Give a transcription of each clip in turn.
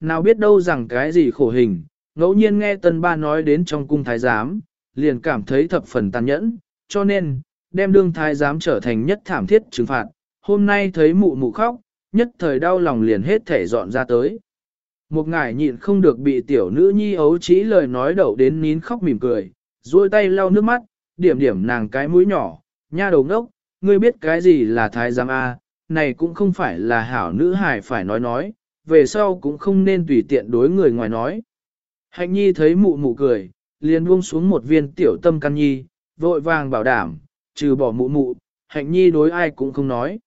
nào biết đâu rằng cái gì khổ hình, ngẫu nhiên nghe tân ba nói đến trong cung thái giám, liền cảm thấy thập phần tàn nhẫn, cho nên, đem đương thái giám trở thành nhất thảm thiết trừng phạt, hôm nay thấy mụ mụ khóc, nhất thời đau lòng liền hết thể dọn ra tới. Một ngải nhịn không được bị tiểu nữ nhi ấu trí lời nói đậu đến nín khóc mỉm cười, duỗi tay lau nước mắt, điểm điểm nàng cái mũi nhỏ, nha đầu ngốc, ngươi biết cái gì là thái giám A, này cũng không phải là hảo nữ hải phải nói nói, về sau cũng không nên tùy tiện đối người ngoài nói. Hạnh nhi thấy mụ mụ cười, liền buông xuống một viên tiểu tâm căn nhi, vội vàng bảo đảm, trừ bỏ mụ mụ, hạnh nhi đối ai cũng không nói.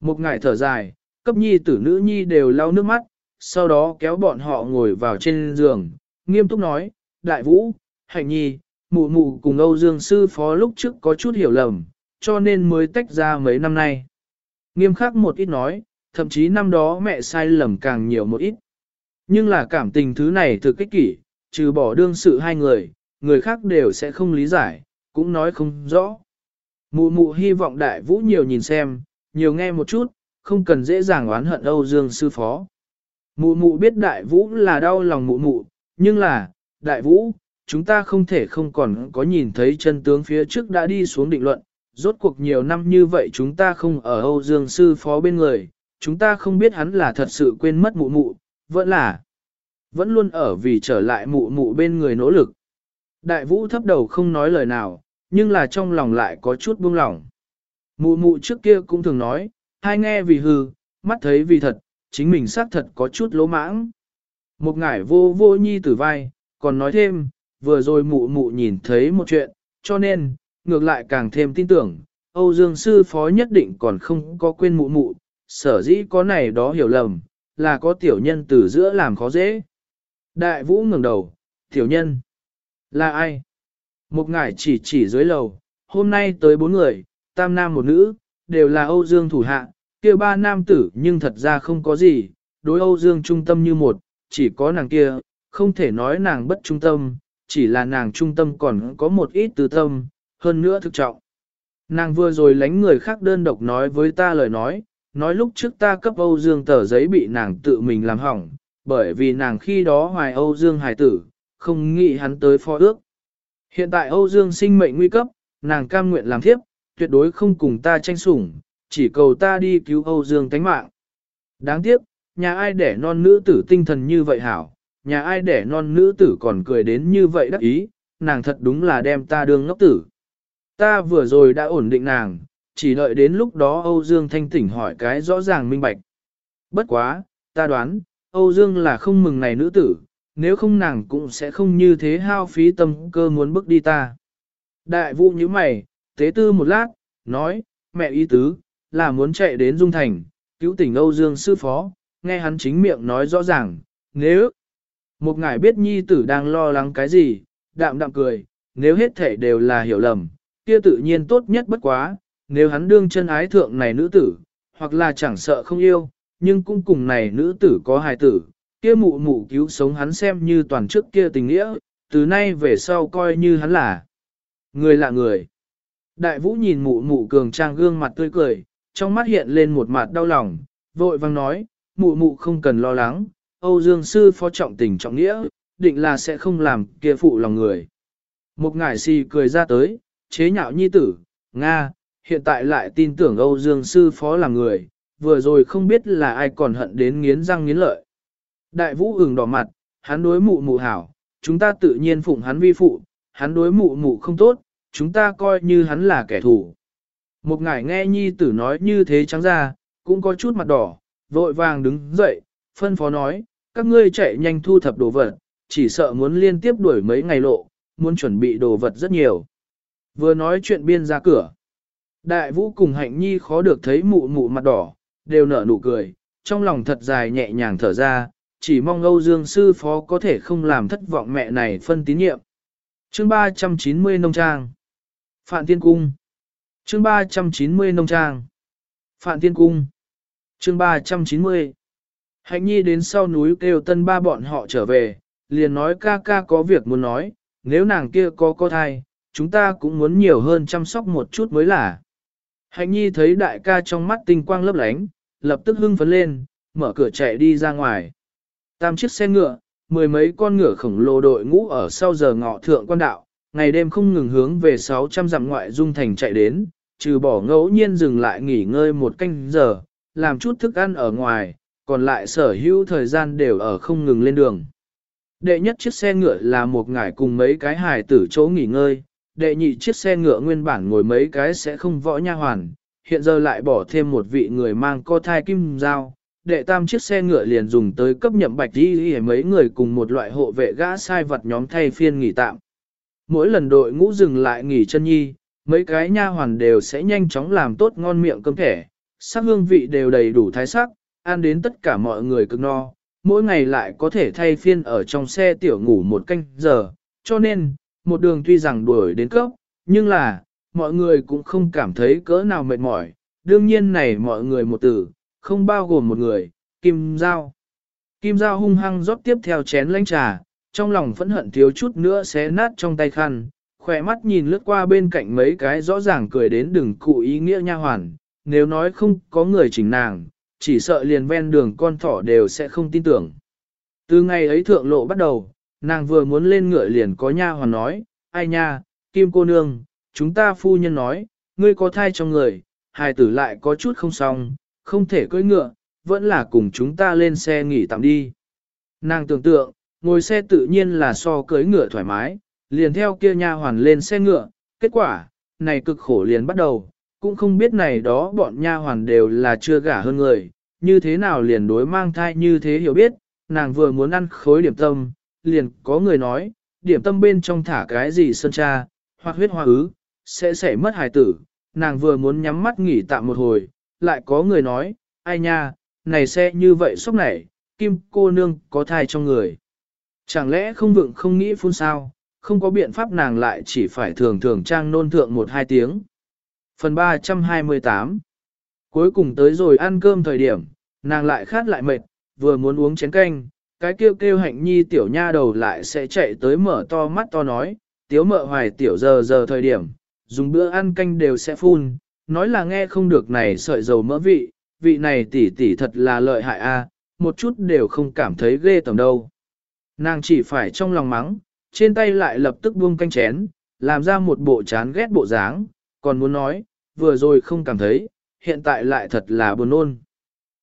Một ngày thở dài, cấp nhi tử nữ nhi đều lau nước mắt, sau đó kéo bọn họ ngồi vào trên giường, nghiêm túc nói, đại vũ, hạnh nhi, mụ mụ cùng Âu Dương sư phó lúc trước có chút hiểu lầm, cho nên mới tách ra mấy năm nay. Nghiêm khắc một ít nói, thậm chí năm đó mẹ sai lầm càng nhiều một ít. Nhưng là cảm tình thứ này thực kích kỷ, trừ bỏ đương sự hai người, người khác đều sẽ không lý giải, cũng nói không rõ. Mụ mụ hy vọng đại vũ nhiều nhìn xem, nhiều nghe một chút, không cần dễ dàng oán hận Âu Dương sư phó. Mụ mụ biết đại vũ là đau lòng mụ mụ, nhưng là, đại vũ, chúng ta không thể không còn có nhìn thấy chân tướng phía trước đã đi xuống định luận. Rốt cuộc nhiều năm như vậy chúng ta không ở Âu Dương sư phó bên người, chúng ta không biết hắn là thật sự quên mất mụ mụ, vẫn là, vẫn luôn ở vì trở lại mụ mụ bên người nỗ lực. Đại vũ thấp đầu không nói lời nào, nhưng là trong lòng lại có chút buông lỏng. Mụ mụ trước kia cũng thường nói, hai nghe vì hư, mắt thấy vì thật, chính mình xác thật có chút lỗ mãng. Một ngải vô vô nhi tử vai, còn nói thêm, vừa rồi mụ mụ nhìn thấy một chuyện, cho nên, ngược lại càng thêm tin tưởng, Âu Dương sư phó nhất định còn không có quên mụ mụ, sở dĩ có này đó hiểu lầm, là có tiểu nhân từ giữa làm khó dễ. Đại vũ ngẩng đầu, tiểu nhân, là ai? Một ngải chỉ chỉ dưới lầu, hôm nay tới bốn người, tam nam một nữ, đều là Âu Dương thủ hạ, kia ba nam tử nhưng thật ra không có gì, đối Âu Dương trung tâm như một, chỉ có nàng kia, không thể nói nàng bất trung tâm, chỉ là nàng trung tâm còn có một ít tư tâm, hơn nữa thực trọng. Nàng vừa rồi lánh người khác đơn độc nói với ta lời nói, nói lúc trước ta cấp Âu Dương tờ giấy bị nàng tự mình làm hỏng, bởi vì nàng khi đó hoài Âu Dương hài tử, không nghĩ hắn tới phó ước. Hiện tại Âu Dương sinh mệnh nguy cấp, nàng cam nguyện làm thiếp, tuyệt đối không cùng ta tranh sủng, chỉ cầu ta đi cứu Âu Dương tánh mạng. Đáng tiếc, nhà ai để non nữ tử tinh thần như vậy hảo, nhà ai để non nữ tử còn cười đến như vậy đắc ý, nàng thật đúng là đem ta đương ngốc tử. Ta vừa rồi đã ổn định nàng, chỉ đợi đến lúc đó Âu Dương thanh tỉnh hỏi cái rõ ràng minh bạch. Bất quá, ta đoán, Âu Dương là không mừng này nữ tử, nếu không nàng cũng sẽ không như thế hao phí tâm cơ muốn bước đi ta. Đại vũ như mày, tế tư một lát, nói, mẹ ý tứ, là muốn chạy đến Dung Thành, cứu tỉnh Âu Dương sư phó, nghe hắn chính miệng nói rõ ràng, nếu một ngài biết nhi tử đang lo lắng cái gì, đạm đạm cười, nếu hết thể đều là hiểu lầm, kia tự nhiên tốt nhất bất quá, nếu hắn đương chân ái thượng này nữ tử, hoặc là chẳng sợ không yêu, nhưng cũng cùng này nữ tử có hài tử, kia mụ mụ cứu sống hắn xem như toàn trước kia tình nghĩa, từ nay về sau coi như hắn là người lạ người. Đại vũ nhìn mụ mụ cường trang gương mặt tươi cười, trong mắt hiện lên một mặt đau lòng, vội vang nói, mụ mụ không cần lo lắng, Âu Dương sư phó trọng tình trọng nghĩa, định là sẽ không làm kia phụ lòng người. Một ngải si cười ra tới, chế nhạo nhi tử, Nga, hiện tại lại tin tưởng Âu Dương sư phó là người, vừa rồi không biết là ai còn hận đến nghiến răng nghiến lợi. Đại vũ ửng đỏ mặt, hắn đối mụ mụ hảo, chúng ta tự nhiên phụng hắn vi phụ, hắn đối mụ mụ không tốt, chúng ta coi như hắn là kẻ thù. Một ngải nghe nhi tử nói như thế trắng ra, cũng có chút mặt đỏ, vội vàng đứng dậy, phân phó nói, các ngươi chạy nhanh thu thập đồ vật, chỉ sợ muốn liên tiếp đuổi mấy ngày lộ, muốn chuẩn bị đồ vật rất nhiều. Vừa nói chuyện biên ra cửa. Đại vũ cùng hạnh nhi khó được thấy mụ mụ mặt đỏ, đều nở nụ cười, trong lòng thật dài nhẹ nhàng thở ra, chỉ mong Âu Dương sư phó có thể không làm thất vọng mẹ này phân tín nhiệm. Chương 390 Nông Trang. Phạn Tiên Cung. Chương 390 Nông Trang. Phạn Tiên Cung. Chương 390 Hạnh nhi đến sau núi kêu tân ba bọn họ trở về, liền nói ca ca có việc muốn nói, nếu nàng kia có có thai, chúng ta cũng muốn nhiều hơn chăm sóc một chút mới là. Hạnh nhi thấy đại ca trong mắt tinh quang lấp lánh, lập tức hưng phấn lên, mở cửa chạy đi ra ngoài. Tam chiếc xe ngựa, mười mấy con ngựa khổng lồ đội ngũ ở sau giờ ngọ thượng quan đạo, ngày đêm không ngừng hướng về 600 dặm ngoại dung thành chạy đến, trừ bỏ ngẫu nhiên dừng lại nghỉ ngơi một canh giờ, làm chút thức ăn ở ngoài, còn lại sở hữu thời gian đều ở không ngừng lên đường. Đệ nhất chiếc xe ngựa là một ngải cùng mấy cái hài tử chỗ nghỉ ngơi, đệ nhị chiếc xe ngựa nguyên bản ngồi mấy cái sẽ không võ nha hoàn, hiện giờ lại bỏ thêm một vị người mang co thai kim dao. Đệ tam chiếc xe ngựa liền dùng tới cấp nhậm bạch đi mấy người cùng một loại hộ vệ gã sai vật nhóm thay phiên nghỉ tạm. Mỗi lần đội ngũ dừng lại nghỉ chân nhi, mấy cái nha hoàn đều sẽ nhanh chóng làm tốt ngon miệng cơm thẻ, sắc hương vị đều đầy đủ thái sắc, ăn đến tất cả mọi người cực no, mỗi ngày lại có thể thay phiên ở trong xe tiểu ngủ một canh giờ, cho nên, một đường tuy rằng đuổi đến cấp, nhưng là, mọi người cũng không cảm thấy cỡ nào mệt mỏi, đương nhiên này mọi người một tử, không bao gồm một người, Kim Giao. Kim Giao hung hăng rót tiếp theo chén lãnh trà, trong lòng phẫn hận thiếu chút nữa xé nát trong tay khăn, khỏe mắt nhìn lướt qua bên cạnh mấy cái rõ ràng cười đến đừng cụ ý nghĩa nha hoàn, nếu nói không có người chỉnh nàng, chỉ sợ liền ven đường con thỏ đều sẽ không tin tưởng. Từ ngày ấy thượng lộ bắt đầu, nàng vừa muốn lên ngựa liền có nha hoàn nói, ai nha, kim cô nương, chúng ta phu nhân nói, ngươi có thai trong người, hài tử lại có chút không xong, không thể cưỡi ngựa, vẫn là cùng chúng ta lên xe nghỉ tạm đi. Nàng tưởng tượng, ngồi xe tự nhiên là so cưỡi ngựa thoải mái, liền theo kia nha hoàn lên xe ngựa, kết quả, này cực khổ liền bắt đầu, cũng không biết này đó bọn nha hoàn đều là chưa gả hơn người, như thế nào liền đối mang thai như thế hiểu biết, nàng vừa muốn ăn khối điểm tâm, liền có người nói, điểm tâm bên trong thả cái gì sơn cha, hoặc huyết hoa ứ, sẽ xảy mất hài tử, nàng vừa muốn nhắm mắt nghỉ tạm một hồi, lại có người nói, ai nha, này xe như vậy sốc này, kim cô nương có thai trong người. Chẳng lẽ không vượng không nghĩ phun sao, không có biện pháp nàng lại chỉ phải thường thường trang nôn thượng một hai tiếng. Phần 328 Cuối cùng tới rồi ăn cơm thời điểm, nàng lại khát lại mệt, vừa muốn uống chén canh, cái kêu kêu hạnh nhi tiểu nha đầu lại sẽ chạy tới mở to mắt to nói, tiếu mợ hoài tiểu giờ giờ thời điểm, dùng bữa ăn canh đều sẽ phun, nói là nghe không được này sợi dầu mỡ vị, vị này tỉ tỉ thật là lợi hại a, một chút đều không cảm thấy ghê tầm đâu. Nàng chỉ phải trong lòng mắng, trên tay lại lập tức buông canh chén, làm ra một bộ chán ghét bộ dáng, còn muốn nói, vừa rồi không cảm thấy, hiện tại lại thật là buồn ôn.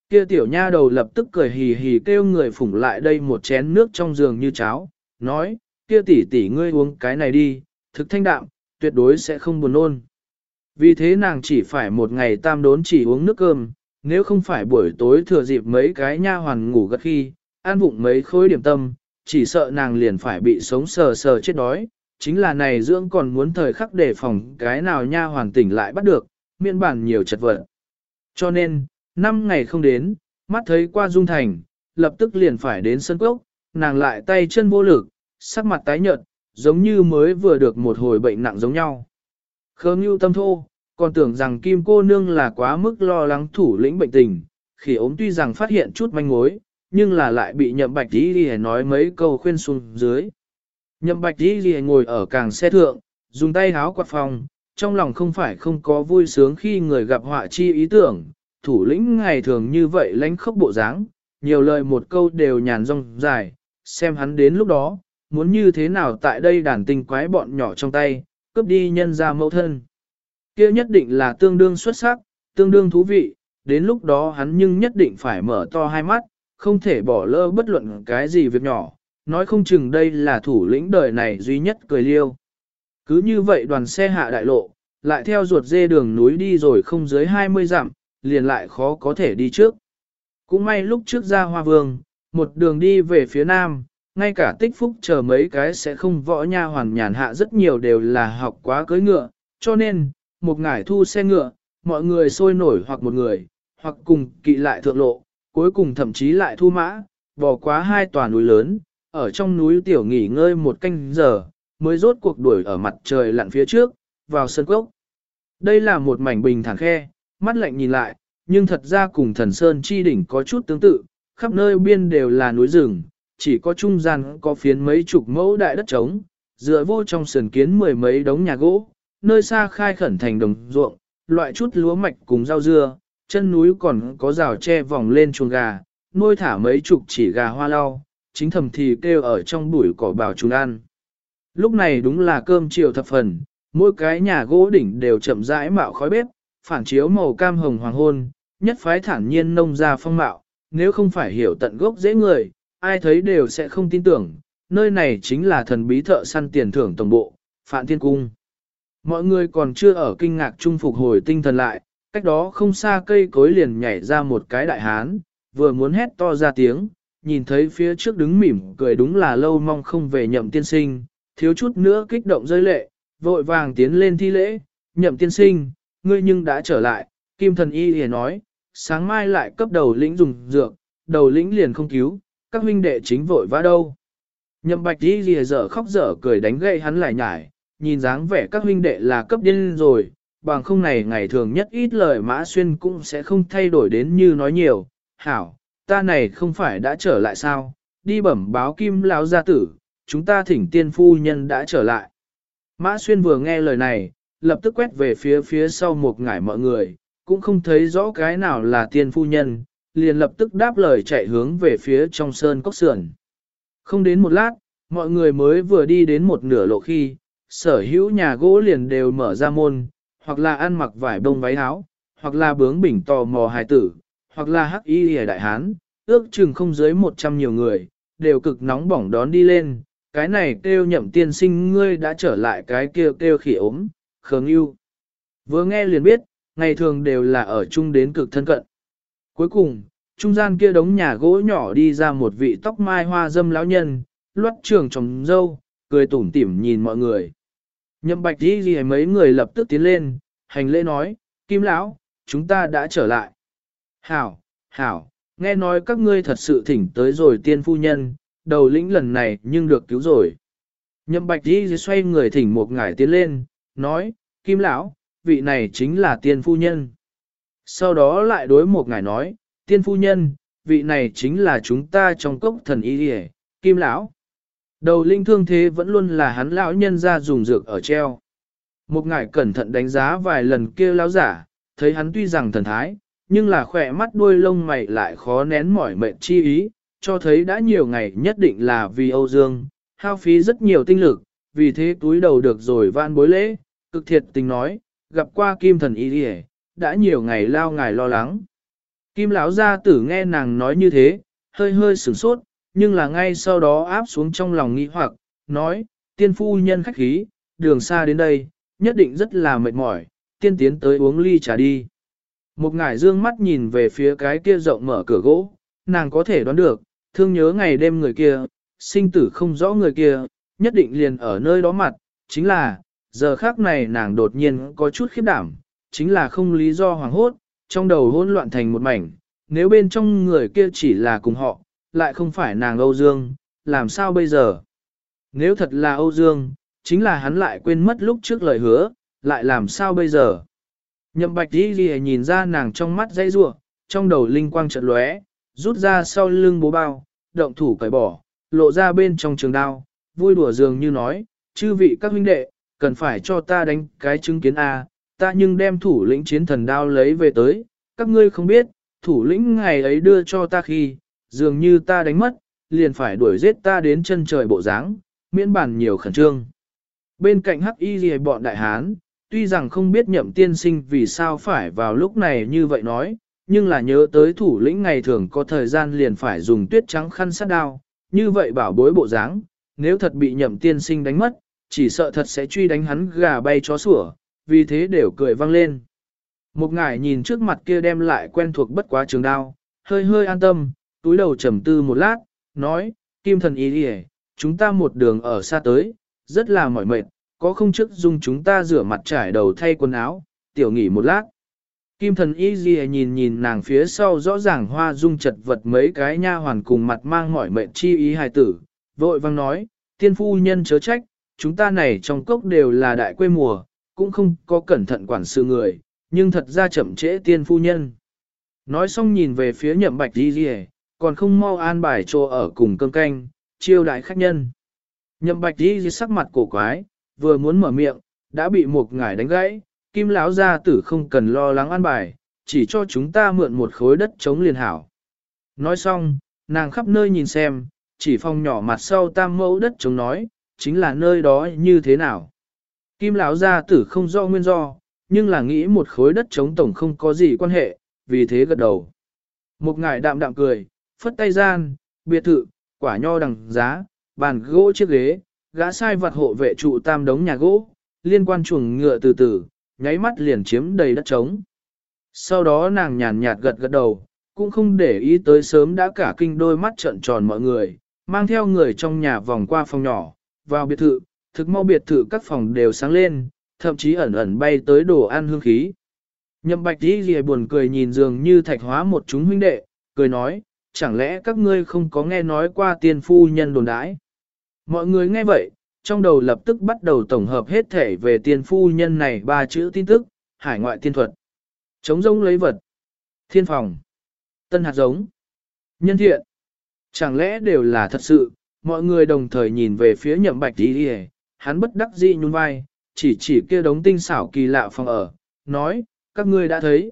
Kia tiểu nha đầu lập tức cười hì hì kêu người phủng lại đây một chén nước trong giường như cháo, nói, kia tỷ tỷ ngươi uống cái này đi, thực thanh đạm, tuyệt đối sẽ không buồn nôn Vì thế nàng chỉ phải một ngày tam đốn chỉ uống nước cơm, nếu không phải buổi tối thừa dịp mấy cái nha hoàn ngủ gật khi, ăn vụng mấy khối điểm tâm, chỉ sợ nàng liền phải bị sống sờ sờ chết đói, chính là này dưỡng còn muốn thời khắc đề phòng cái nào nha hoàn tỉnh lại bắt được, miễn bản nhiều chật vật. Cho nên, năm ngày không đến, mắt thấy qua dung thành, lập tức liền phải đến sân cốc, nàng lại tay chân vô lực, sắc mặt tái nhợt, giống như mới vừa được một hồi bệnh nặng giống nhau. Khớ mưu tâm thô, còn tưởng rằng kim cô nương là quá mức lo lắng thủ lĩnh bệnh tình, khi ốm tuy rằng phát hiện chút manh mối, nhưng là lại bị nhậm bạch đi đi nói mấy câu khuyên xuống dưới. Nhậm bạch đi đi ngồi ở càng xe thượng, dùng tay háo quạt phòng, trong lòng không phải không có vui sướng khi người gặp họa chi ý tưởng, thủ lĩnh ngày thường như vậy lánh khốc bộ dáng, nhiều lời một câu đều nhàn rong dài, xem hắn đến lúc đó, muốn như thế nào tại đây đàn tinh quái bọn nhỏ trong tay, cướp đi nhân ra mẫu thân. kia nhất định là tương đương xuất sắc, tương đương thú vị, đến lúc đó hắn nhưng nhất định phải mở to hai mắt, không thể bỏ lỡ bất luận cái gì việc nhỏ, nói không chừng đây là thủ lĩnh đời này duy nhất cười liêu. Cứ như vậy đoàn xe hạ đại lộ, lại theo ruột dê đường núi đi rồi không dưới 20 dặm, liền lại khó có thể đi trước. Cũng may lúc trước ra hoa vương, một đường đi về phía nam, ngay cả tích phúc chờ mấy cái sẽ không võ nha hoàn nhàn hạ rất nhiều đều là học quá cưới ngựa, cho nên, một ngải thu xe ngựa, mọi người sôi nổi hoặc một người, hoặc cùng kỵ lại thượng lộ, cuối cùng thậm chí lại thu mã, bỏ quá hai tòa núi lớn, ở trong núi tiểu nghỉ ngơi một canh giờ, mới rốt cuộc đuổi ở mặt trời lặn phía trước, vào sân cốc. Đây là một mảnh bình thẳng khe, mắt lạnh nhìn lại, nhưng thật ra cùng thần sơn chi đỉnh có chút tương tự, khắp nơi biên đều là núi rừng, chỉ có trung gian có phiến mấy chục mẫu đại đất trống, dựa vô trong sườn kiến mười mấy đống nhà gỗ, nơi xa khai khẩn thành đồng ruộng, loại chút lúa mạch cùng rau dưa, chân núi còn có rào tre vòng lên chuồng gà, nuôi thả mấy chục chỉ gà hoa lau, chính thầm thì kêu ở trong bụi cỏ bảo chúng ăn. Lúc này đúng là cơm chiều thập phần, mỗi cái nhà gỗ đỉnh đều chậm rãi mạo khói bếp, phản chiếu màu cam hồng hoàng hôn, nhất phái thản nhiên nông ra phong mạo, nếu không phải hiểu tận gốc dễ người, ai thấy đều sẽ không tin tưởng, nơi này chính là thần bí thợ săn tiền thưởng tổng bộ, Phạn Thiên Cung. Mọi người còn chưa ở kinh ngạc trung phục hồi tinh thần lại, cách đó không xa cây cối liền nhảy ra một cái đại hán, vừa muốn hét to ra tiếng, nhìn thấy phía trước đứng mỉm cười đúng là lâu mong không về nhậm tiên sinh, thiếu chút nữa kích động rơi lệ, vội vàng tiến lên thi lễ, nhậm tiên sinh, ngươi nhưng đã trở lại, kim thần y liền nói, sáng mai lại cấp đầu lĩnh dùng dược, đầu lĩnh liền không cứu, các huynh đệ chính vội vã đâu. Nhậm bạch y lìa dở khóc dở cười đánh gậy hắn lại nhải, nhìn dáng vẻ các huynh đệ là cấp điên rồi, bằng không này ngày thường nhất ít lời mã xuyên cũng sẽ không thay đổi đến như nói nhiều. Hảo, ta này không phải đã trở lại sao, đi bẩm báo kim lão gia tử, chúng ta thỉnh tiên phu nhân đã trở lại. Mã xuyên vừa nghe lời này, lập tức quét về phía phía sau một ngải mọi người, cũng không thấy rõ cái nào là tiên phu nhân, liền lập tức đáp lời chạy hướng về phía trong sơn cốc sườn. Không đến một lát, mọi người mới vừa đi đến một nửa lộ khi, sở hữu nhà gỗ liền đều mở ra môn, hoặc là ăn mặc vải bông váy áo, hoặc là bướng bỉnh tò mò hài tử, hoặc là hắc y hề đại hán, ước chừng không dưới một trăm nhiều người, đều cực nóng bỏng đón đi lên, cái này kêu nhậm tiên sinh ngươi đã trở lại cái kia kêu khỉ ốm, khờ yêu. Vừa nghe liền biết, ngày thường đều là ở chung đến cực thân cận. Cuối cùng, trung gian kia đống nhà gỗ nhỏ đi ra một vị tóc mai hoa dâm lão nhân, luất trường trồng dâu, cười tủm tỉm nhìn mọi người. Nhậm bạch đi gì mấy người lập tức tiến lên, hành lễ nói, Kim Lão, chúng ta đã trở lại. Hảo, hảo, nghe nói các ngươi thật sự thỉnh tới rồi tiên phu nhân, đầu lĩnh lần này nhưng được cứu rồi. Nhậm bạch đi xoay người thỉnh một ngải tiến lên, nói, Kim Lão, vị này chính là tiên phu nhân. Sau đó lại đối một ngài nói, tiên phu nhân, vị này chính là chúng ta trong cốc thần y hề, Kim Lão. Đầu linh thương thế vẫn luôn là hắn lão nhân ra dùng dược ở treo. Một ngài cẩn thận đánh giá vài lần kia lão giả, thấy hắn tuy rằng thần thái, nhưng là khỏe mắt đuôi lông mày lại khó nén mỏi mệt chi ý, cho thấy đã nhiều ngày nhất định là vì Âu Dương, hao phí rất nhiều tinh lực, vì thế túi đầu được rồi van bối lễ, cực thiệt tình nói, gặp qua kim thần y đi đã nhiều ngày lao ngài lo lắng. Kim lão gia tử nghe nàng nói như thế, hơi hơi sửng sốt, nhưng là ngay sau đó áp xuống trong lòng nghĩ hoặc, nói, tiên phu nhân khách khí, đường xa đến đây, nhất định rất là mệt mỏi, tiên tiến tới uống ly trà đi. Một ngải dương mắt nhìn về phía cái kia rộng mở cửa gỗ, nàng có thể đoán được, thương nhớ ngày đêm người kia, sinh tử không rõ người kia, nhất định liền ở nơi đó mặt, chính là, giờ khác này nàng đột nhiên có chút khiếp đảm, chính là không lý do hoàng hốt, trong đầu hỗn loạn thành một mảnh, nếu bên trong người kia chỉ là cùng họ, lại không phải nàng Âu Dương, làm sao bây giờ? Nếu thật là Âu Dương, chính là hắn lại quên mất lúc trước lời hứa, lại làm sao bây giờ? Nhậm bạch đi ghi nhìn ra nàng trong mắt dây rua, trong đầu linh quang chợt lóe, rút ra sau lưng bố bao, động thủ cởi bỏ, lộ ra bên trong trường đao, vui đùa dường như nói, chư vị các huynh đệ, cần phải cho ta đánh cái chứng kiến A, ta nhưng đem thủ lĩnh chiến thần đao lấy về tới, các ngươi không biết, thủ lĩnh ngày ấy đưa cho ta khi, dường như ta đánh mất, liền phải đuổi giết ta đến chân trời bộ dáng, miễn bản nhiều khẩn trương. Bên cạnh hắc y gì bọn đại hán, tuy rằng không biết nhậm tiên sinh vì sao phải vào lúc này như vậy nói, nhưng là nhớ tới thủ lĩnh ngày thường có thời gian liền phải dùng tuyết trắng khăn sát đao, như vậy bảo bối bộ dáng, nếu thật bị nhậm tiên sinh đánh mất, chỉ sợ thật sẽ truy đánh hắn gà bay chó sủa, vì thế đều cười vang lên. Một ngải nhìn trước mặt kia đem lại quen thuộc bất quá trường đao, hơi hơi an tâm, túi đầu trầm tư một lát, nói, kim thần ý đi chúng ta một đường ở xa tới, rất là mỏi mệt, có không chức dung chúng ta rửa mặt trải đầu thay quần áo, tiểu nghỉ một lát. Kim thần y gì nhìn nhìn nàng phía sau rõ ràng hoa dung chật vật mấy cái nha hoàn cùng mặt mang mỏi mệt chi ý hài tử, vội vang nói, tiên phu nhân chớ trách, chúng ta này trong cốc đều là đại quê mùa, cũng không có cẩn thận quản sự người, nhưng thật ra chậm trễ tiên phu nhân. Nói xong nhìn về phía nhậm bạch đi gì còn không mau an bài cho ở cùng cơm canh, chiêu đại khách nhân. Nhậm bạch đi sắc mặt cổ quái, vừa muốn mở miệng, đã bị một ngải đánh gãy, kim lão gia tử không cần lo lắng an bài, chỉ cho chúng ta mượn một khối đất chống liền hảo. Nói xong, nàng khắp nơi nhìn xem, chỉ phòng nhỏ mặt sau tam mẫu đất chống nói, chính là nơi đó như thế nào. Kim lão gia tử không do nguyên do, nhưng là nghĩ một khối đất chống tổng không có gì quan hệ, vì thế gật đầu. Một ngài đạm đạm cười, phất tay gian, biệt thự, quả nho đằng giá, bàn gỗ chiếc ghế, gã sai vật hộ vệ trụ tam đống nhà gỗ, liên quan chuồng ngựa từ từ, nháy mắt liền chiếm đầy đất trống. Sau đó nàng nhàn nhạt gật gật đầu, cũng không để ý tới sớm đã cả kinh đôi mắt trợn tròn mọi người, mang theo người trong nhà vòng qua phòng nhỏ, vào biệt thự, thực mau biệt thự các phòng đều sáng lên, thậm chí ẩn ẩn bay tới đồ ăn hương khí. Nhậm bạch đi lìa buồn cười nhìn dường như thạch hóa một chúng huynh đệ, cười nói, chẳng lẽ các ngươi không có nghe nói qua tiên phu nhân đồn đãi. Mọi người nghe vậy, trong đầu lập tức bắt đầu tổng hợp hết thể về tiên phu nhân này ba chữ tin tức, hải ngoại tiên thuật, chống giống lấy vật, thiên phòng, tân hạt giống, nhân thiện. Chẳng lẽ đều là thật sự, mọi người đồng thời nhìn về phía nhậm bạch đi đi hắn bất đắc dĩ nhún vai, chỉ chỉ kia đống tinh xảo kỳ lạ phòng ở, nói, các ngươi đã thấy.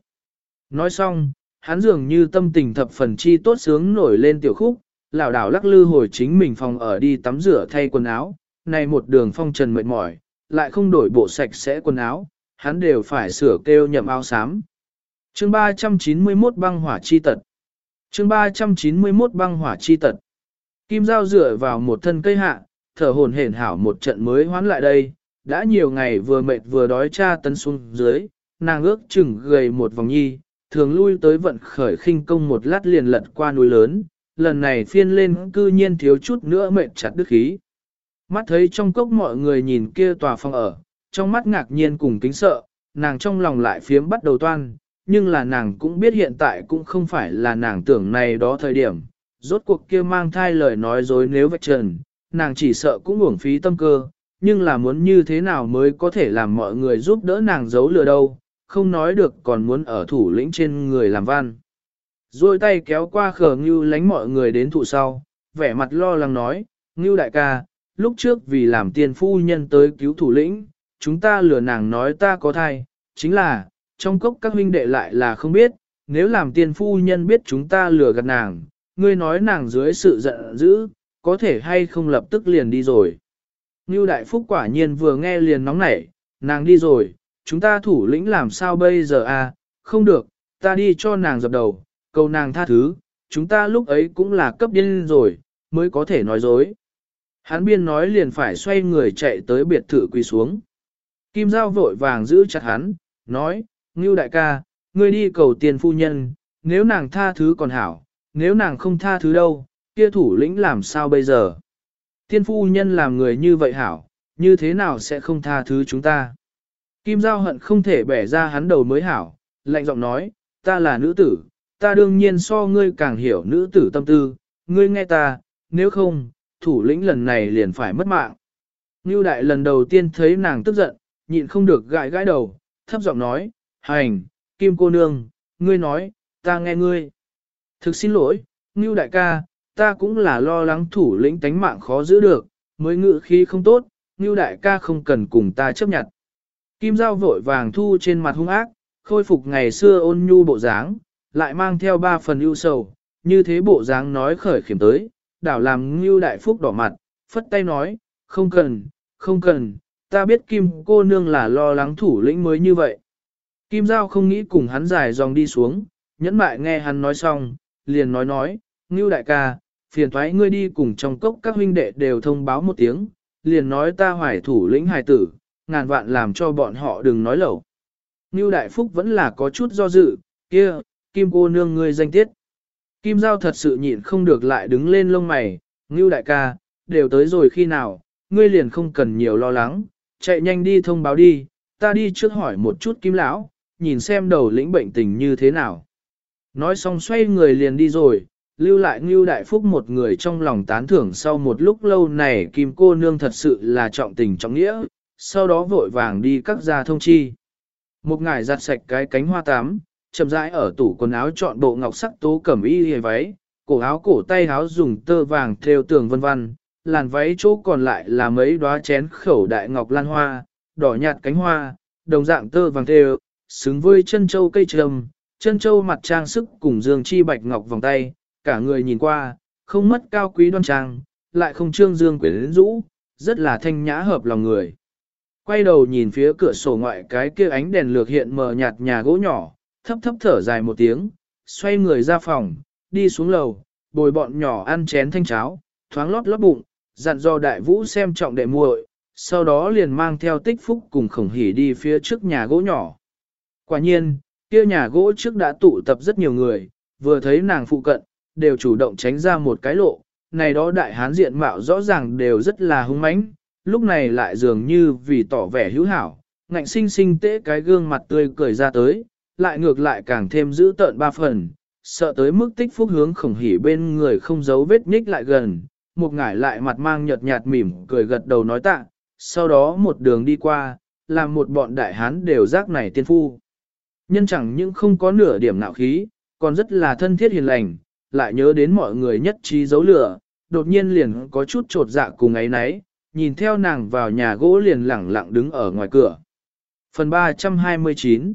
Nói xong, hắn dường như tâm tình thập phần chi tốt sướng nổi lên tiểu khúc, lảo đảo lắc lư hồi chính mình phòng ở đi tắm rửa thay quần áo, này một đường phong trần mệt mỏi, lại không đổi bộ sạch sẽ quần áo, hắn đều phải sửa kêu nhậm áo xám. Chương 391 băng hỏa chi tật Chương 391 băng hỏa chi tật Kim Giao dựa vào một thân cây hạ, thở hồn hển hảo một trận mới hoán lại đây, đã nhiều ngày vừa mệt vừa đói cha tấn xuống dưới, nàng ước chừng gầy một vòng nhi, thường lui tới vận khởi khinh công một lát liền lật qua núi lớn, lần này phiên lên cư nhiên thiếu chút nữa mệt chặt đức khí. Mắt thấy trong cốc mọi người nhìn kia tòa phòng ở, trong mắt ngạc nhiên cùng kính sợ, nàng trong lòng lại phiếm bắt đầu toan, nhưng là nàng cũng biết hiện tại cũng không phải là nàng tưởng này đó thời điểm. Rốt cuộc kia mang thai lời nói dối nếu vạch trần, nàng chỉ sợ cũng uổng phí tâm cơ, nhưng là muốn như thế nào mới có thể làm mọi người giúp đỡ nàng giấu lừa đâu, không nói được còn muốn ở thủ lĩnh trên người làm văn. Rồi tay kéo qua khờ ngưu lánh mọi người đến thụ sau, vẻ mặt lo lắng nói, ngưu đại ca, lúc trước vì làm tiền phu nhân tới cứu thủ lĩnh, chúng ta lừa nàng nói ta có thai, chính là, trong cốc các huynh đệ lại là không biết, nếu làm tiền phu nhân biết chúng ta lừa gạt nàng, ngươi nói nàng dưới sự giận dữ, có thể hay không lập tức liền đi rồi. Như Đại Phúc quả nhiên vừa nghe liền nóng nảy, nàng đi rồi, chúng ta thủ lĩnh làm sao bây giờ à, không được, ta đi cho nàng dập đầu, cầu nàng tha thứ, chúng ta lúc ấy cũng là cấp điên rồi, mới có thể nói dối. Hán biên nói liền phải xoay người chạy tới biệt thự quỳ xuống. Kim Giao vội vàng giữ chặt hắn, nói, Ngưu đại ca, ngươi đi cầu tiền phu nhân, nếu nàng tha thứ còn hảo, nếu nàng không tha thứ đâu, kia thủ lĩnh làm sao bây giờ? Tiên phu nhân làm người như vậy hảo, như thế nào sẽ không tha thứ chúng ta? Kim Giao hận không thể bẻ ra hắn đầu mới hảo, lạnh giọng nói, ta là nữ tử, ta đương nhiên so ngươi càng hiểu nữ tử tâm tư, ngươi nghe ta, nếu không, thủ lĩnh lần này liền phải mất mạng. Ngưu đại lần đầu tiên thấy nàng tức giận, nhịn không được gãi gãi đầu, thấp giọng nói, hành, Kim cô nương, ngươi nói, ta nghe ngươi. Thực xin lỗi, Ngưu đại ca, ta cũng là lo lắng thủ lĩnh tánh mạng khó giữ được, mới ngự khí không tốt, Ngưu đại ca không cần cùng ta chấp nhận. Kim Giao vội vàng thu trên mặt hung ác, khôi phục ngày xưa ôn nhu bộ dáng, lại mang theo ba phần ưu sầu, như thế bộ dáng nói khởi khiểm tới, đảo làm Ngưu Đại Phúc đỏ mặt, phất tay nói, không cần, không cần, ta biết Kim cô nương là lo lắng thủ lĩnh mới như vậy. Kim Giao không nghĩ cùng hắn dài dòng đi xuống, nhẫn mại nghe hắn nói xong, liền nói nói, Ngưu Đại ca, phiền thoái ngươi đi cùng trong cốc các huynh đệ đều thông báo một tiếng, liền nói ta hoài thủ lĩnh hài tử, ngàn vạn làm cho bọn họ đừng nói lẩu. Ngưu Đại Phúc vẫn là có chút do dự, kia, Kim cô nương ngươi danh tiết. Kim Giao thật sự nhịn không được lại đứng lên lông mày, Ngưu Đại ca, đều tới rồi khi nào, ngươi liền không cần nhiều lo lắng, chạy nhanh đi thông báo đi, ta đi trước hỏi một chút Kim Lão, nhìn xem đầu lĩnh bệnh tình như thế nào. Nói xong xoay người liền đi rồi, lưu lại Ngưu Đại Phúc một người trong lòng tán thưởng sau một lúc lâu này Kim cô nương thật sự là trọng tình trọng nghĩa, sau đó vội vàng đi các gia thông chi. Một ngải giặt sạch cái cánh hoa tám, chậm rãi ở tủ quần áo chọn bộ ngọc sắc tố cẩm y hề váy, cổ áo cổ tay áo dùng tơ vàng theo tường vân vân, làn váy chỗ còn lại là mấy đóa chén khẩu đại ngọc lan hoa, đỏ nhạt cánh hoa, đồng dạng tơ vàng theo, xứng với chân châu cây trầm, chân châu mặt trang sức cùng dương chi bạch ngọc vòng tay, cả người nhìn qua, không mất cao quý đoan trang, lại không trương dương quyến rũ, rất là thanh nhã hợp lòng người. Quay đầu nhìn phía cửa sổ ngoại cái kia ánh đèn lược hiện mờ nhạt nhà gỗ nhỏ, thấp thấp thở dài một tiếng, xoay người ra phòng, đi xuống lầu, bồi bọn nhỏ ăn chén thanh cháo, thoáng lót lót bụng, dặn dò đại vũ xem trọng đệ muội, sau đó liền mang theo tích phúc cùng khổng hỉ đi phía trước nhà gỗ nhỏ. Quả nhiên, kia nhà gỗ trước đã tụ tập rất nhiều người, vừa thấy nàng phụ cận, đều chủ động tránh ra một cái lộ, này đó đại hán diện mạo rõ ràng đều rất là hung mãnh, lúc này lại dường như vì tỏ vẻ hữu hảo, ngạnh sinh sinh tế cái gương mặt tươi cười ra tới, lại ngược lại càng thêm giữ tợn ba phần, sợ tới mức tích phúc hướng khổng hỉ bên người không giấu vết nhích lại gần, một ngải lại mặt mang nhợt nhạt mỉm cười gật đầu nói tạ, sau đó một đường đi qua, làm một bọn đại hán đều giác này tiên phu. Nhân chẳng những không có nửa điểm nạo khí, còn rất là thân thiết hiền lành, lại nhớ đến mọi người nhất trí dấu lửa, đột nhiên liền có chút trột dạ cùng ấy nấy, nhìn theo nàng vào nhà gỗ liền lẳng lặng đứng ở ngoài cửa. Phần 329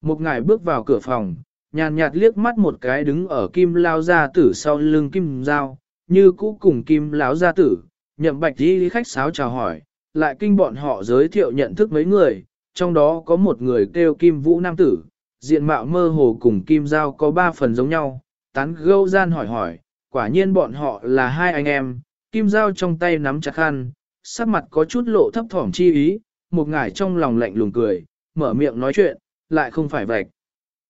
Một ngài bước vào cửa phòng, nhàn nhạt liếc mắt một cái đứng ở kim lao gia tử sau lưng kim dao, như cũ cùng kim lão gia tử, nhậm bạch đi khách sáo chào hỏi, lại kinh bọn họ giới thiệu nhận thức mấy người, trong đó có một người kêu kim vũ nam tử, diện mạo mơ hồ cùng kim giao có ba phần giống nhau, tán gâu gian hỏi hỏi, quả nhiên bọn họ là hai anh em, kim giao trong tay nắm chặt khăn, sắc mặt có chút lộ thấp thỏm chi ý, một ngải trong lòng lạnh lùng cười, mở miệng nói chuyện, lại không phải vạch.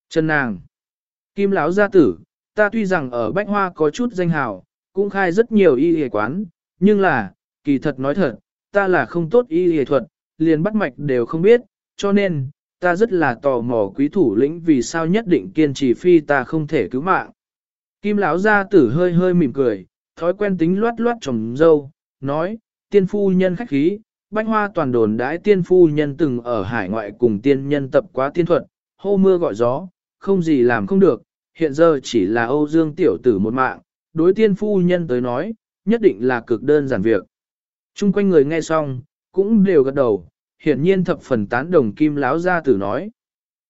Chân nàng, kim lão gia tử, ta tuy rằng ở Bách Hoa có chút danh hào, cũng khai rất nhiều y y quán, nhưng là, kỳ thật nói thật, ta là không tốt y y thuật, liền bắt mạch đều không biết, cho nên, ta rất là tò mò quý thủ lĩnh vì sao nhất định kiên trì phi ta không thể cứu mạng. Kim lão gia tử hơi hơi mỉm cười, thói quen tính loát loát trồng dâu, nói, tiên phu nhân khách khí, bách hoa toàn đồn đãi tiên phu nhân từng ở hải ngoại cùng tiên nhân tập quá tiên thuật, hô mưa gọi gió, không gì làm không được, hiện giờ chỉ là Âu Dương tiểu tử một mạng, đối tiên phu nhân tới nói, nhất định là cực đơn giản việc. Trung quanh người nghe xong, cũng đều gật đầu, hiển nhiên thập phần tán đồng kim láo gia tử nói.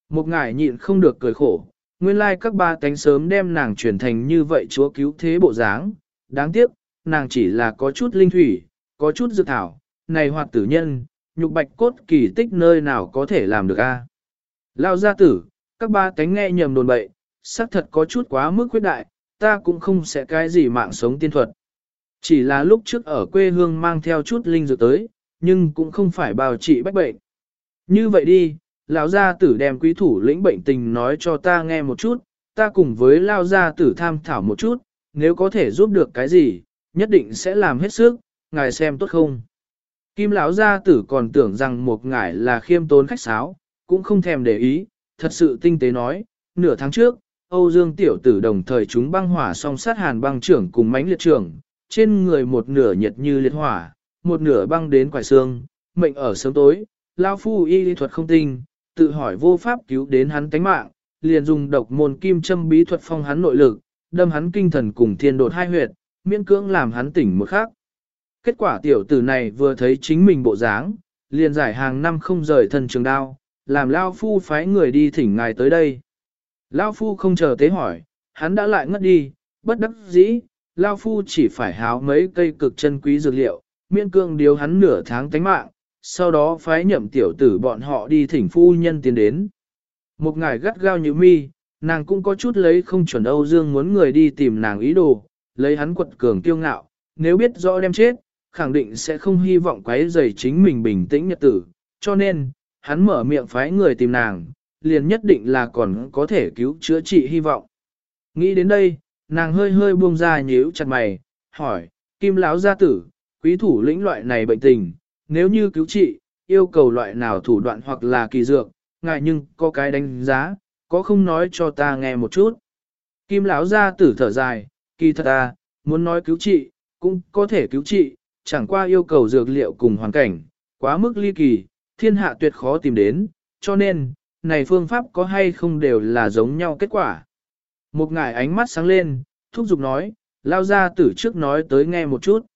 Một ngải nhịn không được cười khổ, nguyên lai các ba tánh sớm đem nàng chuyển thành như vậy chúa cứu thế bộ dáng, đáng tiếc, nàng chỉ là có chút linh thủy, có chút dược thảo, này hoạt tử nhân, nhục bạch cốt kỳ tích nơi nào có thể làm được a? lao gia tử, các ba tánh nghe nhầm đồn bậy, xác thật có chút quá mức quyết đại, ta cũng không sẽ cái gì mạng sống tiên thuật. Chỉ là lúc trước ở quê hương mang theo chút linh dược tới, nhưng cũng không phải bào trị bách bệnh. Như vậy đi, lão gia tử đem quý thủ lĩnh bệnh tình nói cho ta nghe một chút, ta cùng với lão gia tử tham thảo một chút, nếu có thể giúp được cái gì, nhất định sẽ làm hết sức, ngài xem tốt không. Kim lão gia tử còn tưởng rằng một ngài là khiêm tốn khách sáo, cũng không thèm để ý, thật sự tinh tế nói, nửa tháng trước, Âu Dương tiểu tử đồng thời chúng băng hỏa song sát hàn băng trưởng cùng mãnh liệt trưởng, trên người một nửa nhiệt như liệt hỏa, một nửa băng đến quải xương, mệnh ở sớm tối, lao phu y lý thuật không tinh, tự hỏi vô pháp cứu đến hắn tánh mạng, liền dùng độc môn kim châm bí thuật phong hắn nội lực, đâm hắn kinh thần cùng thiên đột hai huyệt, miễn cưỡng làm hắn tỉnh một khắc. Kết quả tiểu tử này vừa thấy chính mình bộ dáng, liền giải hàng năm không rời thân trường đao, làm Lao Phu phái người đi thỉnh ngài tới đây. Lao Phu không chờ tế hỏi, hắn đã lại ngất đi, bất đắc dĩ, Lao Phu chỉ phải háo mấy cây cực chân quý dược liệu, miễn cương điều hắn nửa tháng tánh mạng, sau đó phái nhậm tiểu tử bọn họ đi thỉnh phu nhân tiến đến. Một ngài gắt gao như mi, nàng cũng có chút lấy không chuẩn Âu Dương muốn người đi tìm nàng ý đồ, lấy hắn quật cường kiêu ngạo, nếu biết rõ đem chết, khẳng định sẽ không hy vọng quấy rầy chính mình bình tĩnh nhật tử, cho nên, hắn mở miệng phái người tìm nàng, liền nhất định là còn có thể cứu chữa trị hy vọng. Nghĩ đến đây, nàng hơi hơi buông ra nhíu chặt mày, hỏi, kim lão gia tử, quý thủ lĩnh loại này bệnh tình, nếu như cứu trị, yêu cầu loại nào thủ đoạn hoặc là kỳ dược, ngại nhưng có cái đánh giá, có không nói cho ta nghe một chút. Kim lão gia tử thở dài, kỳ thật ta, muốn nói cứu trị, cũng có thể cứu trị, chẳng qua yêu cầu dược liệu cùng hoàn cảnh, quá mức ly kỳ, thiên hạ tuyệt khó tìm đến, cho nên, này phương pháp có hay không đều là giống nhau kết quả. Một ngài ánh mắt sáng lên, thúc giục nói, lao ra tử trước nói tới nghe một chút.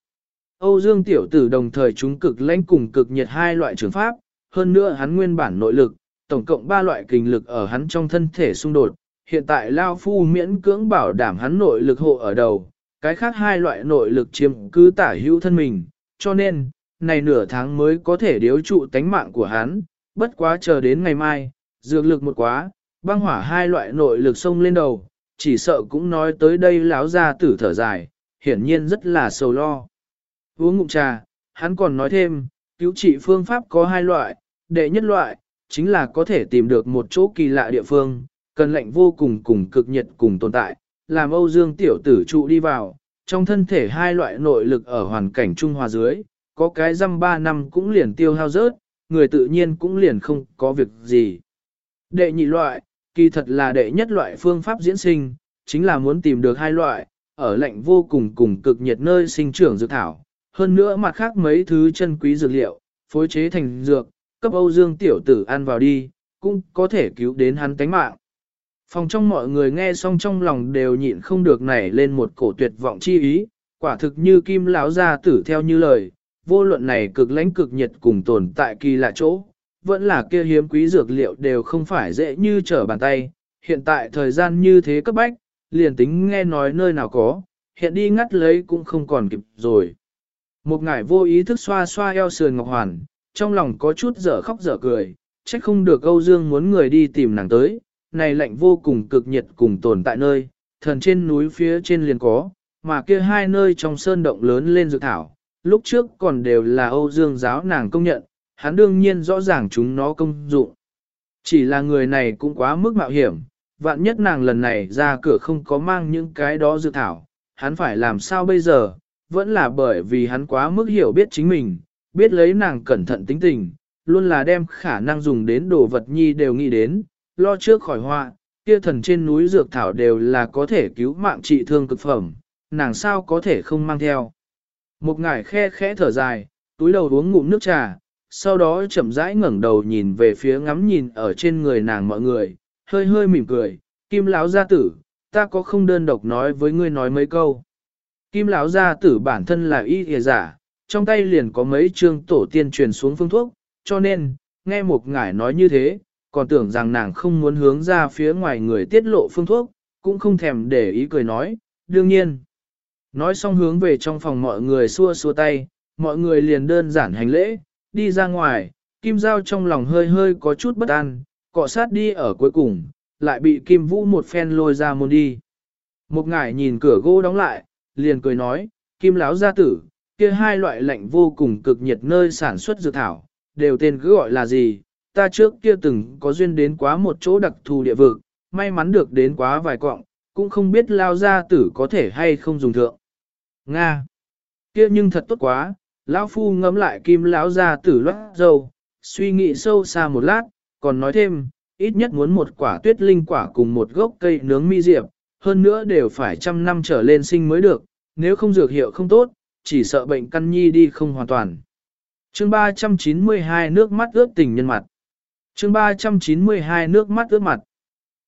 Âu Dương tiểu tử đồng thời chúng cực lãnh cùng cực nhiệt hai loại trường pháp, hơn nữa hắn nguyên bản nội lực, tổng cộng ba loại kinh lực ở hắn trong thân thể xung đột. Hiện tại Lao Phu miễn cưỡng bảo đảm hắn nội lực hộ ở đầu, cái khác hai loại nội lực chiếm cứ tả hữu thân mình, cho nên, này nửa tháng mới có thể điếu trụ tánh mạng của hắn, bất quá chờ đến ngày mai, dược lực một quá, băng hỏa hai loại nội lực xông lên đầu, chỉ sợ cũng nói tới đây lão ra tử thở dài, hiển nhiên rất là sầu lo. Uống ngụm trà, hắn còn nói thêm, cứu trị phương pháp có hai loại, đệ nhất loại, chính là có thể tìm được một chỗ kỳ lạ địa phương, cần lệnh vô cùng cùng cực nhiệt cùng tồn tại, làm Âu Dương tiểu tử trụ đi vào, trong thân thể hai loại nội lực ở hoàn cảnh trung hòa dưới, có cái răm ba năm cũng liền tiêu hao rớt, người tự nhiên cũng liền không có việc gì. Đệ nhị loại, kỳ thật là đệ nhất loại phương pháp diễn sinh, chính là muốn tìm được hai loại, ở lạnh vô cùng cùng cực nhiệt nơi sinh trưởng dược thảo, hơn nữa mặt khác mấy thứ chân quý dược liệu, phối chế thành dược, cấp Âu Dương tiểu tử ăn vào đi, cũng có thể cứu đến hắn tánh mạng. Phòng trong mọi người nghe xong trong lòng đều nhịn không được nảy lên một cổ tuyệt vọng chi ý, quả thực như kim lão gia tử theo như lời, vô luận này cực lãnh cực nhiệt cùng tồn tại kỳ lạ chỗ, vẫn là kia hiếm quý dược liệu đều không phải dễ như trở bàn tay, hiện tại thời gian như thế cấp bách, liền tính nghe nói nơi nào có, hiện đi ngắt lấy cũng không còn kịp rồi. Một ngải vô ý thức xoa xoa eo sườn Ngọc Hoàn, trong lòng có chút dở khóc dở cười, trách không được Âu Dương muốn người đi tìm nàng tới, này lạnh vô cùng cực nhiệt cùng tồn tại nơi, thần trên núi phía trên liền có, mà kia hai nơi trong sơn động lớn lên dược thảo, lúc trước còn đều là Âu Dương giáo nàng công nhận, hắn đương nhiên rõ ràng chúng nó công dụng. Chỉ là người này cũng quá mức mạo hiểm, vạn nhất nàng lần này ra cửa không có mang những cái đó dược thảo, hắn phải làm sao bây giờ, vẫn là bởi vì hắn quá mức hiểu biết chính mình, biết lấy nàng cẩn thận tính tình, luôn là đem khả năng dùng đến đồ vật nhi đều nghĩ đến, lo trước khỏi họa, kia thần trên núi dược thảo đều là có thể cứu mạng trị thương cực phẩm, nàng sao có thể không mang theo. Một ngải khe khẽ thở dài, túi đầu uống ngụm nước trà, sau đó chậm rãi ngẩng đầu nhìn về phía ngắm nhìn ở trên người nàng mọi người, hơi hơi mỉm cười, kim láo gia tử, ta có không đơn độc nói với ngươi nói mấy câu. Kim lão gia tử bản thân là y y giả, trong tay liền có mấy chương tổ tiên truyền xuống phương thuốc, cho nên, nghe một ngải nói như thế, còn tưởng rằng nàng không muốn hướng ra phía ngoài người tiết lộ phương thuốc, cũng không thèm để ý cười nói, đương nhiên. Nói xong hướng về trong phòng mọi người xua xua tay, mọi người liền đơn giản hành lễ, đi ra ngoài, Kim Giao trong lòng hơi hơi có chút bất an, cọ sát đi ở cuối cùng, lại bị Kim Vũ một phen lôi ra môn đi. Một ngải nhìn cửa gỗ đóng lại, liền cười nói, Kim Láo gia tử, kia hai loại lạnh vô cùng cực nhiệt nơi sản xuất dược thảo, đều tên cứ gọi là gì, ta trước kia từng có duyên đến quá một chỗ đặc thù địa vực, may mắn được đến quá vài cọng, cũng không biết lao gia tử có thể hay không dùng thượng. Nga. Kia nhưng thật tốt quá, lão phu ngẫm lại kim lão gia tử loát dâu, suy nghĩ sâu xa một lát, còn nói thêm, ít nhất muốn một quả tuyết linh quả cùng một gốc cây nướng mi diệp, hơn nữa đều phải trăm năm trở lên sinh mới được, nếu không dược hiệu không tốt, chỉ sợ bệnh căn nhi đi không hoàn toàn. Chương 392 nước mắt ướt tình nhân mặt. Chương 392 nước mắt ướt mặt.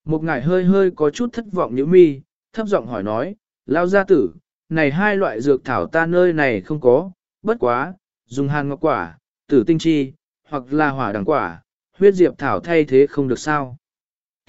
Một ngải hơi hơi có chút thất vọng nhíu mi, thấp giọng hỏi nói, lao gia tử, này hai loại dược thảo ta nơi này không có, bất quá, dùng hàn ngọc quả, tử tinh chi, hoặc là hỏa đằng quả, huyết diệp thảo thay thế không được sao.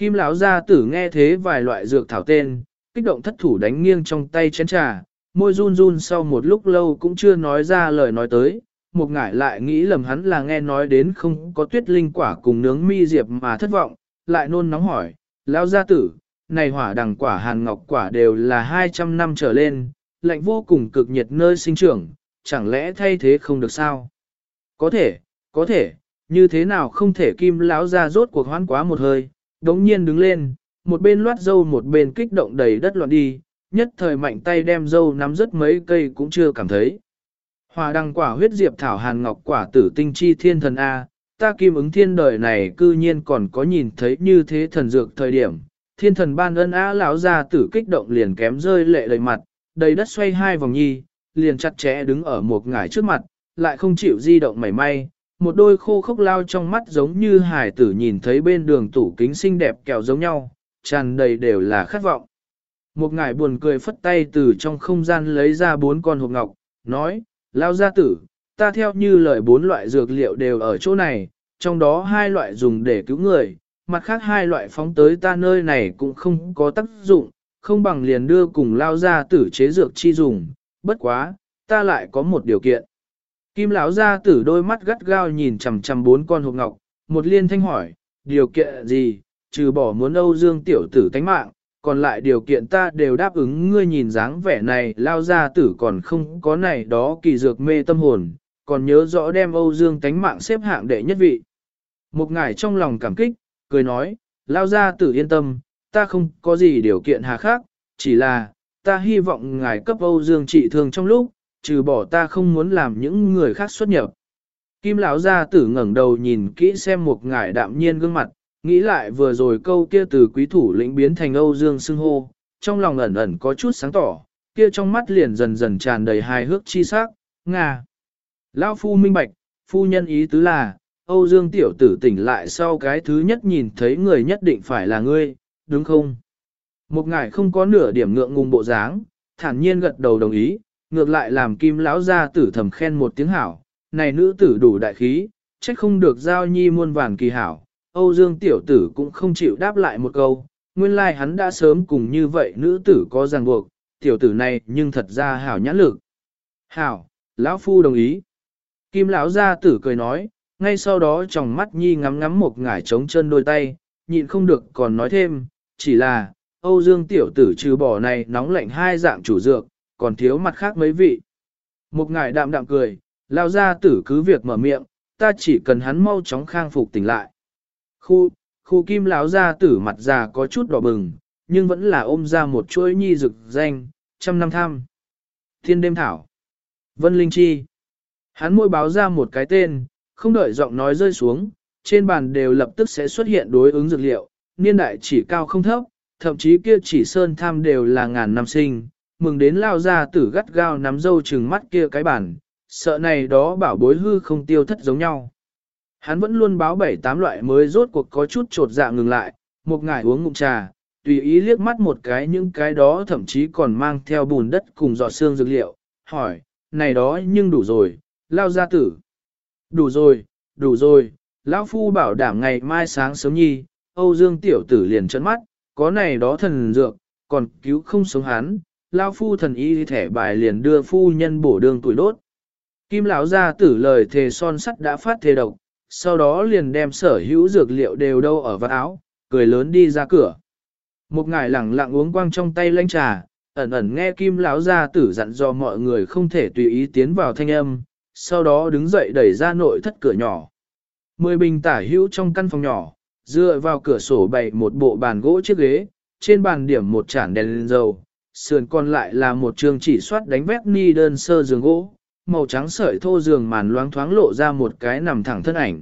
Kim lão gia tử nghe thế vài loại dược thảo tên, kích động thất thủ đánh nghiêng trong tay chén trà, môi run run sau một lúc lâu cũng chưa nói ra lời nói tới, một ngải lại nghĩ lầm hắn là nghe nói đến không có tuyết linh quả cùng nướng mi diệp mà thất vọng, lại nôn nóng hỏi, lão gia tử, này hỏa đằng quả hàn ngọc quả đều là 200 năm trở lên, lạnh vô cùng cực nhiệt nơi sinh trưởng, chẳng lẽ thay thế không được sao? Có thể, có thể, như thế nào không thể kim lão ra rốt cuộc hoán quá một hơi, đống nhiên đứng lên, một bên loát dâu một bên kích động đầy đất loạn đi, nhất thời mạnh tay đem dâu nắm rất mấy cây cũng chưa cảm thấy. Hòa đăng quả huyết diệp thảo hàn ngọc quả tử tinh chi thiên thần A, ta kim ứng thiên đời này cư nhiên còn có nhìn thấy như thế thần dược thời điểm. Thiên thần ban ân á lão ra tử kích động liền kém rơi lệ đầy mặt, đầy đất xoay hai vòng nhi, liền chặt chẽ đứng ở một ngải trước mặt, lại không chịu di động mảy may, một đôi khô khốc lao trong mắt giống như hải tử nhìn thấy bên đường tủ kính xinh đẹp kẹo giống nhau, tràn đầy đều là khát vọng. Một ngải buồn cười phất tay từ trong không gian lấy ra bốn con hộp ngọc, nói, lao gia tử, ta theo như lời bốn loại dược liệu đều ở chỗ này, trong đó hai loại dùng để cứu người, mặt khác hai loại phóng tới ta nơi này cũng không có tác dụng, không bằng liền đưa cùng lao gia tử chế dược chi dùng, bất quá, ta lại có một điều kiện. Kim lão gia tử đôi mắt gắt gao nhìn chằm chằm bốn con hộp ngọc, một liên thanh hỏi, điều kiện gì, trừ bỏ muốn Âu Dương tiểu tử tánh mạng, còn lại điều kiện ta đều đáp ứng ngươi nhìn dáng vẻ này lao gia tử còn không có này đó kỳ dược mê tâm hồn, còn nhớ rõ đem Âu Dương tánh mạng xếp hạng đệ nhất vị. Một ngài trong lòng cảm kích, cười nói, lao gia tử yên tâm, ta không có gì điều kiện hà khác, chỉ là, ta hy vọng ngài cấp Âu Dương trị thương trong lúc, trừ bỏ ta không muốn làm những người khác xuất nhập. Kim lão gia tử ngẩng đầu nhìn kỹ xem một ngải đạm nhiên gương mặt, nghĩ lại vừa rồi câu kia từ quý thủ lĩnh biến thành Âu Dương xưng hô, trong lòng ẩn ẩn có chút sáng tỏ, kia trong mắt liền dần dần tràn đầy hài hước chi sắc, ngà. Lão phu minh bạch, phu nhân ý tứ là, Âu Dương tiểu tử tỉnh lại sau cái thứ nhất nhìn thấy người nhất định phải là ngươi, đúng không? Một ngải không có nửa điểm ngượng ngùng bộ dáng, thản nhiên gật đầu đồng ý, ngược lại làm kim lão gia tử thầm khen một tiếng hảo, này nữ tử đủ đại khí, trách không được giao nhi muôn vàn kỳ hảo. Âu Dương tiểu tử cũng không chịu đáp lại một câu, nguyên lai like hắn đã sớm cùng như vậy nữ tử có ràng buộc, tiểu tử này nhưng thật ra hảo nhãn lực. Hảo, lão phu đồng ý. Kim lão gia tử cười nói, ngay sau đó trong mắt nhi ngắm ngắm một ngải trống chân đôi tay, nhịn không được còn nói thêm, chỉ là, Âu Dương tiểu tử trừ bỏ này nóng lạnh hai dạng chủ dược, còn thiếu mặt khác mấy vị. Một ngài đạm đạm cười, lao ra tử cứ việc mở miệng, ta chỉ cần hắn mau chóng khang phục tỉnh lại. Khu, khu kim lão ra tử mặt già có chút đỏ bừng, nhưng vẫn là ôm ra một chuỗi nhi rực danh, trăm năm tham. Thiên đêm thảo. Vân Linh Chi. Hắn môi báo ra một cái tên, không đợi giọng nói rơi xuống, trên bàn đều lập tức sẽ xuất hiện đối ứng dược liệu, niên đại chỉ cao không thấp, thậm chí kia chỉ sơn tham đều là ngàn năm sinh, mừng đến lao ra tử gắt gao nắm dâu trừng mắt kia cái bản, sợ này đó bảo bối hư không tiêu thất giống nhau. Hắn vẫn luôn báo bảy tám loại mới rốt cuộc có chút trột dạ ngừng lại, một ngải uống ngụm trà, tùy ý liếc mắt một cái những cái đó thậm chí còn mang theo bùn đất cùng giọt xương dược liệu, hỏi, này đó nhưng đủ rồi, lao ra tử. Đủ rồi, đủ rồi, lão phu bảo đảm ngày mai sáng sớm nhi, Âu Dương tiểu tử liền trấn mắt, có này đó thần dược, còn cứu không sống hắn, lao phu thần y thẻ bài liền đưa phu nhân bổ đường tuổi đốt. Kim lão gia tử lời thề son sắt đã phát thề độc, sau đó liền đem sở hữu dược liệu đều đâu ở vạt áo, cười lớn đi ra cửa. Một ngài lẳng lặng uống quang trong tay lanh trà, ẩn ẩn nghe kim lão gia tử dặn dò mọi người không thể tùy ý tiến vào thanh âm, sau đó đứng dậy đẩy ra nội thất cửa nhỏ. Mười bình tả hữu trong căn phòng nhỏ, dựa vào cửa sổ bày một bộ bàn gỗ chiếc ghế, trên bàn điểm một chản đèn lên dầu, sườn còn lại là một trường chỉ soát đánh vét ni đơn sơ giường gỗ, màu trắng sợi thô giường màn loáng thoáng lộ ra một cái nằm thẳng thân ảnh.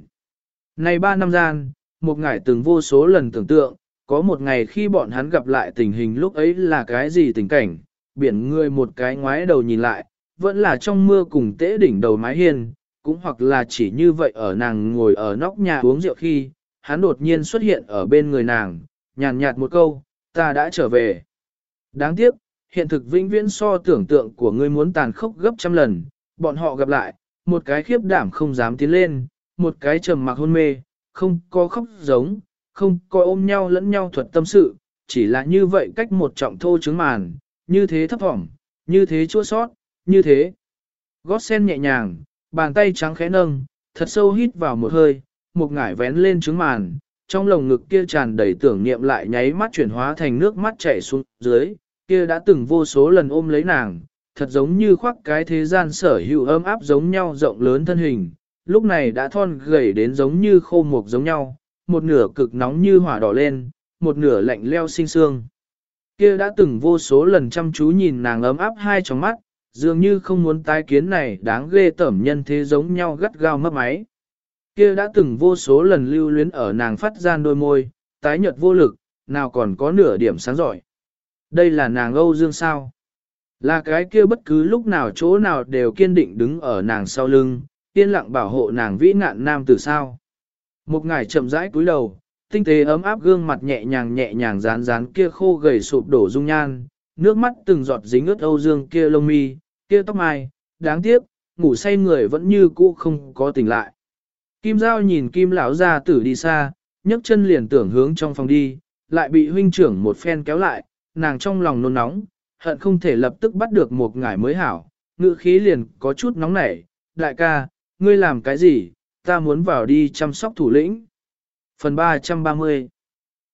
Này ba năm gian, một ngải từng vô số lần tưởng tượng, có một ngày khi bọn hắn gặp lại tình hình lúc ấy là cái gì tình cảnh, biển người một cái ngoái đầu nhìn lại, vẫn là trong mưa cùng tễ đỉnh đầu mái hiên, cũng hoặc là chỉ như vậy ở nàng ngồi ở nóc nhà uống rượu khi, hắn đột nhiên xuất hiện ở bên người nàng, nhàn nhạt một câu, ta đã trở về. Đáng tiếc, hiện thực vĩnh viễn so tưởng tượng của ngươi muốn tàn khốc gấp trăm lần, bọn họ gặp lại, một cái khiếp đảm không dám tiến lên, một cái trầm mặc hôn mê, không có khóc giống, không có ôm nhau lẫn nhau thuật tâm sự, chỉ là như vậy cách một trọng thô trứng màn, như thế thấp thỏm, như thế chua sót, như thế. Gót sen nhẹ nhàng, bàn tay trắng khẽ nâng, thật sâu hít vào một hơi, một ngải vén lên trứng màn, trong lồng ngực kia tràn đầy tưởng niệm lại nháy mắt chuyển hóa thành nước mắt chảy xuống dưới, kia đã từng vô số lần ôm lấy nàng, thật giống như khoác cái thế gian sở hữu ấm áp giống nhau rộng lớn thân hình, lúc này đã thon gầy đến giống như khô mục giống nhau, một nửa cực nóng như hỏa đỏ lên, một nửa lạnh leo sinh sương. Kia đã từng vô số lần chăm chú nhìn nàng ấm áp hai trong mắt, dường như không muốn tái kiến này đáng ghê tẩm nhân thế giống nhau gắt gao mất máy. Kia đã từng vô số lần lưu luyến ở nàng phát gian đôi môi, tái nhợt vô lực, nào còn có nửa điểm sáng giỏi. Đây là nàng Âu Dương sao? Là cái kia bất cứ lúc nào chỗ nào đều kiên định đứng ở nàng sau lưng, yên lặng bảo hộ nàng vĩ nạn nam từ sao. Một ngày chậm rãi cúi đầu, tinh tế ấm áp gương mặt nhẹ nhàng nhẹ nhàng rán rán kia khô gầy sụp đổ dung nhan, nước mắt từng giọt dính ướt Âu Dương kia lông mi, kia tóc mai, đáng tiếc, ngủ say người vẫn như cũ không có tỉnh lại. Kim Giao nhìn Kim lão gia tử đi xa, nhấc chân liền tưởng hướng trong phòng đi, lại bị huynh trưởng một phen kéo lại, nàng trong lòng nôn nóng, hận không thể lập tức bắt được một ngải mới hảo, ngự khí liền có chút nóng nảy, đại ca, ngươi làm cái gì, ta muốn vào đi chăm sóc thủ lĩnh. Phần 330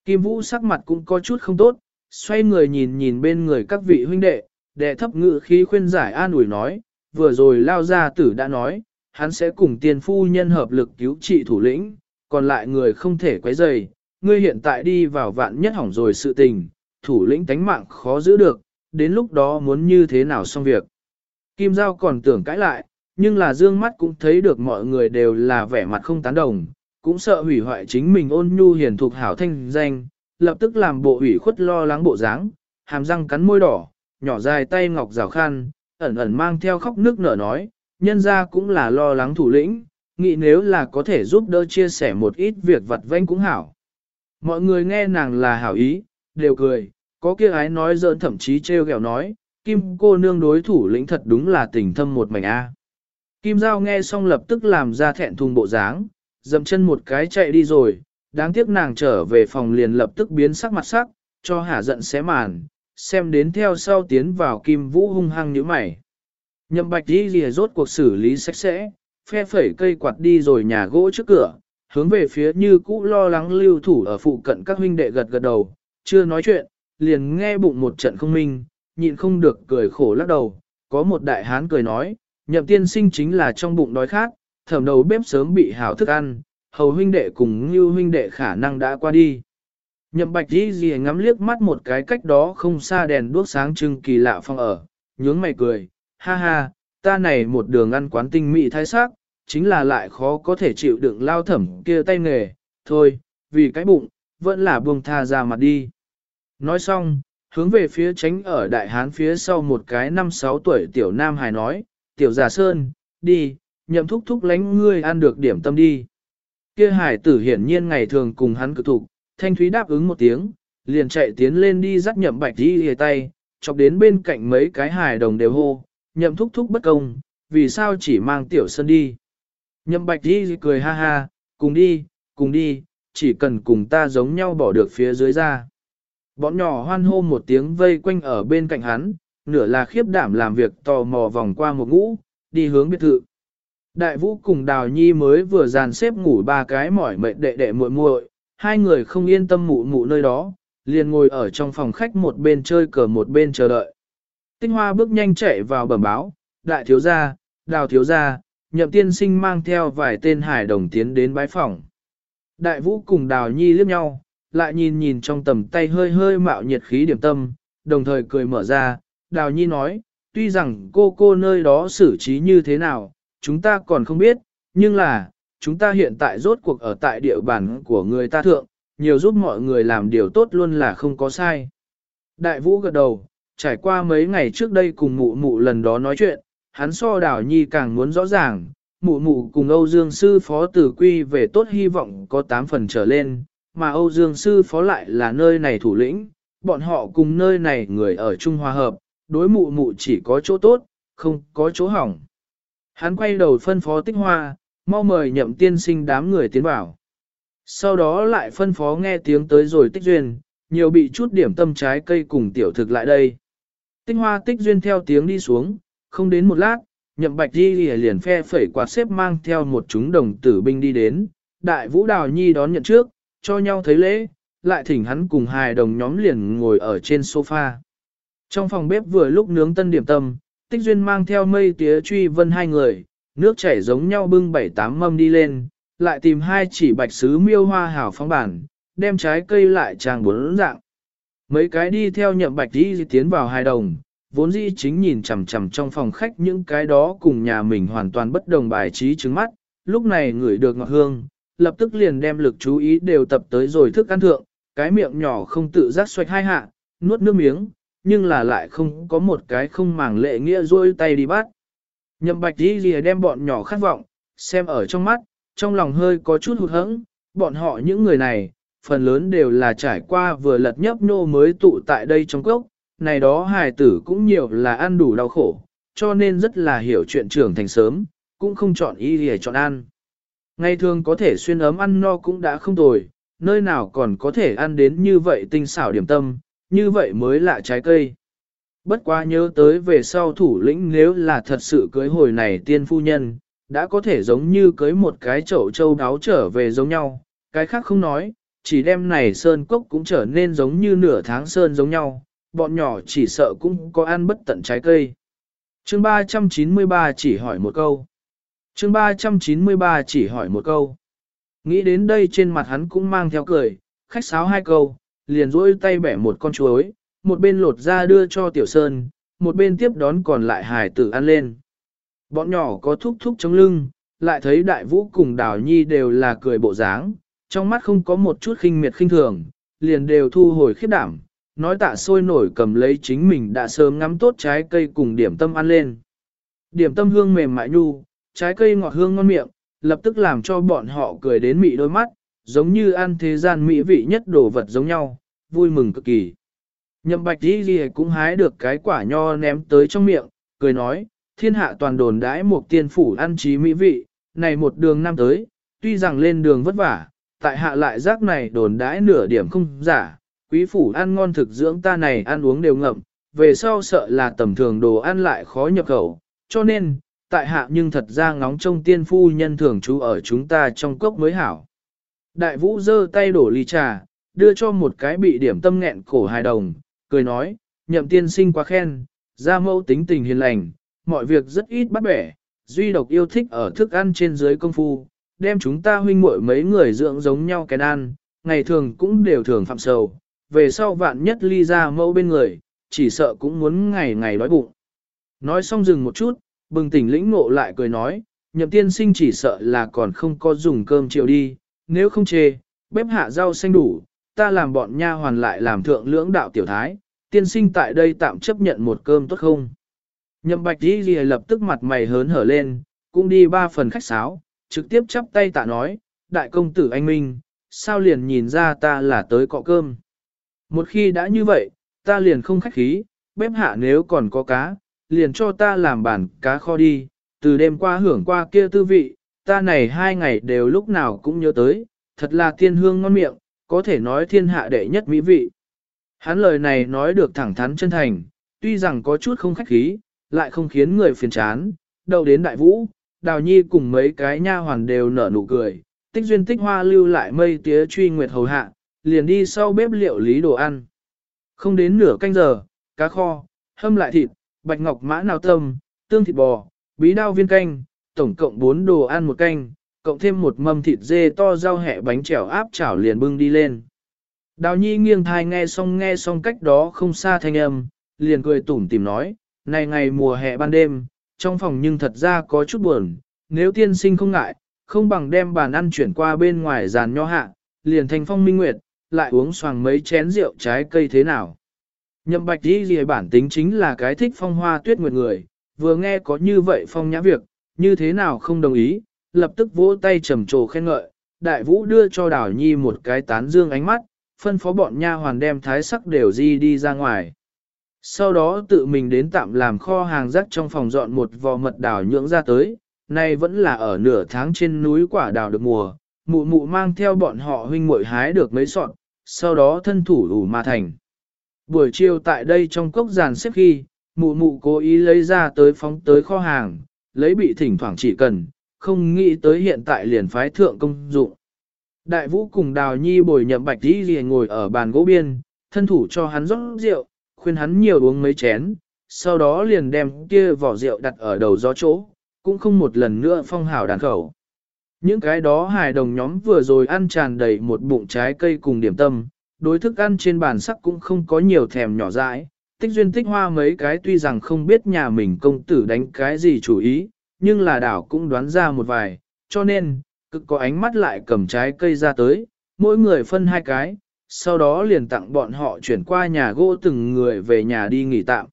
Kim Vũ sắc mặt cũng có chút không tốt, xoay người nhìn nhìn bên người các vị huynh đệ, đệ thấp ngự khí khuyên giải an ủi nói, vừa rồi lao gia tử đã nói, hắn sẽ cùng tiên phu nhân hợp lực cứu trị thủ lĩnh, còn lại người không thể quấy rầy. ngươi hiện tại đi vào vạn nhất hỏng rồi sự tình, thủ lĩnh tánh mạng khó giữ được, đến lúc đó muốn như thế nào xong việc. Kim Giao còn tưởng cãi lại, nhưng là dương mắt cũng thấy được mọi người đều là vẻ mặt không tán đồng, cũng sợ hủy hoại chính mình ôn nhu hiền thuộc hảo thanh danh, lập tức làm bộ ủy khuất lo lắng bộ dáng, hàm răng cắn môi đỏ, nhỏ dài tay ngọc rào khan, ẩn ẩn mang theo khóc nước nở nói, nhân ra cũng là lo lắng thủ lĩnh, nghĩ nếu là có thể giúp đỡ chia sẻ một ít việc vặt vãnh cũng hảo. Mọi người nghe nàng là hảo ý, đều cười, có kia ái nói giỡn thậm chí trêu ghẹo nói, Kim cô nương đối thủ lĩnh thật đúng là tình thâm một mảnh A. Kim Giao nghe xong lập tức làm ra thẹn thùng bộ dáng, dậm chân một cái chạy đi rồi, đáng tiếc nàng trở về phòng liền lập tức biến sắc mặt sắc, cho hả giận xé màn, xem đến theo sau tiến vào Kim Vũ hung hăng như mày. Nhậm bạch đi lìa rốt cuộc xử lý sạch sẽ, phe phẩy cây quạt đi rồi nhà gỗ trước cửa, hướng về phía như cũ lo lắng lưu thủ ở phụ cận các huynh đệ gật gật đầu, chưa nói chuyện, liền nghe bụng một trận không minh, nhịn không được cười khổ lắc đầu, có một đại hán cười nói, nhậm tiên sinh chính là trong bụng đói khát, thẩm đầu bếp sớm bị hảo thức ăn, hầu huynh đệ cùng như huynh đệ khả năng đã qua đi. Nhậm bạch đi gì ngắm liếc mắt một cái cách đó không xa đèn đuốc sáng trưng kỳ lạ phong ở, nhướng mày cười, ha ha, ta này một đường ăn quán tinh mỹ thái sắc, chính là lại khó có thể chịu đựng lao thẩm kia tay nghề, thôi, vì cái bụng, vẫn là buông tha ra mặt đi. Nói xong, hướng về phía tránh ở đại hán phía sau một cái năm sáu tuổi tiểu nam hài nói, tiểu giả sơn, đi, nhậm thúc thúc lánh ngươi ăn được điểm tâm đi. Kia hải tử hiển nhiên ngày thường cùng hắn cực thục, thanh thúy đáp ứng một tiếng, liền chạy tiến lên đi dắt nhậm bạch đi hề tay, chọc đến bên cạnh mấy cái hài đồng đều hô, nhậm thúc thúc bất công, vì sao chỉ mang tiểu sơn đi. Nhậm bạch đi cười ha ha, cùng đi, cùng đi, chỉ cần cùng ta giống nhau bỏ được phía dưới ra. Bọn nhỏ hoan hô một tiếng vây quanh ở bên cạnh hắn, nửa là khiếp đảm làm việc tò mò vòng qua một ngũ, đi hướng biệt thự. Đại vũ cùng đào nhi mới vừa dàn xếp ngủ ba cái mỏi mệt đệ đệ muội muội, hai người không yên tâm mụ mụ nơi đó, liền ngồi ở trong phòng khách một bên chơi cờ một bên chờ đợi. Tinh hoa bước nhanh chạy vào bẩm báo, đại thiếu gia, đào thiếu gia, nhậm tiên sinh mang theo vài tên hải đồng tiến đến bái phòng. Đại vũ cùng đào nhi liếc nhau, lại nhìn nhìn trong tầm tay hơi hơi mạo nhiệt khí điểm tâm, đồng thời cười mở ra, đào nhi nói, tuy rằng cô cô nơi đó xử trí như thế nào, chúng ta còn không biết, nhưng là, chúng ta hiện tại rốt cuộc ở tại địa bàn của người ta thượng, nhiều giúp mọi người làm điều tốt luôn là không có sai. Đại vũ gật đầu, trải qua mấy ngày trước đây cùng mụ mụ lần đó nói chuyện, hắn so đào nhi càng muốn rõ ràng, mụ mụ cùng Âu Dương Sư Phó Tử Quy về tốt hy vọng có 8 phần trở lên, mà Âu Dương Sư Phó lại là nơi này thủ lĩnh, bọn họ cùng nơi này người ở Trung Hòa Hợp, đối mụ mụ chỉ có chỗ tốt, không có chỗ hỏng. Hắn quay đầu phân phó tích hoa, mau mời nhậm tiên sinh đám người tiến vào. Sau đó lại phân phó nghe tiếng tới rồi tích duyên, nhiều bị chút điểm tâm trái cây cùng tiểu thực lại đây. Tinh hoa tích duyên theo tiếng đi xuống, không đến một lát, nhậm bạch đi liền phe phẩy quạt xếp mang theo một chúng đồng tử binh đi đến, đại vũ đào nhi đón nhận trước, cho nhau thấy lễ, lại thỉnh hắn cùng hai đồng nhóm liền ngồi ở trên sofa. Trong phòng bếp vừa lúc nướng tân điểm tâm, tích duyên mang theo mây tía truy vân hai người, nước chảy giống nhau bưng bảy tám mâm đi lên, lại tìm hai chỉ bạch sứ miêu hoa hảo phóng bản, đem trái cây lại tràng bốn dạng. Mấy cái đi theo nhậm bạch đi tiến vào hai đồng, vốn dĩ chính nhìn chằm chằm trong phòng khách những cái đó cùng nhà mình hoàn toàn bất đồng bài trí trứng mắt, lúc này ngửi được ngọt hương, lập tức liền đem lực chú ý đều tập tới rồi thức ăn thượng, cái miệng nhỏ không tự giác xoạch hai hạ, nuốt nước miếng, nhưng là lại không có một cái không màng lệ nghĩa rôi tay đi bắt. Nhậm bạch đi lìa đem bọn nhỏ khát vọng, xem ở trong mắt, trong lòng hơi có chút hụt hẫng, bọn họ những người này, phần lớn đều là trải qua vừa lật nhấp nô mới tụ tại đây trong cốc, này đó hài tử cũng nhiều là ăn đủ đau khổ, cho nên rất là hiểu chuyện trưởng thành sớm, cũng không chọn y để chọn ăn. Ngày thường có thể xuyên ấm ăn no cũng đã không tồi, nơi nào còn có thể ăn đến như vậy tinh xảo điểm tâm, như vậy mới là trái cây. Bất quá nhớ tới về sau thủ lĩnh nếu là thật sự cưới hồi này tiên phu nhân, đã có thể giống như cưới một cái chậu châu đáo trở về giống nhau, cái khác không nói, chỉ đem này sơn cốc cũng trở nên giống như nửa tháng sơn giống nhau, bọn nhỏ chỉ sợ cũng có ăn bất tận trái cây. Chương 393 chỉ hỏi một câu. Chương 393 chỉ hỏi một câu. Nghĩ đến đây trên mặt hắn cũng mang theo cười, khách sáo hai câu, liền rỗi tay bẻ một con chuối, một bên lột ra đưa cho Tiểu Sơn, một bên tiếp đón còn lại hải tử ăn lên. Bọn nhỏ có thúc thúc chống lưng, lại thấy đại vũ cùng đào nhi đều là cười bộ dáng, trong mắt không có một chút khinh miệt khinh thường, liền đều thu hồi khiết đảm, nói tạ sôi nổi cầm lấy chính mình đã sớm ngắm tốt trái cây cùng điểm tâm ăn lên. Điểm tâm hương mềm mại nhu, trái cây ngọt hương ngon miệng, lập tức làm cho bọn họ cười đến mị đôi mắt, giống như ăn thế gian mỹ vị nhất đồ vật giống nhau, vui mừng cực kỳ. Nhậm bạch đi ghi cũng hái được cái quả nho ném tới trong miệng, cười nói, thiên hạ toàn đồn đãi một tiên phủ ăn trí mỹ vị, này một đường năm tới, tuy rằng lên đường vất vả, tại hạ lại giác này đồn đãi nửa điểm không giả, quý phủ ăn ngon thực dưỡng ta này ăn uống đều ngậm, về sau sợ là tầm thường đồ ăn lại khó nhập khẩu, cho nên, tại hạ nhưng thật ra ngóng trông tiên phu nhân thường trú ở chúng ta trong cốc mới hảo. Đại vũ giơ tay đổ ly trà, đưa cho một cái bị điểm tâm nghẹn cổ hài đồng, cười nói, nhậm tiên sinh quá khen, ra mẫu tính tình hiền lành, mọi việc rất ít bắt bẻ, duy độc yêu thích ở thức ăn trên dưới công phu, đem chúng ta huynh muội mấy người dưỡng giống nhau cái ăn, ngày thường cũng đều thường phạm sầu, về sau vạn nhất ly ra mẫu bên người, chỉ sợ cũng muốn ngày ngày đói bụng. Nói xong dừng một chút, bừng tỉnh lĩnh ngộ lại cười nói, nhậm tiên sinh chỉ sợ là còn không có dùng cơm chiều đi, nếu không chê, bếp hạ rau xanh đủ, ta làm bọn nha hoàn lại làm thượng lưỡng đạo tiểu thái, tiên sinh tại đây tạm chấp nhận một cơm tốt không? Nhậm bạch đi gì lập tức mặt mày hớn hở lên, cũng đi ba phần khách sáo, trực tiếp chắp tay tạ nói, đại công tử anh Minh, sao liền nhìn ra ta là tới cọ cơm? Một khi đã như vậy, ta liền không khách khí, bếp hạ nếu còn có cá, liền cho ta làm bản cá kho đi, từ đêm qua hưởng qua kia tư vị, ta này hai ngày đều lúc nào cũng nhớ tới, thật là thiên hương ngon miệng, có thể nói thiên hạ đệ nhất mỹ vị. Hắn lời này nói được thẳng thắn chân thành, tuy rằng có chút không khách khí, lại không khiến người phiền chán, đầu đến đại vũ, đào nhi cùng mấy cái nha hoàn đều nở nụ cười, tích duyên tích hoa lưu lại mây tía truy nguyệt hầu hạ, liền đi sau bếp liệu lý đồ ăn. Không đến nửa canh giờ, cá kho, hâm lại thịt, bạch ngọc mã nào tâm, tương thịt bò, bí đao viên canh, tổng cộng 4 đồ ăn một canh, cộng thêm một mâm thịt dê to rau hẹ bánh chèo áp chảo liền bưng đi lên. Đào nhi nghiêng thai nghe xong nghe xong cách đó không xa thanh âm, liền cười tủm tìm nói, này ngày mùa hè ban đêm, trong phòng nhưng thật ra có chút buồn, nếu tiên sinh không ngại, không bằng đem bàn ăn chuyển qua bên ngoài giàn nho hạ, liền thành phong minh nguyệt, lại uống xoàng mấy chén rượu trái cây thế nào. Nhậm bạch đi gì bản tính chính là cái thích phong hoa tuyết nguyệt người, vừa nghe có như vậy phong nhã việc, như thế nào không đồng ý, lập tức vỗ tay trầm trồ khen ngợi, đại vũ đưa cho đảo nhi một cái tán dương ánh mắt, phân phó bọn nha hoàn đem thái sắc đều di đi ra ngoài. Sau đó tự mình đến tạm làm kho hàng rác trong phòng dọn một vò mật đào nhưỡng ra tới, nay vẫn là ở nửa tháng trên núi quả đào được mùa, mụ mụ mang theo bọn họ huynh muội hái được mấy sọn, sau đó thân thủ đủ mà thành. Buổi chiều tại đây trong cốc giàn xếp khi, mụ mụ cố ý lấy ra tới phóng tới kho hàng, lấy bị thỉnh thoảng chỉ cần, không nghĩ tới hiện tại liền phái thượng công dụng. Đại vũ cùng đào nhi bồi nhậm bạch đi liền ngồi ở bàn gỗ biên, thân thủ cho hắn rót rượu, khuyên hắn nhiều uống mấy chén, sau đó liền đem kia vỏ rượu đặt ở đầu gió chỗ, cũng không một lần nữa phong hào đàn khẩu. Những cái đó hài đồng nhóm vừa rồi ăn tràn đầy một bụng trái cây cùng điểm tâm, đối thức ăn trên bàn sắc cũng không có nhiều thèm nhỏ dãi. Tích duyên tích hoa mấy cái tuy rằng không biết nhà mình công tử đánh cái gì chủ ý, nhưng là đảo cũng đoán ra một vài, cho nên, cực có ánh mắt lại cầm trái cây ra tới, mỗi người phân hai cái, sau đó liền tặng bọn họ chuyển qua nhà gỗ từng người về nhà đi nghỉ tạm.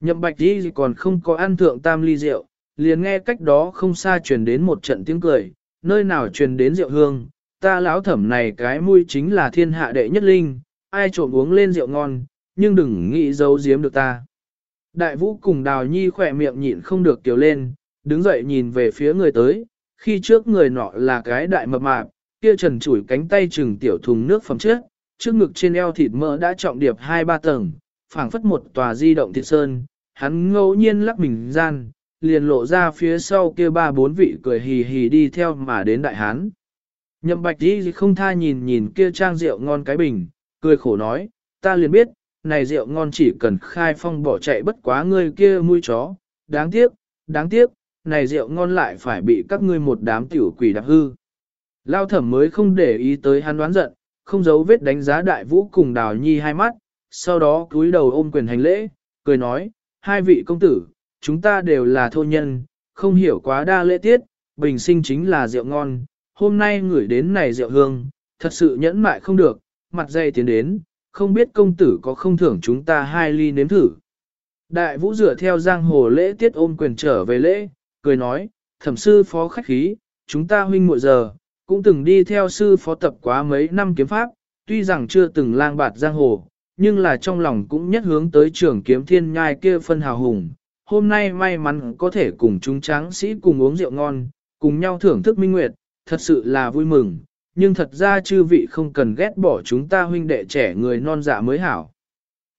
Nhậm bạch đi còn không có ăn thượng tam ly rượu, liền nghe cách đó không xa truyền đến một trận tiếng cười, nơi nào truyền đến rượu hương, ta lão thẩm này cái mũi chính là thiên hạ đệ nhất linh, ai trộm uống lên rượu ngon, nhưng đừng nghĩ giấu giếm được ta. Đại vũ cùng đào nhi khỏe miệng nhịn không được tiểu lên, đứng dậy nhìn về phía người tới, khi trước người nọ là cái đại mập mạp, kia trần chủi cánh tay chừng tiểu thùng nước phẩm trước, trước ngực trên eo thịt mỡ đã trọng điệp hai ba tầng, phảng phất một tòa di động thịt sơn, hắn ngẫu nhiên lắc mình gian, liền lộ ra phía sau kia ba bốn vị cười hì hì đi theo mà đến đại hán. Nhậm bạch đi không tha nhìn nhìn kia trang rượu ngon cái bình, cười khổ nói, ta liền biết, này rượu ngon chỉ cần khai phong bỏ chạy bất quá ngươi kia mui chó, đáng tiếc, đáng tiếc, này rượu ngon lại phải bị các ngươi một đám tiểu quỷ đạp hư. Lao thẩm mới không để ý tới hắn đoán giận, không giấu vết đánh giá đại vũ cùng đào nhi hai mắt, sau đó cúi đầu ôm quyền hành lễ, cười nói, hai vị công tử, chúng ta đều là thô nhân, không hiểu quá đa lễ tiết, bình sinh chính là rượu ngon, hôm nay ngửi đến này rượu hương, thật sự nhẫn mại không được, mặt dày tiến đến, không biết công tử có không thưởng chúng ta hai ly nếm thử. Đại vũ dựa theo giang hồ lễ tiết ôm quyền trở về lễ, cười nói, thẩm sư phó khách khí, chúng ta huynh muội giờ, cũng từng đi theo sư phó tập quá mấy năm kiếm pháp, tuy rằng chưa từng lang bạt giang hồ, nhưng là trong lòng cũng nhất hướng tới trưởng kiếm thiên nhai kia phân hào hùng. Hôm nay may mắn có thể cùng chúng tráng sĩ cùng uống rượu ngon, cùng nhau thưởng thức minh nguyệt, thật sự là vui mừng, nhưng thật ra chư vị không cần ghét bỏ chúng ta huynh đệ trẻ người non dạ mới hảo.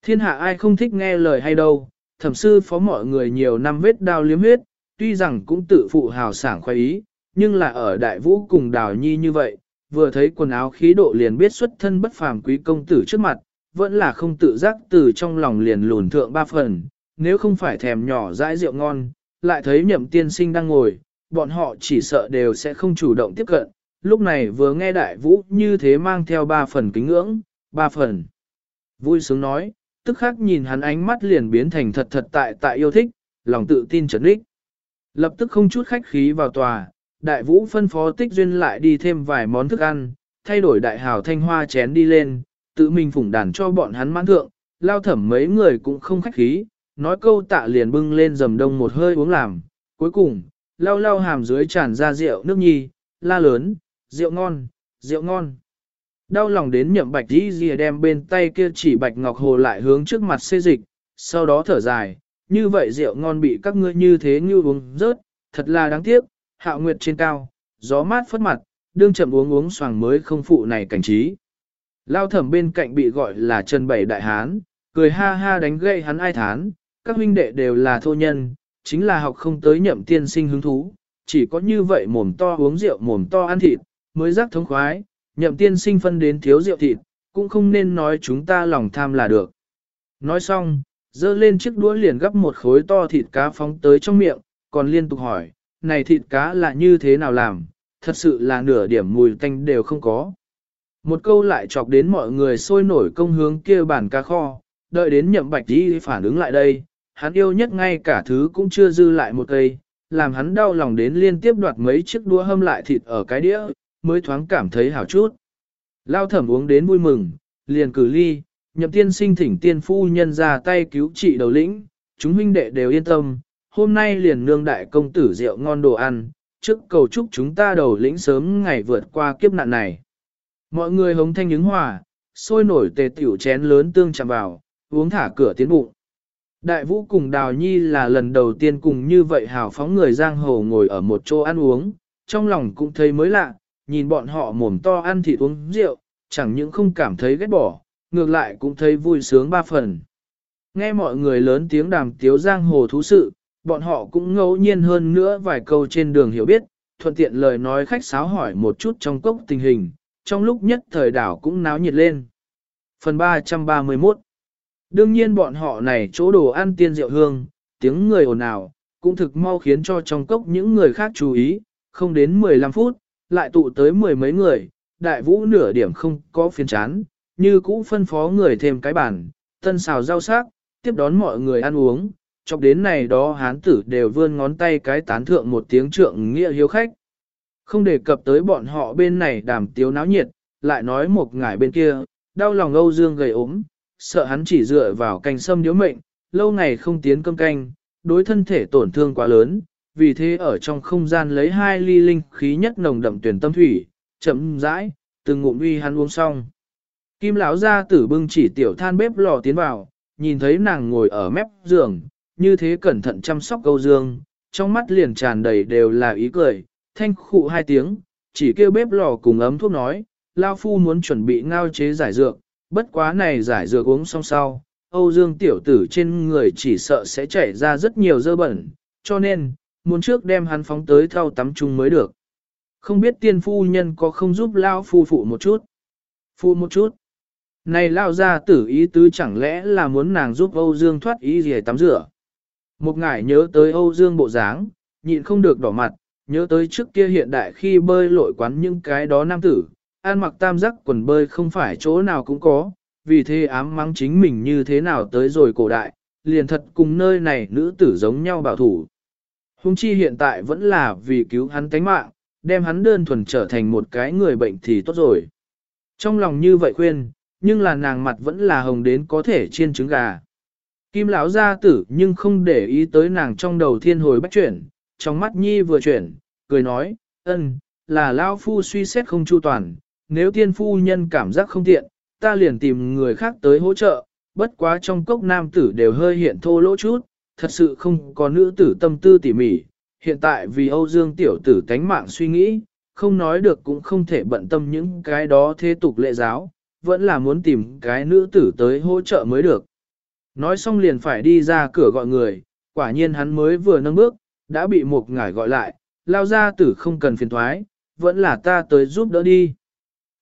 Thiên hạ ai không thích nghe lời hay đâu, thẩm sư phó mọi người nhiều năm vết đao liếm huyết, tuy rằng cũng tự phụ hào sảng khoái ý, nhưng là ở đại vũ cùng đào nhi như vậy, vừa thấy quần áo khí độ liền biết xuất thân bất phàm quý công tử trước mặt, vẫn là không tự giác từ trong lòng liền lùn thượng ba phần, nếu không phải thèm nhỏ dãi rượu ngon, lại thấy nhậm tiên sinh đang ngồi, bọn họ chỉ sợ đều sẽ không chủ động tiếp cận, lúc này vừa nghe đại vũ như thế mang theo ba phần kính ngưỡng, ba phần. Vui sướng nói, tức khắc nhìn hắn ánh mắt liền biến thành thật thật tại tại yêu thích, lòng tự tin trấn đích. Lập tức không chút khách khí vào tòa, đại vũ phân phó tích duyên lại đi thêm vài món thức ăn, thay đổi đại hào thanh hoa chén đi lên, tự mình phủng đàn cho bọn hắn mãn thượng, lao thẩm mấy người cũng không khách khí, nói câu tạ liền bưng lên dầm đông một hơi uống làm, cuối cùng, lao lao hàm dưới tràn ra rượu nước nhi, la lớn, rượu ngon, rượu ngon. Đau lòng đến nhậm bạch đi dìa đem bên tay kia chỉ bạch ngọc hồ lại hướng trước mặt xê dịch, sau đó thở dài, như vậy rượu ngon bị các ngươi như thế như uống rớt, thật là đáng tiếc, hạo nguyệt trên cao, gió mát phất mặt, đương chậm uống uống xoàng mới không phụ này cảnh trí. Lao thẩm bên cạnh bị gọi là Trần Bảy Đại Hán, cười ha ha đánh gậy hắn ai thán, các huynh đệ đều là thô nhân, chính là học không tới nhậm tiên sinh hứng thú, chỉ có như vậy mồm to uống rượu mồm to ăn thịt, mới giác thống khoái, nhậm tiên sinh phân đến thiếu rượu thịt, cũng không nên nói chúng ta lòng tham là được. Nói xong, dơ lên chiếc đũa liền gấp một khối to thịt cá phóng tới trong miệng, còn liên tục hỏi, này thịt cá là như thế nào làm, thật sự là nửa điểm mùi tanh đều không có. Một câu lại chọc đến mọi người sôi nổi công hướng kia bản cá kho, đợi đến nhậm bạch đi phản ứng lại đây, hắn yêu nhất ngay cả thứ cũng chưa dư lại một cây, làm hắn đau lòng đến liên tiếp đoạt mấy chiếc đũa hâm lại thịt ở cái đĩa, mới thoáng cảm thấy hảo chút. Lao thẩm uống đến vui mừng, liền cử ly, nhậm tiên sinh thỉnh tiên phu nhân ra tay cứu trị đầu lĩnh, chúng huynh đệ đều yên tâm, hôm nay liền nương đại công tử rượu ngon đồ ăn, trước cầu chúc chúng ta đầu lĩnh sớm ngày vượt qua kiếp nạn này. Mọi người hống thanh ứng hòa, sôi nổi tề tiểu chén lớn tương chạm vào, uống thả cửa tiến bụng. Đại vũ cùng Đào Nhi là lần đầu tiên cùng như vậy hào phóng người giang hồ ngồi ở một chỗ ăn uống, trong lòng cũng thấy mới lạ, nhìn bọn họ mồm to ăn thịt uống rượu, chẳng những không cảm thấy ghét bỏ, ngược lại cũng thấy vui sướng ba phần. Nghe mọi người lớn tiếng đàm tiếu giang hồ thú sự, bọn họ cũng ngẫu nhiên hơn nữa vài câu trên đường hiểu biết, thuận tiện lời nói khách sáo hỏi một chút trong cốc tình hình, trong lúc nhất thời đảo cũng náo nhiệt lên. Phần 331 Đương nhiên bọn họ này chỗ đồ ăn tiên rượu hương, tiếng người ồn ào, cũng thực mau khiến cho trong cốc những người khác chú ý, không đến 15 phút, lại tụ tới mười mấy người, đại vũ nửa điểm không có phiền chán, như cũ phân phó người thêm cái bàn, tân xào rau sắc, tiếp đón mọi người ăn uống, chọc đến này đó hán tử đều vươn ngón tay cái tán thượng một tiếng trượng nghĩa hiếu khách. Không đề cập tới bọn họ bên này đàm tiếu náo nhiệt, lại nói một ngải bên kia, đau lòng Âu Dương gầy ốm, sợ hắn chỉ dựa vào canh sâm điếu mệnh, lâu ngày không tiến cơm canh, đối thân thể tổn thương quá lớn, vì thế ở trong không gian lấy hai ly linh khí nhất nồng đậm tuyển tâm thủy, chậm rãi, từng ngụm uy hắn uống xong. Kim lão ra tử bưng chỉ tiểu than bếp lò tiến vào, nhìn thấy nàng ngồi ở mép giường, như thế cẩn thận chăm sóc câu dương, trong mắt liền tràn đầy đều là ý cười, thanh khụ hai tiếng, chỉ kêu bếp lò cùng ấm thuốc nói, Lao Phu muốn chuẩn bị ngao chế giải dược, bất quá này giải dược uống xong sau, Âu Dương tiểu tử trên người chỉ sợ sẽ chảy ra rất nhiều dơ bẩn, cho nên, muốn trước đem hắn phóng tới thao tắm chung mới được. Không biết tiên phu nhân có không giúp lao phu phụ một chút. Phụ một chút. Này lao ra tử ý tứ chẳng lẽ là muốn nàng giúp Âu Dương thoát ý gì tắm rửa. Một ngải nhớ tới Âu Dương bộ dáng, nhịn không được đỏ mặt, nhớ tới trước kia hiện đại khi bơi lội quán những cái đó nam tử, an mặc tam giác quần bơi không phải chỗ nào cũng có, vì thế ám mắng chính mình như thế nào tới rồi cổ đại, liền thật cùng nơi này nữ tử giống nhau bảo thủ. Hùng chi hiện tại vẫn là vì cứu hắn tánh mạng, đem hắn đơn thuần trở thành một cái người bệnh thì tốt rồi. Trong lòng như vậy khuyên, nhưng là nàng mặt vẫn là hồng đến có thể chiên trứng gà. Kim lão gia tử nhưng không để ý tới nàng trong đầu thiên hồi bách chuyển, trong mắt nhi vừa chuyển, cười nói, ân, là lão phu suy xét không chu toàn, nếu tiên phu nhân cảm giác không tiện, ta liền tìm người khác tới hỗ trợ, bất quá trong cốc nam tử đều hơi hiện thô lỗ chút, thật sự không có nữ tử tâm tư tỉ mỉ, hiện tại vì Âu Dương tiểu tử tánh mạng suy nghĩ, không nói được cũng không thể bận tâm những cái đó thế tục lệ giáo, vẫn là muốn tìm cái nữ tử tới hỗ trợ mới được. Nói xong liền phải đi ra cửa gọi người, quả nhiên hắn mới vừa nâng bước, đã bị một ngải gọi lại, lao ra tử không cần phiền thoái, vẫn là ta tới giúp đỡ đi.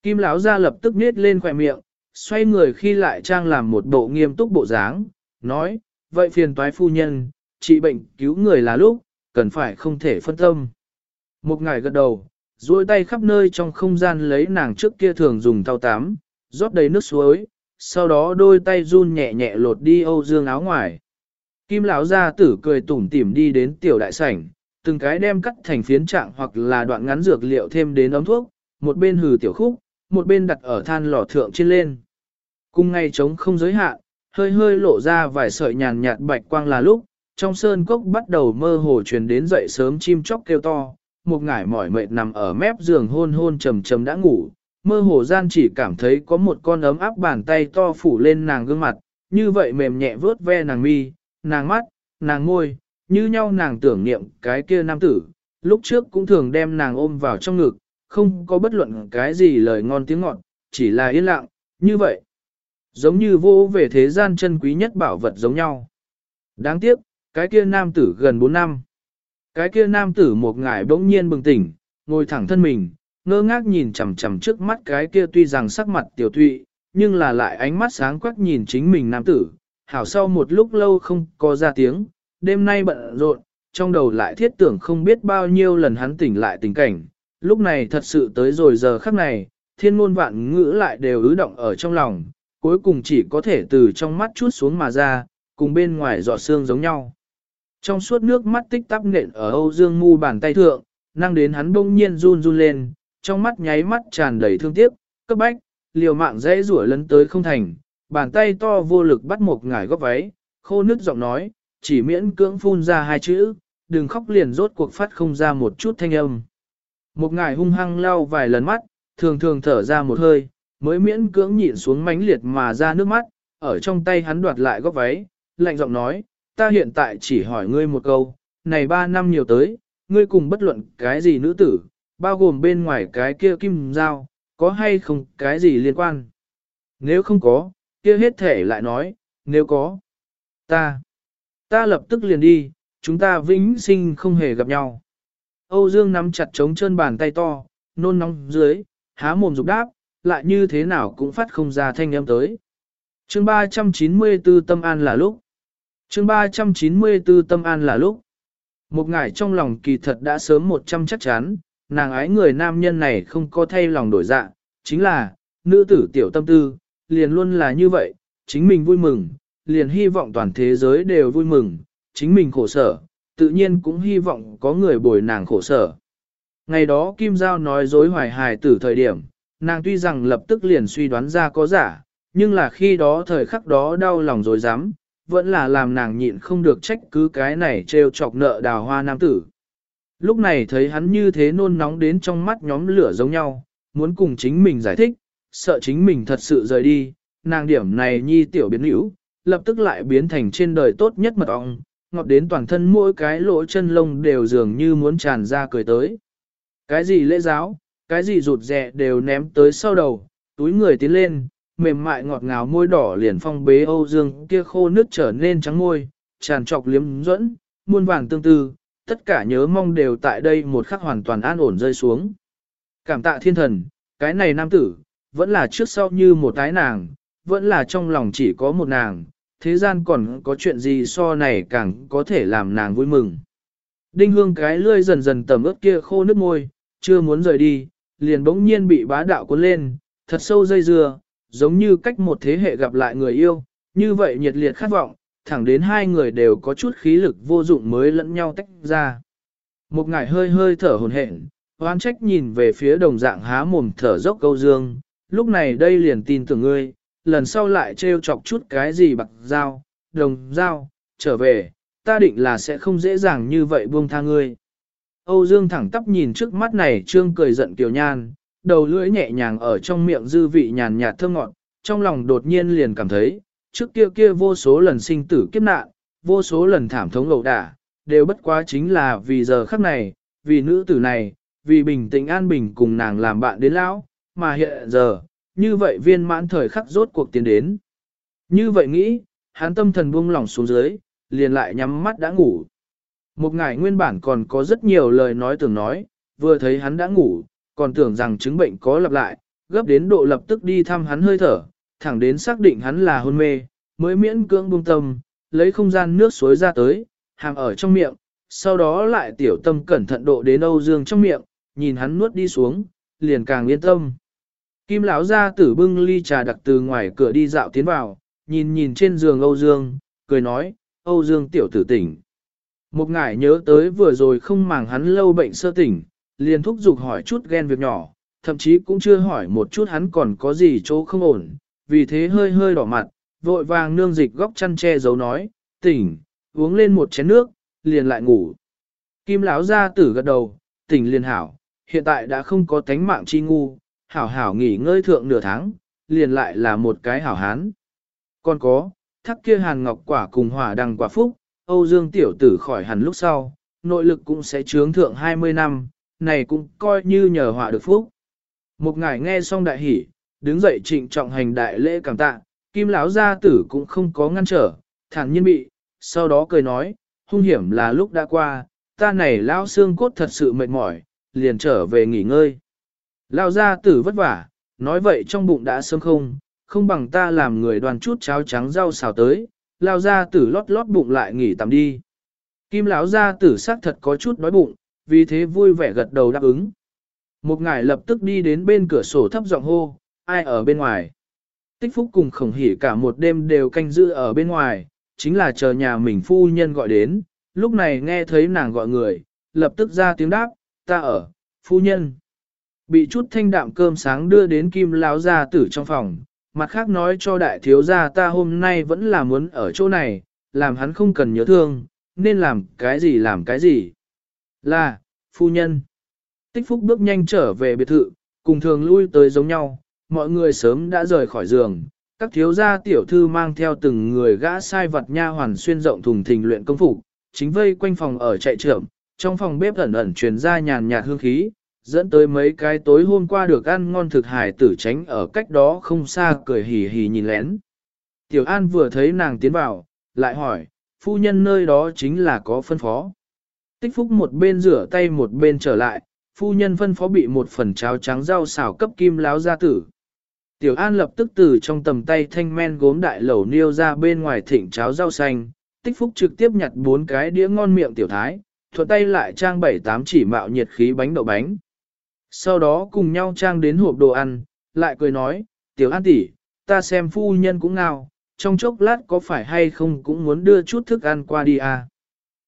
Kim lão ra lập tức nết lên khỏe miệng, xoay người khi lại trang làm một bộ nghiêm túc bộ dáng, nói, vậy phiền toái phu nhân, trị bệnh cứu người là lúc, cần phải không thể phân tâm. Một ngày gật đầu, duỗi tay khắp nơi trong không gian lấy nàng trước kia thường dùng thao tám, rót đầy nước suối, sau đó đôi tay run nhẹ nhẹ lột đi Âu Dương áo ngoài. Kim lão gia tử cười tủm tỉm đi đến tiểu đại sảnh, từng cái đem cắt thành phiến trạng hoặc là đoạn ngắn dược liệu thêm đến ấm thuốc, một bên hừ tiểu khúc, một bên đặt ở than lò thượng trên lên. Cùng ngay trống không giới hạn, hơi hơi lộ ra vài sợi nhàn nhạt bạch quang là lúc, trong sơn cốc bắt đầu mơ hồ truyền đến dậy sớm chim chóc kêu to, một ngải mỏi mệt nằm ở mép giường hôn hôn trầm trầm đã ngủ, mơ hồ gian chỉ cảm thấy có một con ấm áp bàn tay to phủ lên nàng gương mặt, như vậy mềm nhẹ vớt ve nàng mi, nàng mắt, nàng môi, như nhau nàng tưởng niệm cái kia nam tử, lúc trước cũng thường đem nàng ôm vào trong ngực, không có bất luận cái gì lời ngon tiếng ngọt, chỉ là yên lặng, như vậy. Giống như vô về thế gian chân quý nhất bảo vật giống nhau. Đáng tiếc, cái kia nam tử gần 4 năm. Cái kia nam tử một ngải bỗng nhiên bừng tỉnh, ngồi thẳng thân mình, ngơ ngác nhìn chằm chằm trước mắt cái kia tuy rằng sắc mặt tiểu thụy, nhưng là lại ánh mắt sáng quắc nhìn chính mình nam tử. Hảo sau một lúc lâu không có ra tiếng, đêm nay bận rộn, trong đầu lại thiết tưởng không biết bao nhiêu lần hắn tỉnh lại tình cảnh. Lúc này thật sự tới rồi giờ khắc này, thiên ngôn vạn ngữ lại đều ứ động ở trong lòng, cuối cùng chỉ có thể từ trong mắt chút xuống mà ra, cùng bên ngoài giọt xương giống nhau. Trong suốt nước mắt tích tắp nện ở Âu Dương ngu bàn tay thượng, năng đến hắn bỗng nhiên run run lên, trong mắt nháy mắt tràn đầy thương tiếc, cấp bách, liều mạng dễ rủa lấn tới không thành, bàn tay to vô lực bắt một ngải góp váy, khô nứt giọng nói, chỉ miễn cưỡng phun ra hai chữ, đừng khóc liền rốt cuộc phát không ra một chút thanh âm. Một ngải hung hăng lau vài lần mắt, thường thường thở ra một hơi, mới miễn cưỡng nhịn xuống mánh liệt mà ra nước mắt, ở trong tay hắn đoạt lại góp váy, lạnh giọng nói, ta hiện tại chỉ hỏi ngươi một câu, này ba năm nhiều tới, ngươi cùng bất luận cái gì nữ tử, bao gồm bên ngoài cái kia kim dao, có hay không cái gì liên quan. Nếu không có, kia hết thể lại nói, nếu có, ta, ta lập tức liền đi, chúng ta vĩnh sinh không hề gặp nhau. Âu Dương nắm chặt trống chân bàn tay to, nôn nóng dưới, há mồm rục đáp, lại như thế nào cũng phát không ra thanh âm tới. chương 394 tâm an là lúc. chương 394 tâm an là lúc. Một ngải trong lòng kỳ thật đã sớm một trăm chắc chắn, nàng ái người nam nhân này không có thay lòng đổi dạ, chính là, nữ tử tiểu tâm tư, liền luôn là như vậy, chính mình vui mừng, liền hy vọng toàn thế giới đều vui mừng, chính mình khổ sở, tự nhiên cũng hy vọng có người bồi nàng khổ sở. Ngày đó Kim Giao nói dối hoài hài tử thời điểm, nàng tuy rằng lập tức liền suy đoán ra có giả, nhưng là khi đó thời khắc đó đau lòng rồi dám, vẫn là làm nàng nhịn không được trách cứ cái này trêu chọc nợ đào hoa nam tử. Lúc này thấy hắn như thế nôn nóng đến trong mắt nhóm lửa giống nhau, muốn cùng chính mình giải thích, sợ chính mình thật sự rời đi, nàng điểm này nhi tiểu biến hữu, lập tức lại biến thành trên đời tốt nhất mật ong, ngọt đến toàn thân mỗi cái lỗ chân lông đều dường như muốn tràn ra cười tới. Cái gì lễ giáo, cái gì rụt rè đều ném tới sau đầu, túi người tiến lên, mềm mại ngọt ngào môi đỏ liền phong bế Âu Dương kia khô nước trở nên trắng môi, tràn trọc liếm dẫn, muôn vàng tương tư, tất cả nhớ mong đều tại đây một khắc hoàn toàn an ổn rơi xuống. Cảm tạ thiên thần, cái này nam tử, vẫn là trước sau như một tái nàng, vẫn là trong lòng chỉ có một nàng, thế gian còn có chuyện gì so này càng có thể làm nàng vui mừng. Đinh hương cái lươi dần dần tầm ướt kia khô nước môi, chưa muốn rời đi, liền bỗng nhiên bị bá đạo cuốn lên, thật sâu dây dưa, giống như cách một thế hệ gặp lại người yêu, như vậy nhiệt liệt khát vọng, thẳng đến hai người đều có chút khí lực vô dụng mới lẫn nhau tách ra. Một ngải hơi hơi thở hồn hển, oán trách nhìn về phía đồng dạng há mồm thở dốc câu dương, lúc này đây liền tin tưởng ngươi, lần sau lại trêu chọc chút cái gì bạc dao, đồng dao, trở về, ta định là sẽ không dễ dàng như vậy buông tha ngươi. Âu Dương thẳng tắp nhìn trước mắt này trương cười giận kiều nhan, đầu lưỡi nhẹ nhàng ở trong miệng dư vị nhàn nhạt thơm ngọt, trong lòng đột nhiên liền cảm thấy, trước kia kia vô số lần sinh tử kiếp nạn, vô số lần thảm thống ẩu đả, đều bất quá chính là vì giờ khắc này, vì nữ tử này, vì bình tĩnh an bình cùng nàng làm bạn đến lão, mà hiện giờ, như vậy viên mãn thời khắc rốt cuộc tiến đến. Như vậy nghĩ, hắn tâm thần buông lỏng xuống dưới, liền lại nhắm mắt đã ngủ. Một ngày nguyên bản còn có rất nhiều lời nói tưởng nói, vừa thấy hắn đã ngủ, còn tưởng rằng chứng bệnh có lặp lại, gấp đến độ lập tức đi thăm hắn hơi thở, thẳng đến xác định hắn là hôn mê, mới miễn cưỡng buông tâm, lấy không gian nước suối ra tới, hàm ở trong miệng, sau đó lại tiểu tâm cẩn thận độ đến Âu Dương trong miệng, nhìn hắn nuốt đi xuống, liền càng yên tâm. Kim lão ra tử bưng ly trà đặc từ ngoài cửa đi dạo tiến vào, nhìn nhìn trên giường Âu Dương, cười nói, Âu Dương tiểu tử tỉnh. Một ngải nhớ tới vừa rồi không màng hắn lâu bệnh sơ tỉnh, liền thúc giục hỏi chút ghen việc nhỏ, thậm chí cũng chưa hỏi một chút hắn còn có gì chỗ không ổn, vì thế hơi hơi đỏ mặt, vội vàng nương dịch góc chăn che giấu nói, tỉnh, uống lên một chén nước, liền lại ngủ. Kim lão ra tử gật đầu, tỉnh liền hảo, hiện tại đã không có tánh mạng chi ngu, hảo hảo nghỉ ngơi thượng nửa tháng, liền lại là một cái hảo hán. Còn có, thắc kia hàn ngọc quả cùng hỏa đằng quả phúc, Âu Dương tiểu tử khỏi hẳn lúc sau, nội lực cũng sẽ trướng thượng 20 năm, này cũng coi như nhờ họa được phúc. Một ngài nghe xong đại hỉ, đứng dậy trịnh trọng hành đại lễ cảm tạ, kim lão gia tử cũng không có ngăn trở, thản nhiên bị, sau đó cười nói, hung hiểm là lúc đã qua, ta này lão xương cốt thật sự mệt mỏi, liền trở về nghỉ ngơi. Lão gia tử vất vả, nói vậy trong bụng đã sớm không, không bằng ta làm người đoàn chút cháo trắng rau xào tới, Lão gia tử lót lót bụng lại nghỉ tạm đi. Kim lão gia tử xác thật có chút đói bụng, vì thế vui vẻ gật đầu đáp ứng. Một ngài lập tức đi đến bên cửa sổ thấp giọng hô, ai ở bên ngoài. Tích phúc cùng khổng hỉ cả một đêm đều canh giữ ở bên ngoài, chính là chờ nhà mình phu nhân gọi đến, lúc này nghe thấy nàng gọi người, lập tức ra tiếng đáp, ta ở, phu nhân. Bị chút thanh đạm cơm sáng đưa đến kim lão gia tử trong phòng, mặt khác nói cho đại thiếu gia ta hôm nay vẫn là muốn ở chỗ này, làm hắn không cần nhớ thương, nên làm cái gì làm cái gì. Là, phu nhân. Tích phúc bước nhanh trở về biệt thự, cùng thường lui tới giống nhau, mọi người sớm đã rời khỏi giường, các thiếu gia tiểu thư mang theo từng người gã sai vật nha hoàn xuyên rộng thùng thình luyện công phục, chính vây quanh phòng ở chạy trưởng, trong phòng bếp ẩn ẩn truyền ra nhàn nhạt hương khí, dẫn tới mấy cái tối hôm qua được ăn ngon thực hài tử tránh ở cách đó không xa cười hì hì nhìn lén. Tiểu An vừa thấy nàng tiến vào, lại hỏi, phu nhân nơi đó chính là có phân phó. Tích phúc một bên rửa tay một bên trở lại, phu nhân phân phó bị một phần cháo trắng rau xào cấp kim láo gia tử. Tiểu An lập tức từ trong tầm tay thanh men gốm đại lẩu niêu ra bên ngoài thịnh cháo rau xanh, tích phúc trực tiếp nhặt bốn cái đĩa ngon miệng tiểu thái, thuận tay lại trang bảy tám chỉ mạo nhiệt khí bánh đậu bánh. Sau đó cùng nhau trang đến hộp đồ ăn, lại cười nói, tiểu An tỷ, ta xem phu nhân cũng nào, trong chốc lát có phải hay không cũng muốn đưa chút thức ăn qua đi à.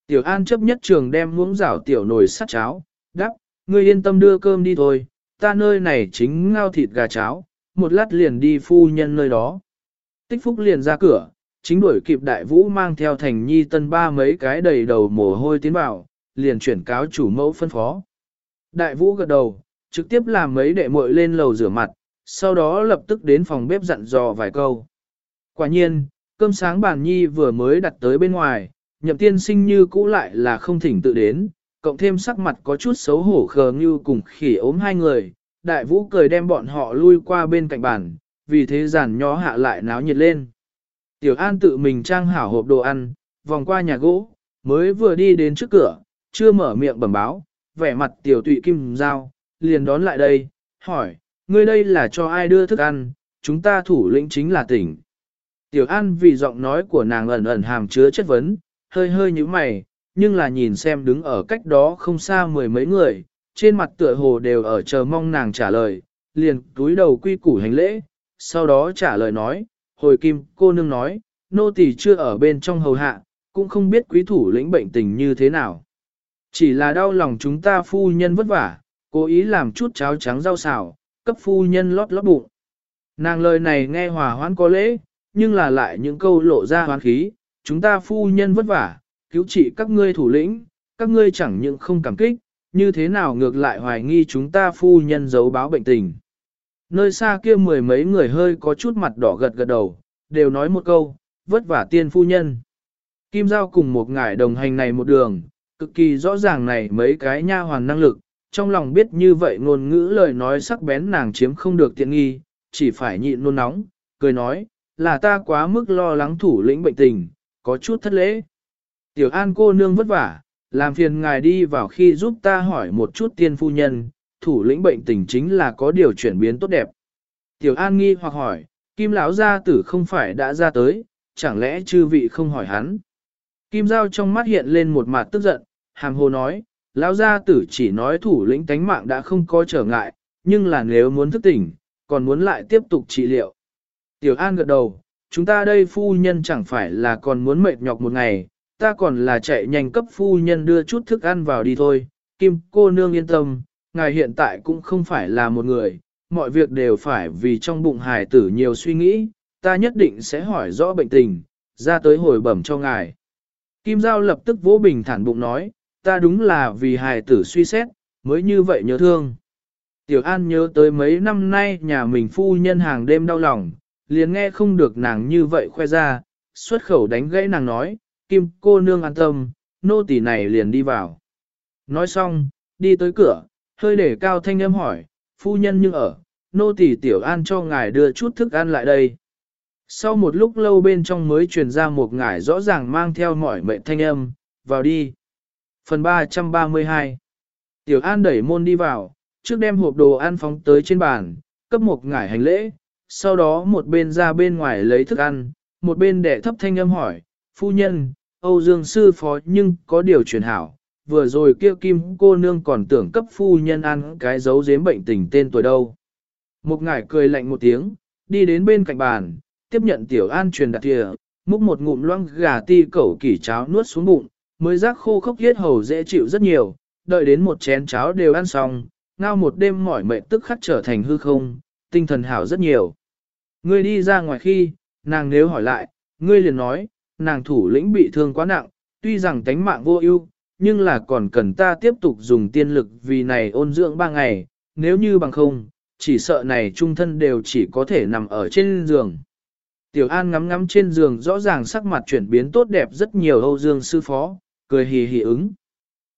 Tiểu An chấp nhất trường đem muỗng rảo tiểu nồi sắt cháo, đắp, ngươi yên tâm đưa cơm đi thôi, ta nơi này chính ngao thịt gà cháo, một lát liền đi phu nhân nơi đó. Tích phúc liền ra cửa, chính đuổi kịp đại vũ mang theo thành nhi tân ba mấy cái đầy đầu mồ hôi tiến vào, liền chuyển cáo chủ mẫu phân phó. Đại vũ gật đầu, trực tiếp làm mấy đệ muội lên lầu rửa mặt, sau đó lập tức đến phòng bếp dặn dò vài câu. Quả nhiên, cơm sáng bàn nhi vừa mới đặt tới bên ngoài, nhậm tiên sinh như cũ lại là không thỉnh tự đến, cộng thêm sắc mặt có chút xấu hổ khờ như cùng khỉ ốm hai người, đại vũ cười đem bọn họ lui qua bên cạnh bàn, vì thế giàn nhó hạ lại náo nhiệt lên. Tiểu An tự mình trang hảo hộp đồ ăn, vòng qua nhà gỗ, mới vừa đi đến trước cửa, chưa mở miệng bẩm báo, vẻ mặt tiểu tụy kim giao, liền đón lại đây, hỏi, ngươi đây là cho ai đưa thức ăn, chúng ta thủ lĩnh chính là tỉnh. Tiểu An vì giọng nói của nàng ẩn ẩn hàm chứa chất vấn, hơi hơi như mày, nhưng là nhìn xem đứng ở cách đó không xa mười mấy người, trên mặt tựa hồ đều ở chờ mong nàng trả lời, liền túi đầu quy củ hành lễ, sau đó trả lời nói, hồi kim cô nương nói, nô tỳ chưa ở bên trong hầu hạ, cũng không biết quý thủ lĩnh bệnh tình như thế nào. Chỉ là đau lòng chúng ta phu nhân vất vả, cố ý làm chút cháo trắng rau xào, cấp phu nhân lót lót bụng. Nàng lời này nghe hòa hoãn có lễ, nhưng là lại những câu lộ ra hoán khí, chúng ta phu nhân vất vả, cứu trị các ngươi thủ lĩnh, các ngươi chẳng những không cảm kích, như thế nào ngược lại hoài nghi chúng ta phu nhân giấu báo bệnh tình. Nơi xa kia mười mấy người hơi có chút mặt đỏ gật gật đầu, đều nói một câu, vất vả tiên phu nhân. Kim Giao cùng một ngải đồng hành này một đường, cực kỳ rõ ràng này mấy cái nha hoàn năng lực, trong lòng biết như vậy ngôn ngữ lời nói sắc bén nàng chiếm không được tiện nghi, chỉ phải nhịn nôn nóng, cười nói, là ta quá mức lo lắng thủ lĩnh bệnh tình, có chút thất lễ. Tiểu An cô nương vất vả, làm phiền ngài đi vào khi giúp ta hỏi một chút tiên phu nhân, thủ lĩnh bệnh tình chính là có điều chuyển biến tốt đẹp. Tiểu An nghi hoặc hỏi, Kim lão gia tử không phải đã ra tới, chẳng lẽ chư vị không hỏi hắn? Kim Giao trong mắt hiện lên một mặt tức giận, hàm hồ nói, lão gia tử chỉ nói thủ lĩnh tánh mạng đã không có trở ngại, nhưng là nếu muốn thức tỉnh, còn muốn lại tiếp tục trị liệu. Tiểu An gật đầu, chúng ta đây phu nhân chẳng phải là còn muốn mệt nhọc một ngày, ta còn là chạy nhanh cấp phu nhân đưa chút thức ăn vào đi thôi. Kim cô nương yên tâm, ngài hiện tại cũng không phải là một người, mọi việc đều phải vì trong bụng hài tử nhiều suy nghĩ, ta nhất định sẽ hỏi rõ bệnh tình, ra tới hồi bẩm cho ngài. Kim Giao lập tức vỗ bình thản bụng nói, ta đúng là vì hài tử suy xét, mới như vậy nhớ thương. Tiểu An nhớ tới mấy năm nay nhà mình phu nhân hàng đêm đau lòng, liền nghe không được nàng như vậy khoe ra, xuất khẩu đánh gãy nàng nói, Kim cô nương an tâm, nô tỳ này liền đi vào. Nói xong, đi tới cửa, hơi để cao thanh âm hỏi, phu nhân nhưng ở, nô tỳ tiểu an cho ngài đưa chút thức ăn lại đây. Sau một lúc lâu bên trong mới truyền ra một ngải rõ ràng mang theo mỏi mệnh thanh âm, vào đi. Phần 332 Tiểu An đẩy môn đi vào, trước đem hộp đồ ăn phóng tới trên bàn, cấp một ngải hành lễ, sau đó một bên ra bên ngoài lấy thức ăn, một bên đệ thấp thanh âm hỏi, phu nhân, Âu Dương sư phó nhưng có điều truyền hảo, vừa rồi kia kim cô nương còn tưởng cấp phu nhân ăn cái dấu giếm bệnh tình tên tuổi đâu. Một ngải cười lạnh một tiếng, đi đến bên cạnh bàn, tiếp nhận tiểu an truyền đặt thìa, múc một ngụm loang gà ti cẩu kỷ cháo nuốt xuống bụng, mới rác khô khốc yết hầu dễ chịu rất nhiều, đợi đến một chén cháo đều ăn xong, ngao một đêm mỏi mệt tức khắc trở thành hư không, tinh thần hảo rất nhiều. Ngươi đi ra ngoài khi, nàng nếu hỏi lại, ngươi liền nói, nàng thủ lĩnh bị thương quá nặng, tuy rằng tánh mạng vô ưu, nhưng là còn cần ta tiếp tục dùng tiên lực vì này ôn dưỡng ba ngày, nếu như bằng không, chỉ sợ này trung thân đều chỉ có thể nằm ở trên giường. Tiểu An ngắm ngắm trên giường rõ ràng sắc mặt chuyển biến tốt đẹp rất nhiều Âu Dương sư phó, cười hì hì ứng.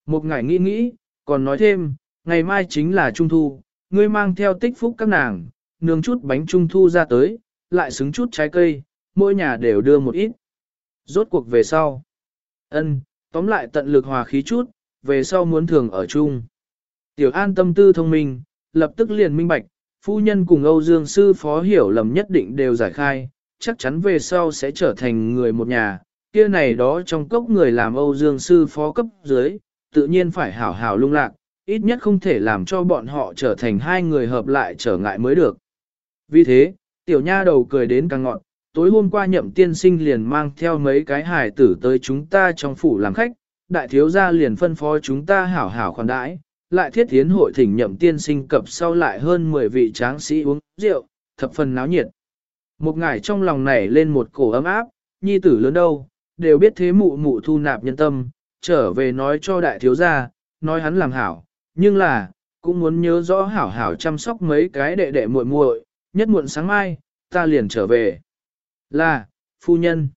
Một ngày nghĩ nghĩ, còn nói thêm, ngày mai chính là trung thu, ngươi mang theo tích phúc các nàng, nướng chút bánh trung thu ra tới, lại xứng chút trái cây, mỗi nhà đều đưa một ít. Rốt cuộc về sau. ân tóm lại tận lực hòa khí chút, về sau muốn thường ở chung. Tiểu An tâm tư thông minh, lập tức liền minh bạch, phu nhân cùng Âu Dương sư phó hiểu lầm nhất định đều giải khai, chắc chắn về sau sẽ trở thành người một nhà, kia này đó trong cốc người làm Âu Dương sư phó cấp dưới, tự nhiên phải hảo hảo lung lạc, ít nhất không thể làm cho bọn họ trở thành hai người hợp lại trở ngại mới được. Vì thế, tiểu nha đầu cười đến càng ngọn, tối hôm qua nhậm tiên sinh liền mang theo mấy cái hải tử tới chúng ta trong phủ làm khách, đại thiếu gia liền phân phó chúng ta hảo hảo khoản đãi, lại thiết tiến hội thỉnh nhậm tiên sinh cập sau lại hơn 10 vị tráng sĩ uống rượu, thập phần náo nhiệt. Một ngải trong lòng nảy lên một cổ ấm áp, nhi tử lớn đâu, đều biết thế mụ mụ thu nạp nhân tâm, trở về nói cho đại thiếu gia, nói hắn làm hảo, nhưng là, cũng muốn nhớ rõ hảo hảo chăm sóc mấy cái đệ đệ muội muội, nhất muộn sáng mai, ta liền trở về. Là, phu nhân.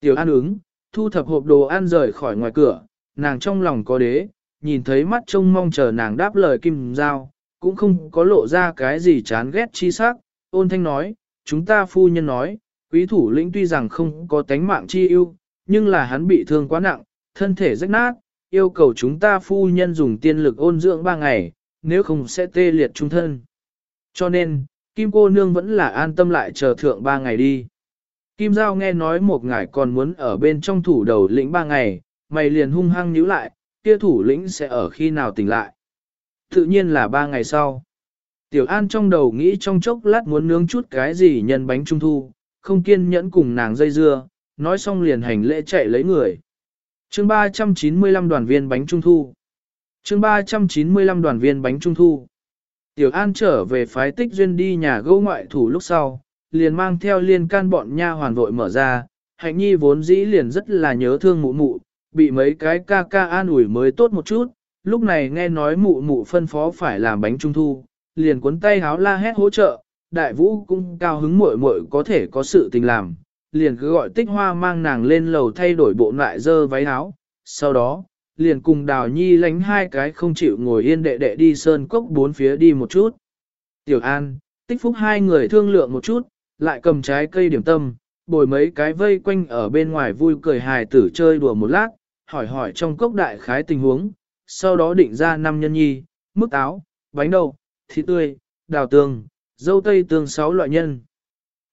Tiểu An ứng, thu thập hộp đồ ăn rời khỏi ngoài cửa, nàng trong lòng có đế, nhìn thấy mắt trông mong chờ nàng đáp lời kim giao, cũng không có lộ ra cái gì chán ghét chi sắc, ôn thanh nói, chúng ta phu nhân nói, quý thủ lĩnh tuy rằng không có tánh mạng chi ưu, nhưng là hắn bị thương quá nặng, thân thể rách nát, yêu cầu chúng ta phu nhân dùng tiên lực ôn dưỡng ba ngày, nếu không sẽ tê liệt trung thân. Cho nên, Kim cô nương vẫn là an tâm lại chờ thượng ba ngày đi. Kim Giao nghe nói một ngài còn muốn ở bên trong thủ đầu lĩnh ba ngày, mày liền hung hăng nhíu lại, kia thủ lĩnh sẽ ở khi nào tỉnh lại. Tự nhiên là ba ngày sau. Tiểu An trong đầu nghĩ trong chốc lát muốn nướng chút cái gì nhân bánh trung thu, không kiên nhẫn cùng nàng dây dưa, nói xong liền hành lễ chạy lấy người. chương 395 đoàn viên bánh trung thu. chương 395 đoàn viên bánh trung thu. Tiểu An trở về phái tích duyên đi nhà gấu ngoại thủ lúc sau, liền mang theo liên can bọn nha hoàn vội mở ra, hạnh nhi vốn dĩ liền rất là nhớ thương mụ mụ, bị mấy cái ca ca an ủi mới tốt một chút, lúc này nghe nói mụ mụ phân phó phải làm bánh trung thu, liền cuốn tay háo la hét hỗ trợ, đại vũ cũng cao hứng muội muội có thể có sự tình làm, liền cứ gọi tích hoa mang nàng lên lầu thay đổi bộ lại dơ váy áo, sau đó, liền cùng đào nhi lánh hai cái không chịu ngồi yên đệ đệ đi sơn cốc bốn phía đi một chút. Tiểu An, tích phúc hai người thương lượng một chút, lại cầm trái cây điểm tâm, bồi mấy cái vây quanh ở bên ngoài vui cười hài tử chơi đùa một lát, hỏi hỏi trong cốc đại khái tình huống, sau đó định ra năm nhân nhi, mức áo, bánh đậu, thịt tươi, đào tương, dâu tây tương sáu loại nhân.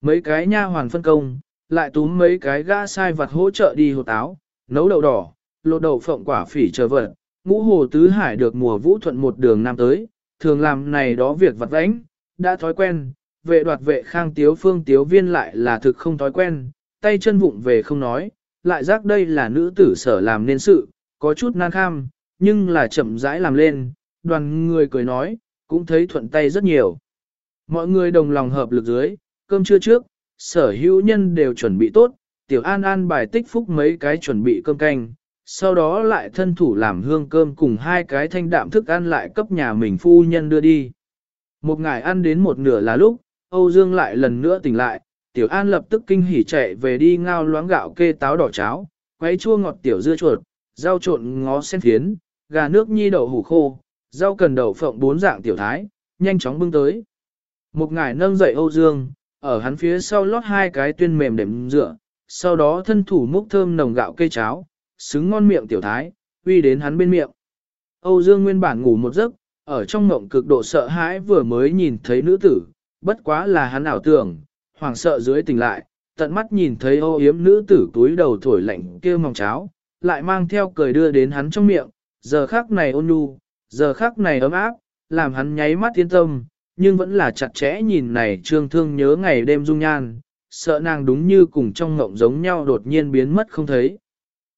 Mấy cái nha hoàn phân công, lại túm mấy cái gã sai vặt hỗ trợ đi hột áo, nấu đậu đỏ, lột đậu phộng quả phỉ chờ vật. Ngũ hồ tứ hải được mùa vũ thuận một đường nam tới, thường làm này đó việc vặt vãnh, đã thói quen, vệ đoạt vệ khang tiếu phương tiếu viên lại là thực không thói quen, tay chân vụng về không nói, lại giác đây là nữ tử sở làm nên sự, có chút nan kham, nhưng là chậm rãi làm lên, đoàn người cười nói, cũng thấy thuận tay rất nhiều. Mọi người đồng lòng hợp lực dưới, cơm trưa trước, sở hữu nhân đều chuẩn bị tốt, tiểu an an bài tích phúc mấy cái chuẩn bị cơm canh, sau đó lại thân thủ làm hương cơm cùng hai cái thanh đạm thức ăn lại cấp nhà mình phu nhân đưa đi. Một ngày ăn đến một nửa là lúc, Âu Dương lại lần nữa tỉnh lại, tiểu an lập tức kinh hỉ chạy về đi ngao loáng gạo kê táo đỏ cháo, quấy chua ngọt tiểu dưa chuột, rau trộn ngó sen phiến, gà nước nhi đậu hủ khô, rau cần đậu phộng bốn dạng tiểu thái, nhanh chóng bưng tới. Một ngải nâng dậy Âu Dương, ở hắn phía sau lót hai cái tuyên mềm đệm dựa, sau đó thân thủ múc thơm nồng gạo cây cháo, xứng ngon miệng tiểu thái, uy đến hắn bên miệng. Âu Dương nguyên bản ngủ một giấc, ở trong ngộng cực độ sợ hãi vừa mới nhìn thấy nữ tử, bất quá là hắn ảo tưởng, hoảng sợ dưới tỉnh lại, tận mắt nhìn thấy ô yếm nữ tử túi đầu thổi lạnh kêu mỏng cháo, lại mang theo cười đưa đến hắn trong miệng, giờ khắc này ôn nhu, giờ khắc này ấm áp, làm hắn nháy mắt yên tâm, nhưng vẫn là chặt chẽ nhìn này trương thương nhớ ngày đêm dung nhan, sợ nàng đúng như cùng trong ngộng giống nhau đột nhiên biến mất không thấy.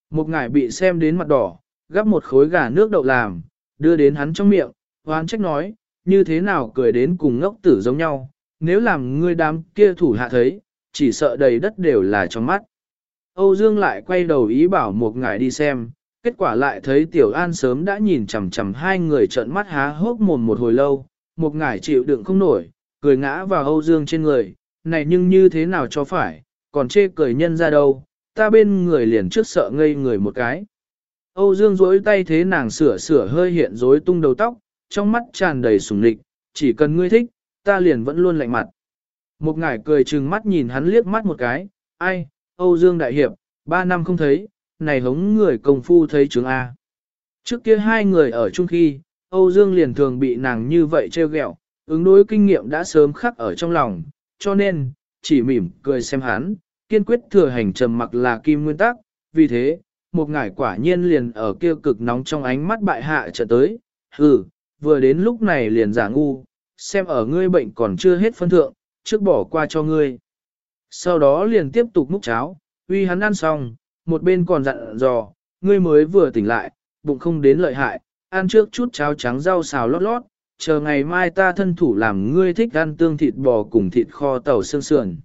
Một ngải bị xem đến mặt đỏ, gắp một khối gà nước đậu làm, đưa đến hắn trong miệng, hoán trách nói, như thế nào cười đến cùng ngốc tử giống nhau, nếu làm ngươi đám kia thủ hạ thấy, chỉ sợ đầy đất đều là trong mắt. Âu Dương lại quay đầu ý bảo một ngải đi xem, kết quả lại thấy Tiểu An sớm đã nhìn chằm chằm hai người trợn mắt há hốc mồm một hồi lâu, một ngải chịu đựng không nổi, cười ngã vào Âu Dương trên người, này nhưng như thế nào cho phải, còn chê cười nhân ra đâu, ta bên người liền trước sợ ngây người một cái. Âu Dương rỗi tay thế nàng sửa sửa hơi hiện rối tung đầu tóc, trong mắt tràn đầy sùng lịch, chỉ cần ngươi thích, ta liền vẫn luôn lạnh mặt. Một ngải cười trừng mắt nhìn hắn liếc mắt một cái, ai, Âu Dương Đại Hiệp, ba năm không thấy, này hống người công phu thấy chứng A. Trước kia hai người ở chung khi, Âu Dương liền thường bị nàng như vậy trêu ghẹo, ứng đối kinh nghiệm đã sớm khắc ở trong lòng, cho nên, chỉ mỉm cười xem hắn, kiên quyết thừa hành trầm mặc là kim nguyên tắc, vì thế, một ngải quả nhiên liền ở kia cực nóng trong ánh mắt bại hạ trở tới, hừ, vừa đến lúc này liền giả ngu, xem ở ngươi bệnh còn chưa hết phân thượng, trước bỏ qua cho ngươi. Sau đó liền tiếp tục múc cháo, uy hắn ăn xong, một bên còn dặn dò, ngươi mới vừa tỉnh lại, bụng không đến lợi hại, ăn trước chút cháo trắng rau xào lót lót, chờ ngày mai ta thân thủ làm ngươi thích ăn tương thịt bò cùng thịt kho tàu xương sườn.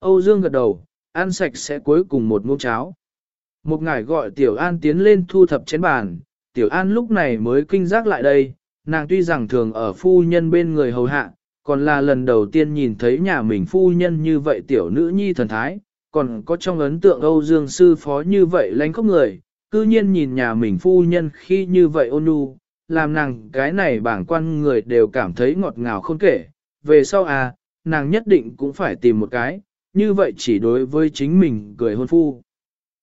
Âu Dương gật đầu, ăn sạch sẽ cuối cùng một muỗng cháo. Một ngải gọi Tiểu An tiến lên thu thập chén bàn, Tiểu An lúc này mới kinh giác lại đây, nàng tuy rằng thường ở phu nhân bên người hầu hạ, còn là lần đầu tiên nhìn thấy nhà mình phu nhân như vậy tiểu nữ nhi thần thái, còn có trong ấn tượng Âu Dương sư phó như vậy lánh khóc người, cư nhiên nhìn nhà mình phu nhân khi như vậy ôn nhu, làm nàng cái này bảng quan người đều cảm thấy ngọt ngào không kể. Về sau à, nàng nhất định cũng phải tìm một cái, như vậy chỉ đối với chính mình cười hôn phu.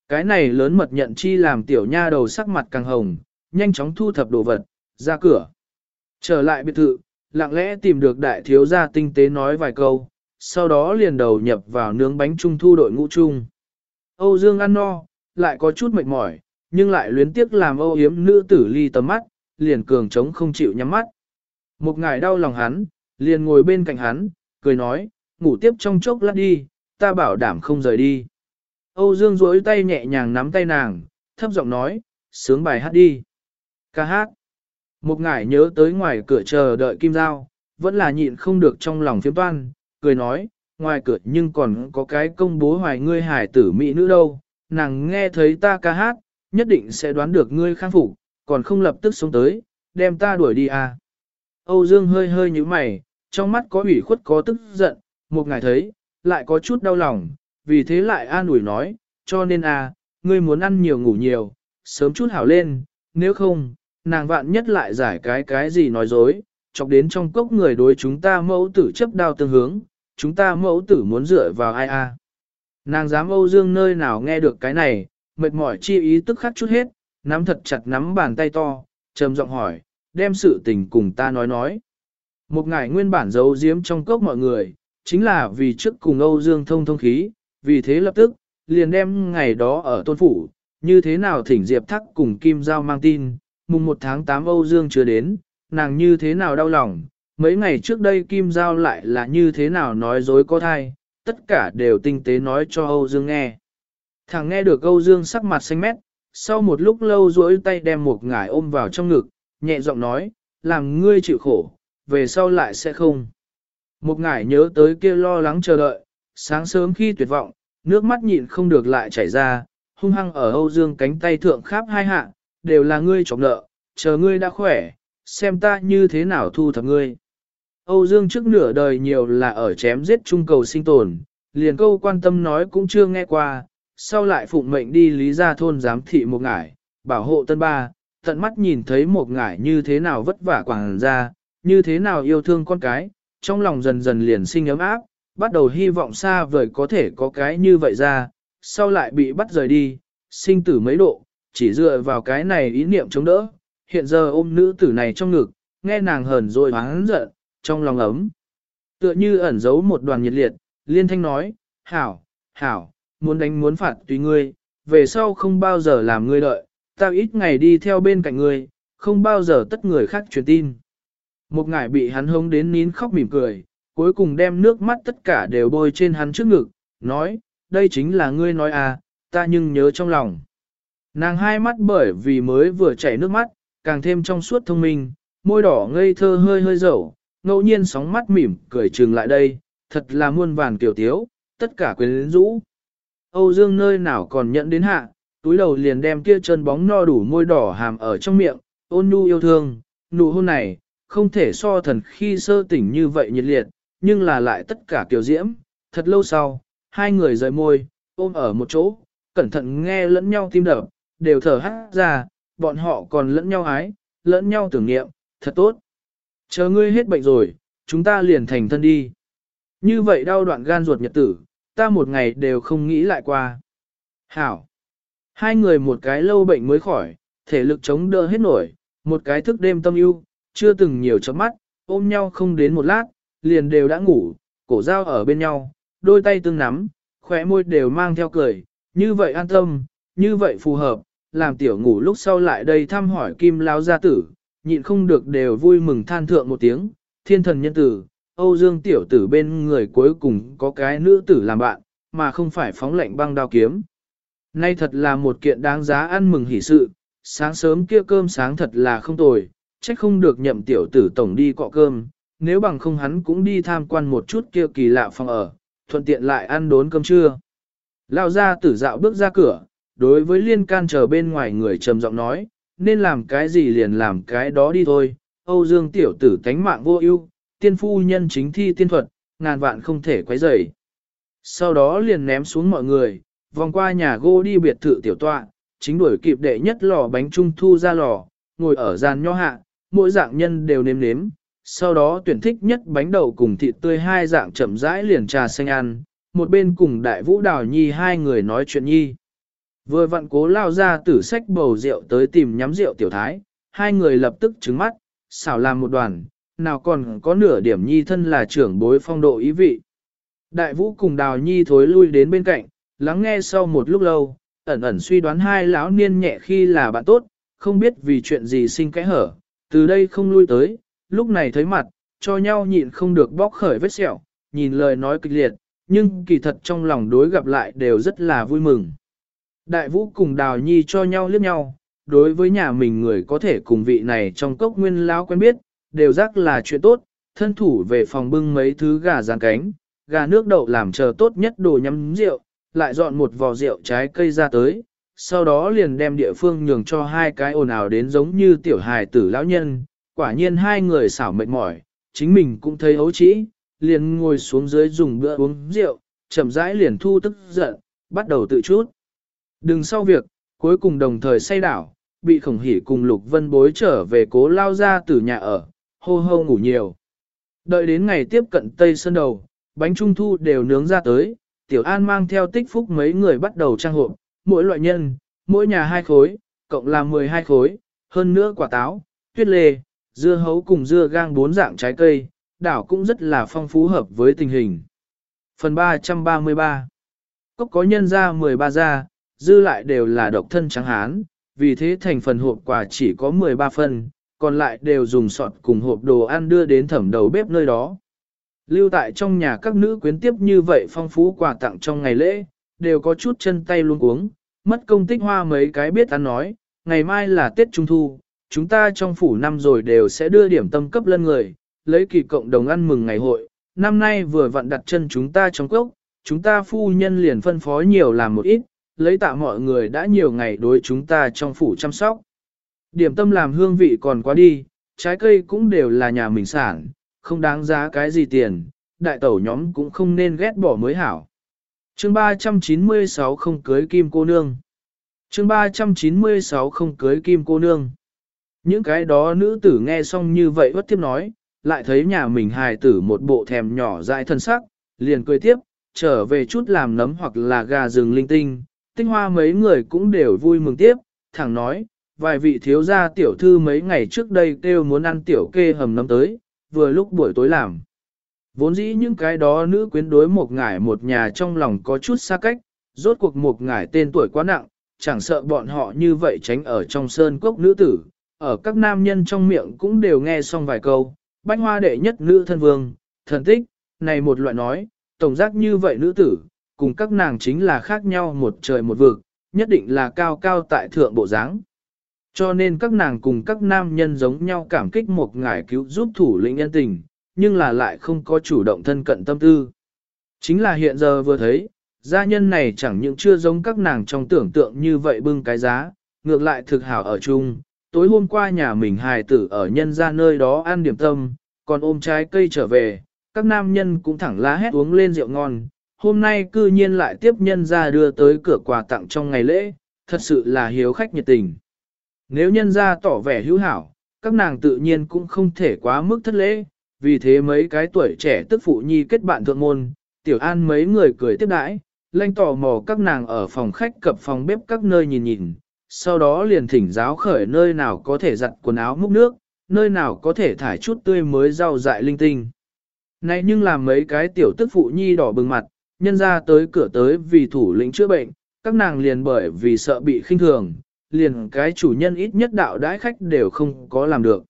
Cái này lớn mật nhận chi làm tiểu nha đầu sắc mặt càng hồng, nhanh chóng thu thập đồ vật, ra cửa. Trở lại biệt thự, lặng lẽ tìm được đại thiếu gia tinh tế nói vài câu, sau đó liền đầu nhập vào nướng bánh trung thu đội ngũ chung. Âu Dương ăn no, lại có chút mệt mỏi, nhưng lại luyến tiếc làm âu yếm nữ tử ly tầm mắt, liền cường trống không chịu nhắm mắt. Một ngài đau lòng hắn, liền ngồi bên cạnh hắn, cười nói, ngủ tiếp trong chốc lát đi, ta bảo đảm không rời đi. Âu Dương duỗi tay nhẹ nhàng nắm tay nàng, thấp giọng nói, sướng bài hát đi. Ca hát. Một ngải nhớ tới ngoài cửa chờ đợi Kim Giao, vẫn là nhịn không được trong lòng phiếm toan, cười nói, ngoài cửa nhưng còn có cái công bố hoài ngươi hải tử mỹ nữ đâu, nàng nghe thấy ta ca hát, nhất định sẽ đoán được ngươi khang phục, còn không lập tức xuống tới, đem ta đuổi đi à. Âu Dương hơi hơi như mày, trong mắt có ủy khuất có tức giận, một ngài thấy, lại có chút đau lòng, vì thế lại an ủi nói, cho nên à, ngươi muốn ăn nhiều ngủ nhiều, sớm chút hảo lên, nếu không, nàng vạn nhất lại giải cái cái gì nói dối, chọc đến trong cốc người đối chúng ta mẫu tử chấp đao tương hướng, chúng ta mẫu tử muốn dựa vào ai a? À. Nàng dám Âu Dương nơi nào nghe được cái này, mệt mỏi chi ý tức khắc chút hết, nắm thật chặt nắm bàn tay to, trầm giọng hỏi, đem sự tình cùng ta nói nói. Một ngày nguyên bản giấu giếm trong cốc mọi người, chính là vì trước cùng Âu Dương thông thông khí, vì thế lập tức, liền đem ngày đó ở tôn phủ, như thế nào thỉnh Diệp Thắc cùng Kim Giao mang tin, mùng 1 tháng 8 Âu Dương chưa đến, nàng như thế nào đau lòng, mấy ngày trước đây Kim Giao lại là như thế nào nói dối có thai, tất cả đều tinh tế nói cho Âu Dương nghe. Thằng nghe được Âu Dương sắc mặt xanh mét, sau một lúc lâu duỗi tay đem một ngải ôm vào trong ngực, nhẹ giọng nói, làm ngươi chịu khổ, về sau lại sẽ không. Một ngải nhớ tới kia lo lắng chờ đợi, sáng sớm khi tuyệt vọng, nước mắt nhịn không được lại chảy ra, hung hăng ở Âu Dương cánh tay thượng khắp hai hạ, đều là ngươi chọc nợ, chờ ngươi đã khỏe, xem ta như thế nào thu thập ngươi. Âu Dương trước nửa đời nhiều là ở chém giết trung cầu sinh tồn, liền câu quan tâm nói cũng chưa nghe qua, sau lại phụng mệnh đi lý ra thôn giám thị một ngải, bảo hộ tân ba, tận mắt nhìn thấy một ngải như thế nào vất vả quảng ra, như thế nào yêu thương con cái, trong lòng dần dần liền sinh ấm áp, bắt đầu hy vọng xa vời có thể có cái như vậy ra, sau lại bị bắt rời đi, sinh tử mấy độ, chỉ dựa vào cái này ý niệm chống đỡ, hiện giờ ôm nữ tử này trong ngực, nghe nàng hờn rồi hắn giận, trong lòng ấm. Tựa như ẩn giấu một đoàn nhiệt liệt, liên thanh nói, hảo, hảo, muốn đánh muốn phạt tùy ngươi, về sau không bao giờ làm ngươi đợi, tao ít ngày đi theo bên cạnh ngươi, không bao giờ tất người khác truyền tin. Một ngải bị hắn hống đến nín khóc mỉm cười, cuối cùng đem nước mắt tất cả đều bôi trên hắn trước ngực, nói, đây chính là ngươi nói à, ta nhưng nhớ trong lòng. Nàng hai mắt bởi vì mới vừa chảy nước mắt, càng thêm trong suốt thông minh, môi đỏ ngây thơ hơi hơi dầu, ngẫu nhiên sóng mắt mỉm cười trừng lại đây, thật là muôn vàn kiểu tiếu, tất cả quyến rũ. Âu Dương nơi nào còn nhận đến hạ, túi đầu liền đem kia chân bóng no đủ môi đỏ hàm ở trong miệng, ôn nhu yêu thương, nụ hôn này, không thể so thần khi sơ tỉnh như vậy nhiệt liệt, nhưng là lại tất cả kiểu diễm, thật lâu sau, hai người rời môi, ôm ở một chỗ, cẩn thận nghe lẫn nhau tim đập, đều thở hát ra, bọn họ còn lẫn nhau ái, lẫn nhau tưởng niệm, thật tốt. Chờ ngươi hết bệnh rồi, chúng ta liền thành thân đi. Như vậy đau đoạn gan ruột nhật tử, ta một ngày đều không nghĩ lại qua. Hảo. Hai người một cái lâu bệnh mới khỏi, thể lực chống đỡ hết nổi, một cái thức đêm tâm ưu, chưa từng nhiều chấm mắt, ôm nhau không đến một lát, liền đều đã ngủ, cổ dao ở bên nhau, đôi tay tương nắm, khóe môi đều mang theo cười, như vậy an tâm, như vậy phù hợp, làm tiểu ngủ lúc sau lại đây thăm hỏi kim lao gia tử, nhịn không được đều vui mừng than thượng một tiếng, thiên thần nhân tử, Âu Dương tiểu tử bên người cuối cùng có cái nữ tử làm bạn, mà không phải phóng lệnh băng đao kiếm. Nay thật là một kiện đáng giá ăn mừng hỷ sự, sáng sớm kia cơm sáng thật là không tồi, trách không được nhậm tiểu tử tổng đi cọ cơm, nếu bằng không hắn cũng đi tham quan một chút kia kỳ lạ phòng ở, thuận tiện lại ăn đốn cơm trưa. Lao ra tử dạo bước ra cửa, đối với liên can chờ bên ngoài người trầm giọng nói, nên làm cái gì liền làm cái đó đi thôi. Âu Dương tiểu tử tánh mạng vô ưu, tiên phu nhân chính thi tiên thuật, ngàn vạn không thể quấy rầy. Sau đó liền ném xuống mọi người, vòng qua nhà gỗ đi biệt thự tiểu tọa, chính đuổi kịp đệ nhất lò bánh trung thu ra lò, ngồi ở gian nho hạ, mỗi dạng nhân đều nếm nếm, sau đó tuyển thích nhất bánh đậu cùng thịt tươi hai dạng chậm rãi liền trà xanh ăn, một bên cùng đại vũ đào nhi hai người nói chuyện nhi. Vừa vặn cố lao ra tử sách bầu rượu tới tìm nhắm rượu tiểu thái, hai người lập tức trứng mắt, xảo làm một đoàn, nào còn có nửa điểm nhi thân là trưởng bối phong độ ý vị. Đại vũ cùng đào nhi thối lui đến bên cạnh, lắng nghe sau một lúc lâu, ẩn ẩn suy đoán hai lão niên nhẹ khi là bạn tốt, không biết vì chuyện gì sinh cái hở, từ đây không lui tới, lúc này thấy mặt, cho nhau nhịn không được bóc khởi vết sẹo, nhìn lời nói kịch liệt, nhưng kỳ thật trong lòng đối gặp lại đều rất là vui mừng. Đại vũ cùng đào nhi cho nhau liếc nhau, đối với nhà mình người có thể cùng vị này trong cốc nguyên lão quen biết, đều rắc là chuyện tốt, thân thủ về phòng bưng mấy thứ gà rán cánh, gà nước đậu làm chờ tốt nhất đồ nhắm rượu, lại dọn một vò rượu trái cây ra tới, sau đó liền đem địa phương nhường cho hai cái ồn ào đến giống như tiểu hài tử lão nhân, quả nhiên hai người xảo mệt mỏi, chính mình cũng thấy ấu trĩ, liền ngồi xuống dưới dùng bữa uống rượu, chậm rãi liền thu tức giận, bắt đầu tự chút. Đừng sau việc, cuối cùng đồng thời say đảo, bị khổng hỉ cùng lục vân bối trở về cố lao ra từ nhà ở, hô hô ngủ nhiều. Đợi đến ngày tiếp cận Tây Sơn Đầu, bánh trung thu đều nướng ra tới, Tiểu An mang theo tích phúc mấy người bắt đầu trang hộp, mỗi loại nhân, mỗi nhà hai khối, cộng là 12 khối, hơn nữa quả táo, tuyết lê, dưa hấu cùng dưa gang bốn dạng trái cây, đảo cũng rất là phong phú hợp với tình hình. Phần 333 Cốc có nhân ra 13 gia, dư lại đều là độc thân trắng hán, vì thế thành phần hộp quà chỉ có 13 phần, còn lại đều dùng sọt cùng hộp đồ ăn đưa đến thẩm đầu bếp nơi đó. Lưu tại trong nhà các nữ quyến tiếp như vậy phong phú quà tặng trong ngày lễ, đều có chút chân tay luôn uống, mất công tích hoa mấy cái biết ăn nói, ngày mai là Tết Trung Thu, chúng ta trong phủ năm rồi đều sẽ đưa điểm tâm cấp lân người, lấy kỳ cộng đồng ăn mừng ngày hội, năm nay vừa vặn đặt chân chúng ta trong cốc, chúng ta phu nhân liền phân phó nhiều làm một ít, lấy tạ mọi người đã nhiều ngày đối chúng ta trong phủ chăm sóc. Điểm tâm làm hương vị còn quá đi, trái cây cũng đều là nhà mình sản, không đáng giá cái gì tiền, đại tẩu nhóm cũng không nên ghét bỏ mới hảo. chương 396 không cưới kim cô nương. chương 396 không cưới kim cô nương. Những cái đó nữ tử nghe xong như vậy bất tiếp nói, lại thấy nhà mình hài tử một bộ thèm nhỏ dại thân sắc, liền cười tiếp, trở về chút làm nấm hoặc là gà rừng linh tinh, tinh hoa mấy người cũng đều vui mừng tiếp, thẳng nói, vài vị thiếu gia tiểu thư mấy ngày trước đây kêu muốn ăn tiểu kê hầm nấm tới, vừa lúc buổi tối làm. Vốn dĩ những cái đó nữ quyến đối một ngải một nhà trong lòng có chút xa cách, rốt cuộc một ngải tên tuổi quá nặng, chẳng sợ bọn họ như vậy tránh ở trong sơn cốc nữ tử, ở các nam nhân trong miệng cũng đều nghe xong vài câu, bánh hoa đệ nhất nữ thân vương, thần tích, này một loại nói, tổng giác như vậy nữ tử, cùng các nàng chính là khác nhau một trời một vực, nhất định là cao cao tại thượng bộ dáng. Cho nên các nàng cùng các nam nhân giống nhau cảm kích một ngải cứu giúp thủ lĩnh nhân tình, nhưng là lại không có chủ động thân cận tâm tư. Chính là hiện giờ vừa thấy, gia nhân này chẳng những chưa giống các nàng trong tưởng tượng như vậy bưng cái giá, ngược lại thực hảo ở chung. Tối hôm qua nhà mình hài tử ở nhân ra nơi đó ăn điểm tâm, còn ôm trái cây trở về, các nam nhân cũng thẳng lá hét uống lên rượu ngon. Hôm nay cư nhiên lại tiếp nhân ra đưa tới cửa quà tặng trong ngày lễ, thật sự là hiếu khách nhiệt tình. Nếu nhân ra tỏ vẻ hữu hảo, các nàng tự nhiên cũng không thể quá mức thất lễ, vì thế mấy cái tuổi trẻ tức phụ nhi kết bạn thượng môn, tiểu an mấy người cười tiếp đãi, lanh tò mò các nàng ở phòng khách cập phòng bếp các nơi nhìn nhìn, sau đó liền thỉnh giáo khởi nơi nào có thể giặt quần áo múc nước, nơi nào có thể thải chút tươi mới rau dại linh tinh. Này nhưng làm mấy cái tiểu tức phụ nhi đỏ bừng mặt, nhân ra tới cửa tới vì thủ lĩnh chữa bệnh, các nàng liền bởi vì sợ bị khinh thường, liền cái chủ nhân ít nhất đạo đãi khách đều không có làm được.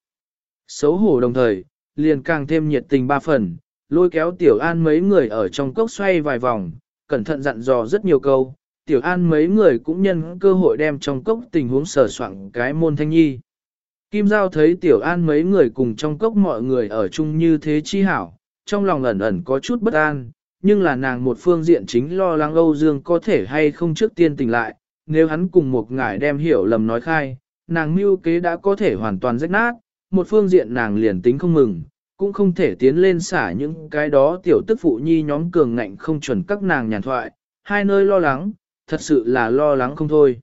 Xấu hổ đồng thời, liền càng thêm nhiệt tình ba phần, lôi kéo Tiểu An mấy người ở trong cốc xoay vài vòng, cẩn thận dặn dò rất nhiều câu. Tiểu An mấy người cũng nhân cơ hội đem trong cốc tình huống sở soạn cái môn thanh nhi. Kim Giao thấy Tiểu An mấy người cùng trong cốc mọi người ở chung như thế chi hảo, trong lòng ẩn ẩn có chút bất an, nhưng là nàng một phương diện chính lo lắng Âu Dương có thể hay không trước tiên tỉnh lại, nếu hắn cùng một ngải đem hiểu lầm nói khai, nàng mưu kế đã có thể hoàn toàn rách nát, một phương diện nàng liền tính không mừng, cũng không thể tiến lên xả những cái đó tiểu tức phụ nhi nhóm cường ngạnh không chuẩn các nàng nhàn thoại, hai nơi lo lắng, thật sự là lo lắng không thôi.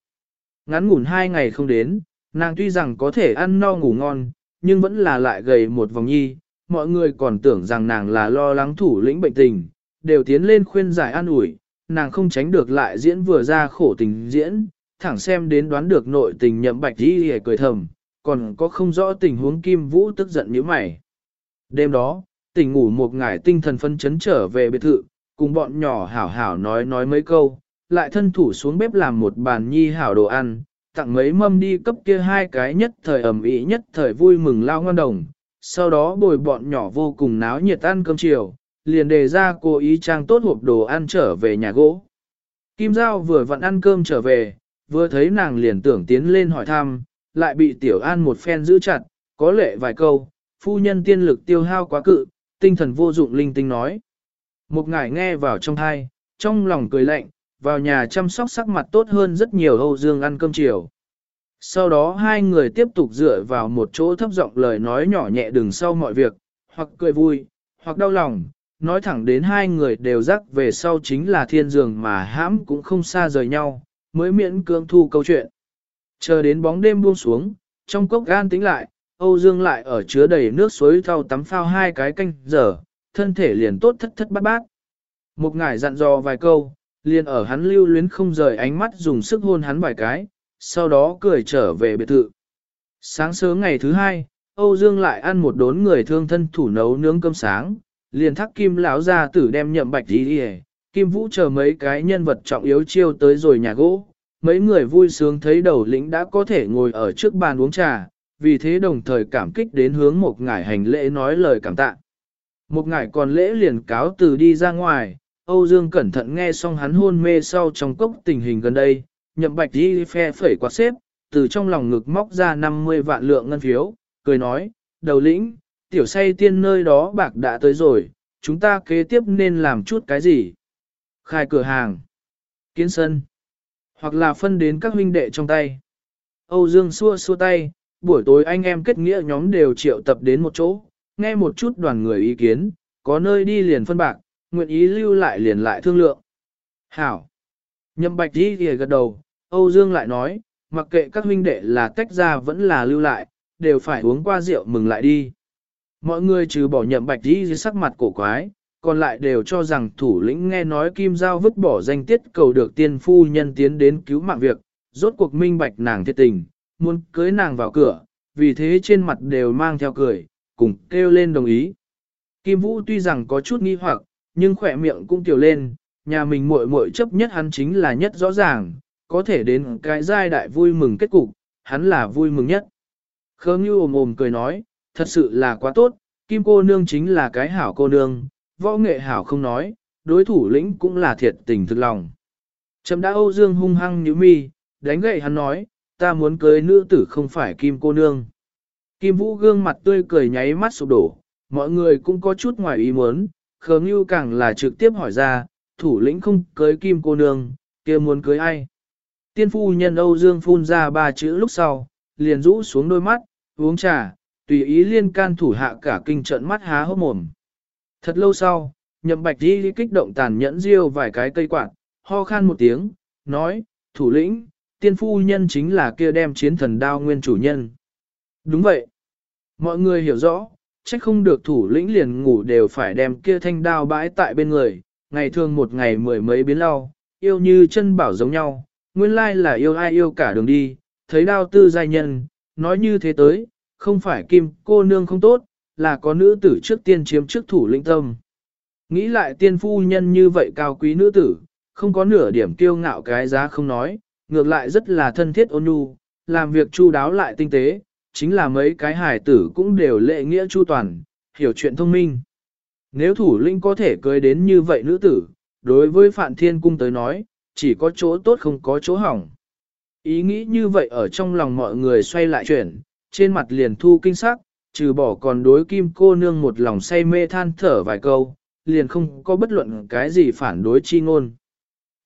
Ngắn ngủn hai ngày không đến, nàng tuy rằng có thể ăn no ngủ ngon, nhưng vẫn là lại gầy một vòng nhi, mọi người còn tưởng rằng nàng là lo lắng thủ lĩnh bệnh tình, đều tiến lên khuyên giải an ủi, nàng không tránh được lại diễn vừa ra khổ tình diễn, thẳng xem đến đoán được nội tình nhậm bạch đi hề cười thầm, còn có không rõ tình huống Kim Vũ tức giận như mày. Đêm đó, tỉnh ngủ một ngày tinh thần phân chấn trở về biệt thự, cùng bọn nhỏ hảo hảo nói nói mấy câu, lại thân thủ xuống bếp làm một bàn nhi hảo đồ ăn, tặng mấy mâm đi cấp kia hai cái nhất thời ẩm ý nhất thời vui mừng lao ngon đồng, sau đó bồi bọn nhỏ vô cùng náo nhiệt ăn cơm chiều, liền đề ra cố ý trang tốt hộp đồ ăn trở về nhà gỗ. Kim Giao vừa vặn ăn cơm trở về, vừa thấy nàng liền tưởng tiến lên hỏi thăm, lại bị Tiểu An một phen giữ chặt, có lệ vài câu, phu nhân tiên lực tiêu hao quá cự, tinh thần vô dụng linh tinh nói. Một ngải nghe vào trong thai, trong lòng cười lạnh, vào nhà chăm sóc sắc mặt tốt hơn rất nhiều Âu Dương ăn cơm chiều. Sau đó hai người tiếp tục dựa vào một chỗ thấp giọng lời nói nhỏ nhẹ đừng sau mọi việc, hoặc cười vui, hoặc đau lòng, nói thẳng đến hai người đều rắc về sau chính là thiên giường mà hãm cũng không xa rời nhau, mới miễn cưỡng thu câu chuyện. Chờ đến bóng đêm buông xuống, trong cốc gan tính lại, Âu Dương lại ở chứa đầy nước suối thau tắm phao hai cái canh giờ, thân thể liền tốt thất thất bát bát. Một ngải dặn dò vài câu, liền ở hắn lưu luyến không rời ánh mắt dùng sức hôn hắn vài cái, sau đó cười trở về biệt thự. Sáng sớm ngày thứ hai, Âu Dương lại ăn một đốn người thương thân thủ nấu nướng cơm sáng, liền thắc kim lão ra tử đem nhậm bạch đi đi Kim Vũ chờ mấy cái nhân vật trọng yếu chiêu tới rồi nhà gỗ, mấy người vui sướng thấy đầu lĩnh đã có thể ngồi ở trước bàn uống trà, vì thế đồng thời cảm kích đến hướng một ngải hành lễ nói lời cảm tạ. Một ngải còn lễ liền cáo từ đi ra ngoài, Âu Dương cẩn thận nghe xong hắn hôn mê sau trong cốc tình hình gần đây, nhậm bạch đi phe phẩy quạt xếp, từ trong lòng ngực móc ra 50 vạn lượng ngân phiếu, cười nói, đầu lĩnh, tiểu say tiên nơi đó bạc đã tới rồi, chúng ta kế tiếp nên làm chút cái gì? Khai cửa hàng, kiến sân, hoặc là phân đến các huynh đệ trong tay. Âu Dương xua xua tay, buổi tối anh em kết nghĩa nhóm đều triệu tập đến một chỗ, nghe một chút đoàn người ý kiến, có nơi đi liền phân bạc, nguyện ý lưu lại liền lại thương lượng. Hảo! Nhậm bạch đi thì gật đầu, Âu Dương lại nói, mặc kệ các huynh đệ là tách ra vẫn là lưu lại, đều phải uống qua rượu mừng lại đi. Mọi người trừ bỏ nhậm bạch đi dưới sắc mặt cổ quái, còn lại đều cho rằng thủ lĩnh nghe nói Kim Giao vứt bỏ danh tiết cầu được tiên phu nhân tiến đến cứu mạng việc, rốt cuộc minh bạch nàng thiệt tình, muốn cưới nàng vào cửa, vì thế trên mặt đều mang theo cười, cùng kêu lên đồng ý. Kim Vũ tuy rằng có chút nghi hoặc, nhưng khỏe miệng cũng tiểu lên, nhà mình muội muội chấp nhất hắn chính là nhất rõ ràng, có thể đến cái giai đại vui mừng kết cục, hắn là vui mừng nhất. khương như ồm ồm cười nói, thật sự là quá tốt, Kim cô nương chính là cái hảo cô nương, võ nghệ hảo không nói, đối thủ lĩnh cũng là thiệt tình thực lòng. Trầm đã Âu Dương hung hăng như mi, đánh gậy hắn nói, ta muốn cưới nữ tử không phải Kim cô nương. Kim Vũ gương mặt tươi cười nháy mắt sụp đổ, mọi người cũng có chút ngoài ý muốn, khờ ngưu càng là trực tiếp hỏi ra, thủ lĩnh không cưới Kim cô nương, kia muốn cưới ai. Tiên phu nhân Âu Dương phun ra ba chữ lúc sau, liền rũ xuống đôi mắt, uống trà, tùy ý liên can thủ hạ cả kinh trận mắt há hốc mồm. Thật lâu sau, nhậm bạch đi kích động tàn nhẫn riêu vài cái cây quạt, ho khan một tiếng, nói, thủ lĩnh, tiên phu nhân chính là kia đem chiến thần đao nguyên chủ nhân. Đúng vậy. Mọi người hiểu rõ, trách không được thủ lĩnh liền ngủ đều phải đem kia thanh đao bãi tại bên người, ngày thường một ngày mười mấy biến lau, yêu như chân bảo giống nhau, nguyên lai là yêu ai yêu cả đường đi, thấy đao tư giai nhân, nói như thế tới, không phải kim cô nương không tốt, là có nữ tử trước tiên chiếm trước thủ lĩnh tâm. Nghĩ lại tiên phu nhân như vậy cao quý nữ tử, không có nửa điểm kiêu ngạo cái giá không nói, ngược lại rất là thân thiết ôn nhu, làm việc chu đáo lại tinh tế, chính là mấy cái hài tử cũng đều lệ nghĩa chu toàn, hiểu chuyện thông minh. Nếu thủ lĩnh có thể cưới đến như vậy nữ tử, đối với Phạn Thiên Cung tới nói, chỉ có chỗ tốt không có chỗ hỏng. Ý nghĩ như vậy ở trong lòng mọi người xoay lại chuyển, trên mặt liền thu kinh sắc, trừ bỏ còn đối kim cô nương một lòng say mê than thở vài câu, liền không có bất luận cái gì phản đối chi ngôn.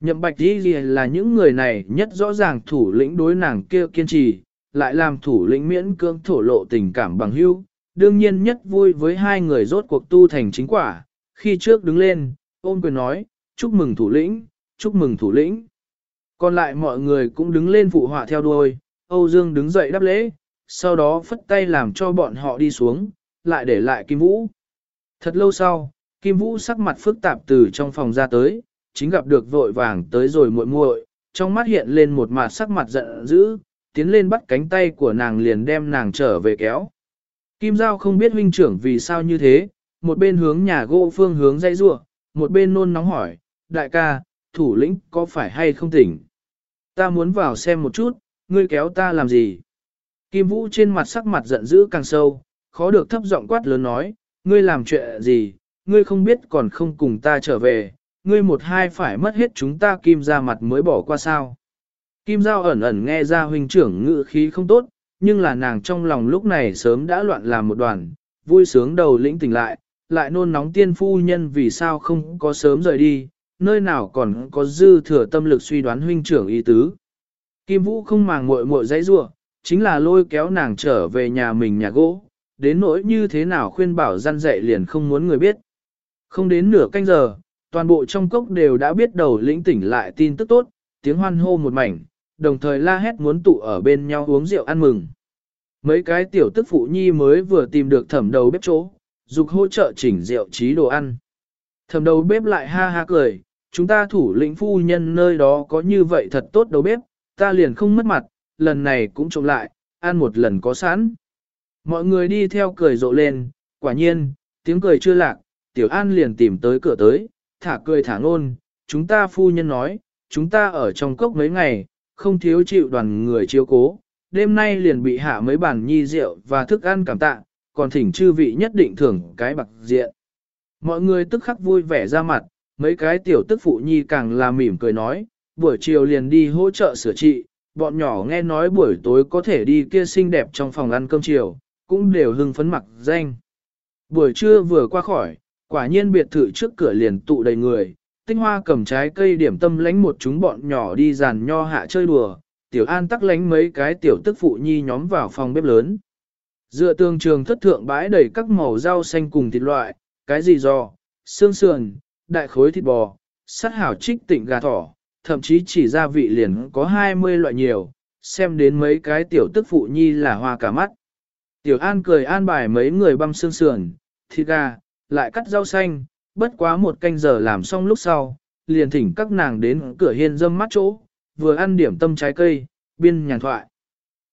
Nhậm bạch đi là những người này nhất rõ ràng thủ lĩnh đối nàng kia kiên trì, lại làm thủ lĩnh miễn cưỡng thổ lộ tình cảm bằng hữu, đương nhiên nhất vui với hai người rốt cuộc tu thành chính quả, khi trước đứng lên, ôm quyền nói, chúc mừng thủ lĩnh, chúc mừng thủ lĩnh. Còn lại mọi người cũng đứng lên phụ họa theo đuôi, Âu Dương đứng dậy đáp lễ, sau đó phất tay làm cho bọn họ đi xuống, lại để lại Kim Vũ, Thật lâu sau, Kim Vũ sắc mặt phức tạp từ trong phòng ra tới, chính gặp được vội vàng tới rồi muội muội, trong mắt hiện lên một mặt sắc mặt giận dữ, tiến lên bắt cánh tay của nàng liền đem nàng trở về kéo. Kim Giao không biết huynh trưởng vì sao như thế, một bên hướng nhà gỗ phương hướng dây rua, một bên nôn nóng hỏi, đại ca, thủ lĩnh có phải hay không tỉnh? Ta muốn vào xem một chút, ngươi kéo ta làm gì? Kim Vũ trên mặt sắc mặt giận dữ càng sâu, khó được thấp giọng quát lớn nói, ngươi làm chuyện gì, ngươi không biết còn không cùng ta trở về, ngươi một hai phải mất hết chúng ta kim ra mặt mới bỏ qua sao. Kim Giao ẩn ẩn nghe ra huynh trưởng ngự khí không tốt, nhưng là nàng trong lòng lúc này sớm đã loạn làm một đoàn, vui sướng đầu lĩnh tỉnh lại, lại nôn nóng tiên phu nhân vì sao không có sớm rời đi, nơi nào còn có dư thừa tâm lực suy đoán huynh trưởng ý tứ. Kim Vũ không màng muội muội dãy rua, chính là lôi kéo nàng trở về nhà mình nhà gỗ, đến nỗi như thế nào khuyên bảo gian dạy liền không muốn người biết. Không đến nửa canh giờ, toàn bộ trong cốc đều đã biết đầu lĩnh tỉnh lại tin tức tốt, tiếng hoan hô một mảnh, đồng thời la hét muốn tụ ở bên nhau uống rượu ăn mừng. Mấy cái tiểu tức phụ nhi mới vừa tìm được thẩm đầu bếp chỗ, dục hỗ trợ chỉnh rượu trí đồ ăn. Thẩm đầu bếp lại ha ha cười, chúng ta thủ lĩnh phu nhân nơi đó có như vậy thật tốt đầu bếp, ta liền không mất mặt, lần này cũng trộm lại, ăn một lần có sẵn. Mọi người đi theo cười rộ lên, quả nhiên, tiếng cười chưa lạc, tiểu an liền tìm tới cửa tới, thả cười thả ngôn, chúng ta phu nhân nói, chúng ta ở trong cốc mấy ngày, không thiếu chịu đoàn người chiếu cố, đêm nay liền bị hạ mấy bàn nhi rượu và thức ăn cảm tạ, còn thỉnh chư vị nhất định thưởng cái bạc diện. Mọi người tức khắc vui vẻ ra mặt, mấy cái tiểu tức phụ nhi càng là mỉm cười nói, buổi chiều liền đi hỗ trợ sửa trị, bọn nhỏ nghe nói buổi tối có thể đi kia xinh đẹp trong phòng ăn cơm chiều, cũng đều hưng phấn mặc danh. Buổi trưa vừa qua khỏi, quả nhiên biệt thự trước cửa liền tụ đầy người, tinh hoa cầm trái cây điểm tâm lánh một chúng bọn nhỏ đi giàn nho hạ chơi đùa, tiểu an tắc lánh mấy cái tiểu tức phụ nhi nhóm vào phòng bếp lớn. Dựa tường trường thất thượng bãi đầy các màu rau xanh cùng thịt loại, cái gì giò, xương sườn, đại khối thịt bò, sắt hảo trích tịnh gà thỏ, thậm chí chỉ gia vị liền có 20 loại nhiều, xem đến mấy cái tiểu tức phụ nhi là hoa cả mắt. Tiểu An cười an bài mấy người băm xương sườn, thịt gà, lại cắt rau xanh, bất quá một canh giờ làm xong lúc sau, liền thỉnh các nàng đến cửa hiên dâm mắt chỗ, vừa ăn điểm tâm trái cây, biên nhàn thoại.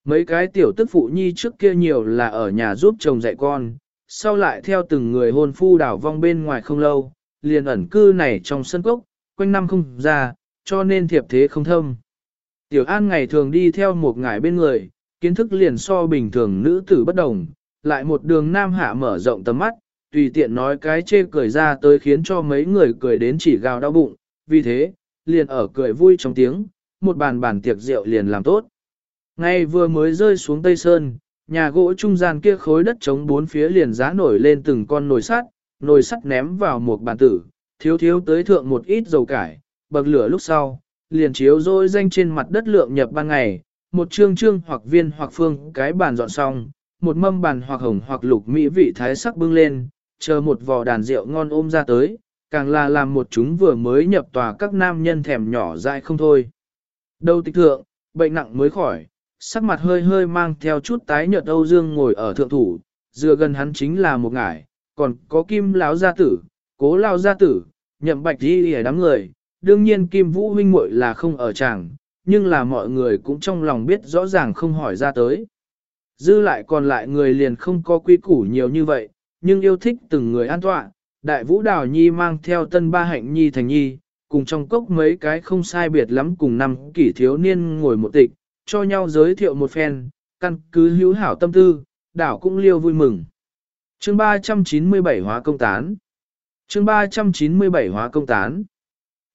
Mấy cái tiểu tức phụ nhi trước kia nhiều là ở nhà giúp chồng dạy con, sau lại theo từng người hôn phu đảo vong bên ngoài không lâu, liền ẩn cư này trong sân cốc, quanh năm không ra, cho nên thiệp thế không thâm. Tiểu An ngày thường đi theo một ngải bên người, kiến thức liền so bình thường nữ tử bất đồng, lại một đường nam hạ mở rộng tầm mắt, tùy tiện nói cái chê cười ra tới khiến cho mấy người cười đến chỉ gào đau bụng, vì thế, liền ở cười vui trong tiếng, một bàn bàn tiệc rượu liền làm tốt. Ngay vừa mới rơi xuống Tây Sơn, nhà gỗ trung gian kia khối đất trống bốn phía liền giá nổi lên từng con nồi sắt, nồi sắt ném vào một bàn tử, thiếu thiếu tới thượng một ít dầu cải, bậc lửa lúc sau, liền chiếu rôi danh trên mặt đất lượng nhập ban ngày, một trương trương hoặc viên hoặc phương cái bàn dọn xong, một mâm bàn hoặc hồng hoặc lục mỹ vị thái sắc bưng lên, chờ một vò đàn rượu ngon ôm ra tới, càng là làm một chúng vừa mới nhập tòa các nam nhân thèm nhỏ dại không thôi. Đầu tịch thượng, bệnh nặng mới khỏi, sắc mặt hơi hơi mang theo chút tái nhợt Âu Dương ngồi ở thượng thủ, dựa gần hắn chính là một ngải, còn có kim lão gia tử, cố lao gia tử, nhậm bạch đi ở đám người, đương nhiên kim vũ huynh muội là không ở chàng, nhưng là mọi người cũng trong lòng biết rõ ràng không hỏi ra tới. Dư lại còn lại người liền không có quy củ nhiều như vậy, nhưng yêu thích từng người an tọa. Đại vũ đào nhi mang theo tân ba hạnh nhi thành nhi, cùng trong cốc mấy cái không sai biệt lắm cùng năm kỷ thiếu niên ngồi một tịch, cho nhau giới thiệu một phen, căn cứ hữu hảo tâm tư, đảo cũng liêu vui mừng. Chương 397 hóa công tán Chương 397 hóa công tán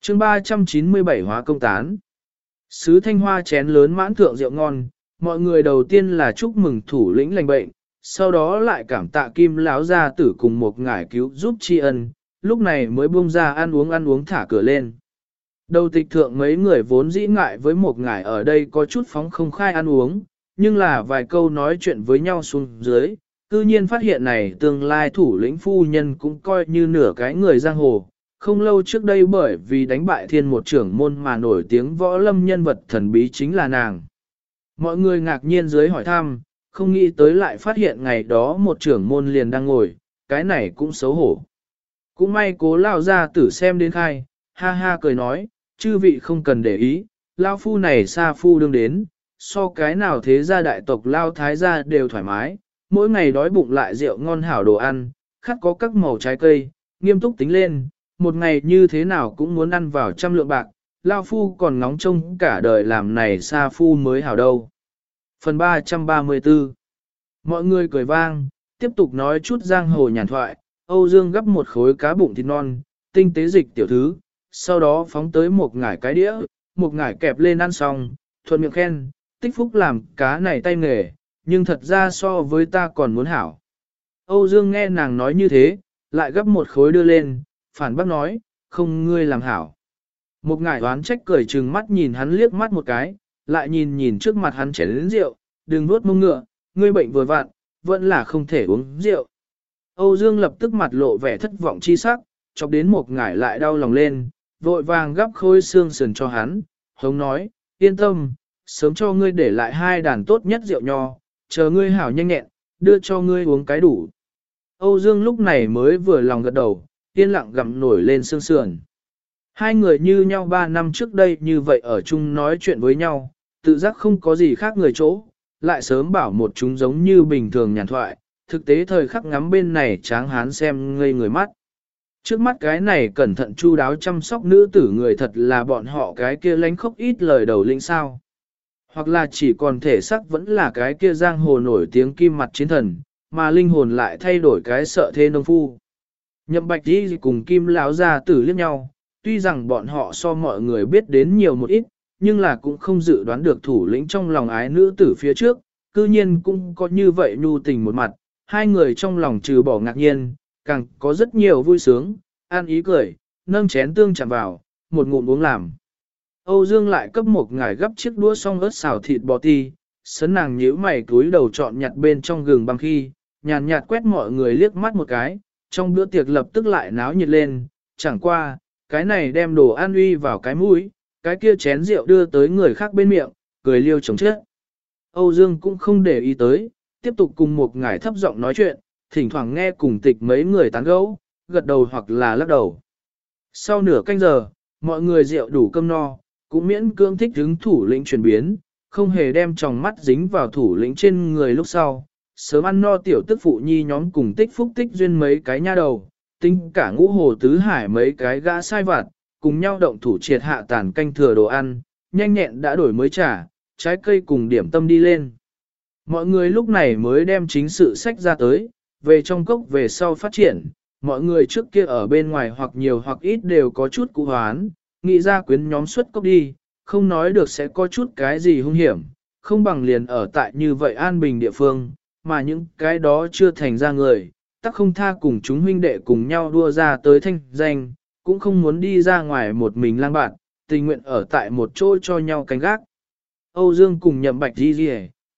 Chương 397 hóa công tán Sứ thanh hoa chén lớn mãn thượng rượu ngon, mọi người đầu tiên là chúc mừng thủ lĩnh lành bệnh, sau đó lại cảm tạ kim lão gia tử cùng một ngải cứu giúp tri ân, lúc này mới buông ra ăn uống ăn uống thả cửa lên. Đầu tịch thượng mấy người vốn dĩ ngại với một ngải ở đây có chút phóng không khai ăn uống, nhưng là vài câu nói chuyện với nhau xuống dưới, cư nhiên phát hiện này tương lai thủ lĩnh phu nhân cũng coi như nửa cái người giang hồ. Không lâu trước đây bởi vì đánh bại thiên một trưởng môn mà nổi tiếng võ lâm nhân vật thần bí chính là nàng. Mọi người ngạc nhiên dưới hỏi thăm, không nghĩ tới lại phát hiện ngày đó một trưởng môn liền đang ngồi, cái này cũng xấu hổ. Cũng may cố lao ra tử xem đến khai, ha ha cười nói, chư vị không cần để ý, lao phu này xa phu đương đến, so cái nào thế gia đại tộc lao thái gia đều thoải mái, mỗi ngày đói bụng lại rượu ngon hảo đồ ăn, khắc có các màu trái cây, nghiêm túc tính lên, một ngày như thế nào cũng muốn ăn vào trăm lượng bạc, lao phu còn ngóng trông cả đời làm này xa phu mới hảo đâu. Phần 334 Mọi người cười vang, tiếp tục nói chút giang hồ nhàn thoại, Âu Dương gấp một khối cá bụng thịt non, tinh tế dịch tiểu thứ, sau đó phóng tới một ngải cái đĩa, một ngải kẹp lên ăn xong, thuận miệng khen, tích phúc làm cá này tay nghề, nhưng thật ra so với ta còn muốn hảo. Âu Dương nghe nàng nói như thế, lại gấp một khối đưa lên, phản bác nói, không ngươi làm hảo. Một ngải đoán trách cười trừng mắt nhìn hắn liếc mắt một cái, lại nhìn nhìn trước mặt hắn chén lĩnh rượu, đừng nuốt mông ngựa, ngươi bệnh vừa vặn, vẫn là không thể uống rượu. Âu Dương lập tức mặt lộ vẻ thất vọng chi sắc, chọc đến một ngải lại đau lòng lên, vội vàng gắp khôi xương sườn cho hắn, hống nói, yên tâm, sớm cho ngươi để lại hai đàn tốt nhất rượu nho, chờ ngươi hảo nhanh nhẹn, đưa cho ngươi uống cái đủ. Âu Dương lúc này mới vừa lòng gật đầu, yên lặng gặm nổi lên xương sườn. Hai người như nhau ba năm trước đây như vậy ở chung nói chuyện với nhau, tự giác không có gì khác người chỗ, lại sớm bảo một chúng giống như bình thường nhàn thoại, thực tế thời khắc ngắm bên này tráng hán xem ngây người mắt. Trước mắt cái này cẩn thận chu đáo chăm sóc nữ tử người thật là bọn họ cái kia lánh khóc ít lời đầu linh sao. Hoặc là chỉ còn thể xác vẫn là cái kia giang hồ nổi tiếng kim mặt chiến thần, mà linh hồn lại thay đổi cái sợ thê nông phu. Nhậm bạch đi cùng kim lão gia tử liếc nhau, tuy rằng bọn họ so mọi người biết đến nhiều một ít, nhưng là cũng không dự đoán được thủ lĩnh trong lòng ái nữ tử phía trước, cư nhiên cũng có như vậy nhu tình một mặt, hai người trong lòng trừ bỏ ngạc nhiên, càng có rất nhiều vui sướng, an ý cười, nâng chén tương chạm vào, một ngụm uống làm. Âu Dương lại cấp một ngải gấp chiếc đũa xong ớt xào thịt bò ti, sấn nàng nhíu mày cúi đầu chọn nhặt bên trong gừng băng khi, nhàn nhạt quét mọi người liếc mắt một cái, trong bữa tiệc lập tức lại náo nhiệt lên, chẳng qua, cái này đem đồ an uy vào cái mũi, cái kia chén rượu đưa tới người khác bên miệng, cười liêu chống chết. Âu Dương cũng không để ý tới, tiếp tục cùng một ngải thấp giọng nói chuyện, thỉnh thoảng nghe cùng tịch mấy người tán gẫu, gật đầu hoặc là lắc đầu. Sau nửa canh giờ, mọi người rượu đủ cơm no, cũng miễn cương thích hứng thủ lĩnh chuyển biến, không hề đem tròng mắt dính vào thủ lĩnh trên người lúc sau. Sớm ăn no tiểu tức phụ nhi nhóm cùng tích phúc tích duyên mấy cái nha đầu, tinh cả ngũ hồ tứ hải mấy cái gã sai vặt, cùng nhau động thủ triệt hạ tàn canh thừa đồ ăn, nhanh nhẹn đã đổi mới trả, trái cây cùng điểm tâm đi lên. Mọi người lúc này mới đem chính sự sách ra tới, về trong cốc về sau phát triển, mọi người trước kia ở bên ngoài hoặc nhiều hoặc ít đều có chút cụ hoán, nghĩ ra quyến nhóm xuất cốc đi, không nói được sẽ có chút cái gì hung hiểm, không bằng liền ở tại như vậy an bình địa phương, mà những cái đó chưa thành ra người, tắc không tha cùng chúng huynh đệ cùng nhau đua ra tới thanh danh, cũng không muốn đi ra ngoài một mình lang bạn, tình nguyện ở tại một chỗ cho nhau canh gác. Âu Dương cùng nhậm bạch đi di,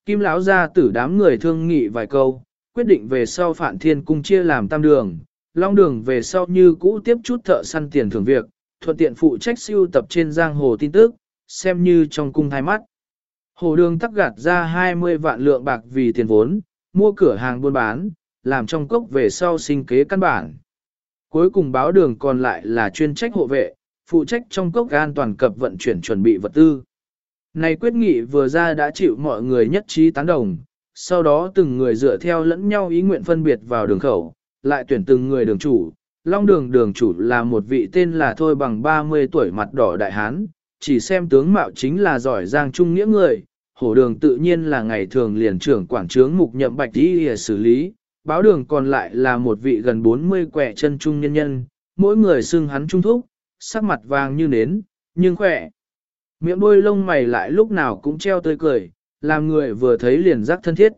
kim lão ra tử đám người thương nghị vài câu, quyết định về sau phản thiên cung chia làm tam đường, long đường về sau như cũ tiếp chút thợ săn tiền thưởng việc, thuận tiện phụ trách siêu tập trên giang hồ tin tức, xem như trong cung thái mắt. Hồ đường tắc gạt ra 20 vạn lượng bạc vì tiền vốn, mua cửa hàng buôn bán, làm trong cốc về sau sinh kế căn bản. Cuối cùng báo đường còn lại là chuyên trách hộ vệ, phụ trách trong cốc an toàn cập vận chuyển chuẩn bị vật tư. Này quyết nghị vừa ra đã chịu mọi người nhất trí tán đồng, sau đó từng người dựa theo lẫn nhau ý nguyện phân biệt vào đường khẩu, lại tuyển từng người đường chủ. Long đường đường chủ là một vị tên là thôi bằng 30 tuổi mặt đỏ đại hán, chỉ xem tướng mạo chính là giỏi giang trung nghĩa người, hổ đường tự nhiên là ngày thường liền trưởng quản trướng mục nhậm bạch đi xử lý, báo đường còn lại là một vị gần 40 quẻ chân trung nhân nhân, mỗi người xưng hắn trung thúc, sắc mặt vàng như nến, nhưng khỏe. Miệng đôi lông mày lại lúc nào cũng treo tươi cười, làm người vừa thấy liền giác thân thiết.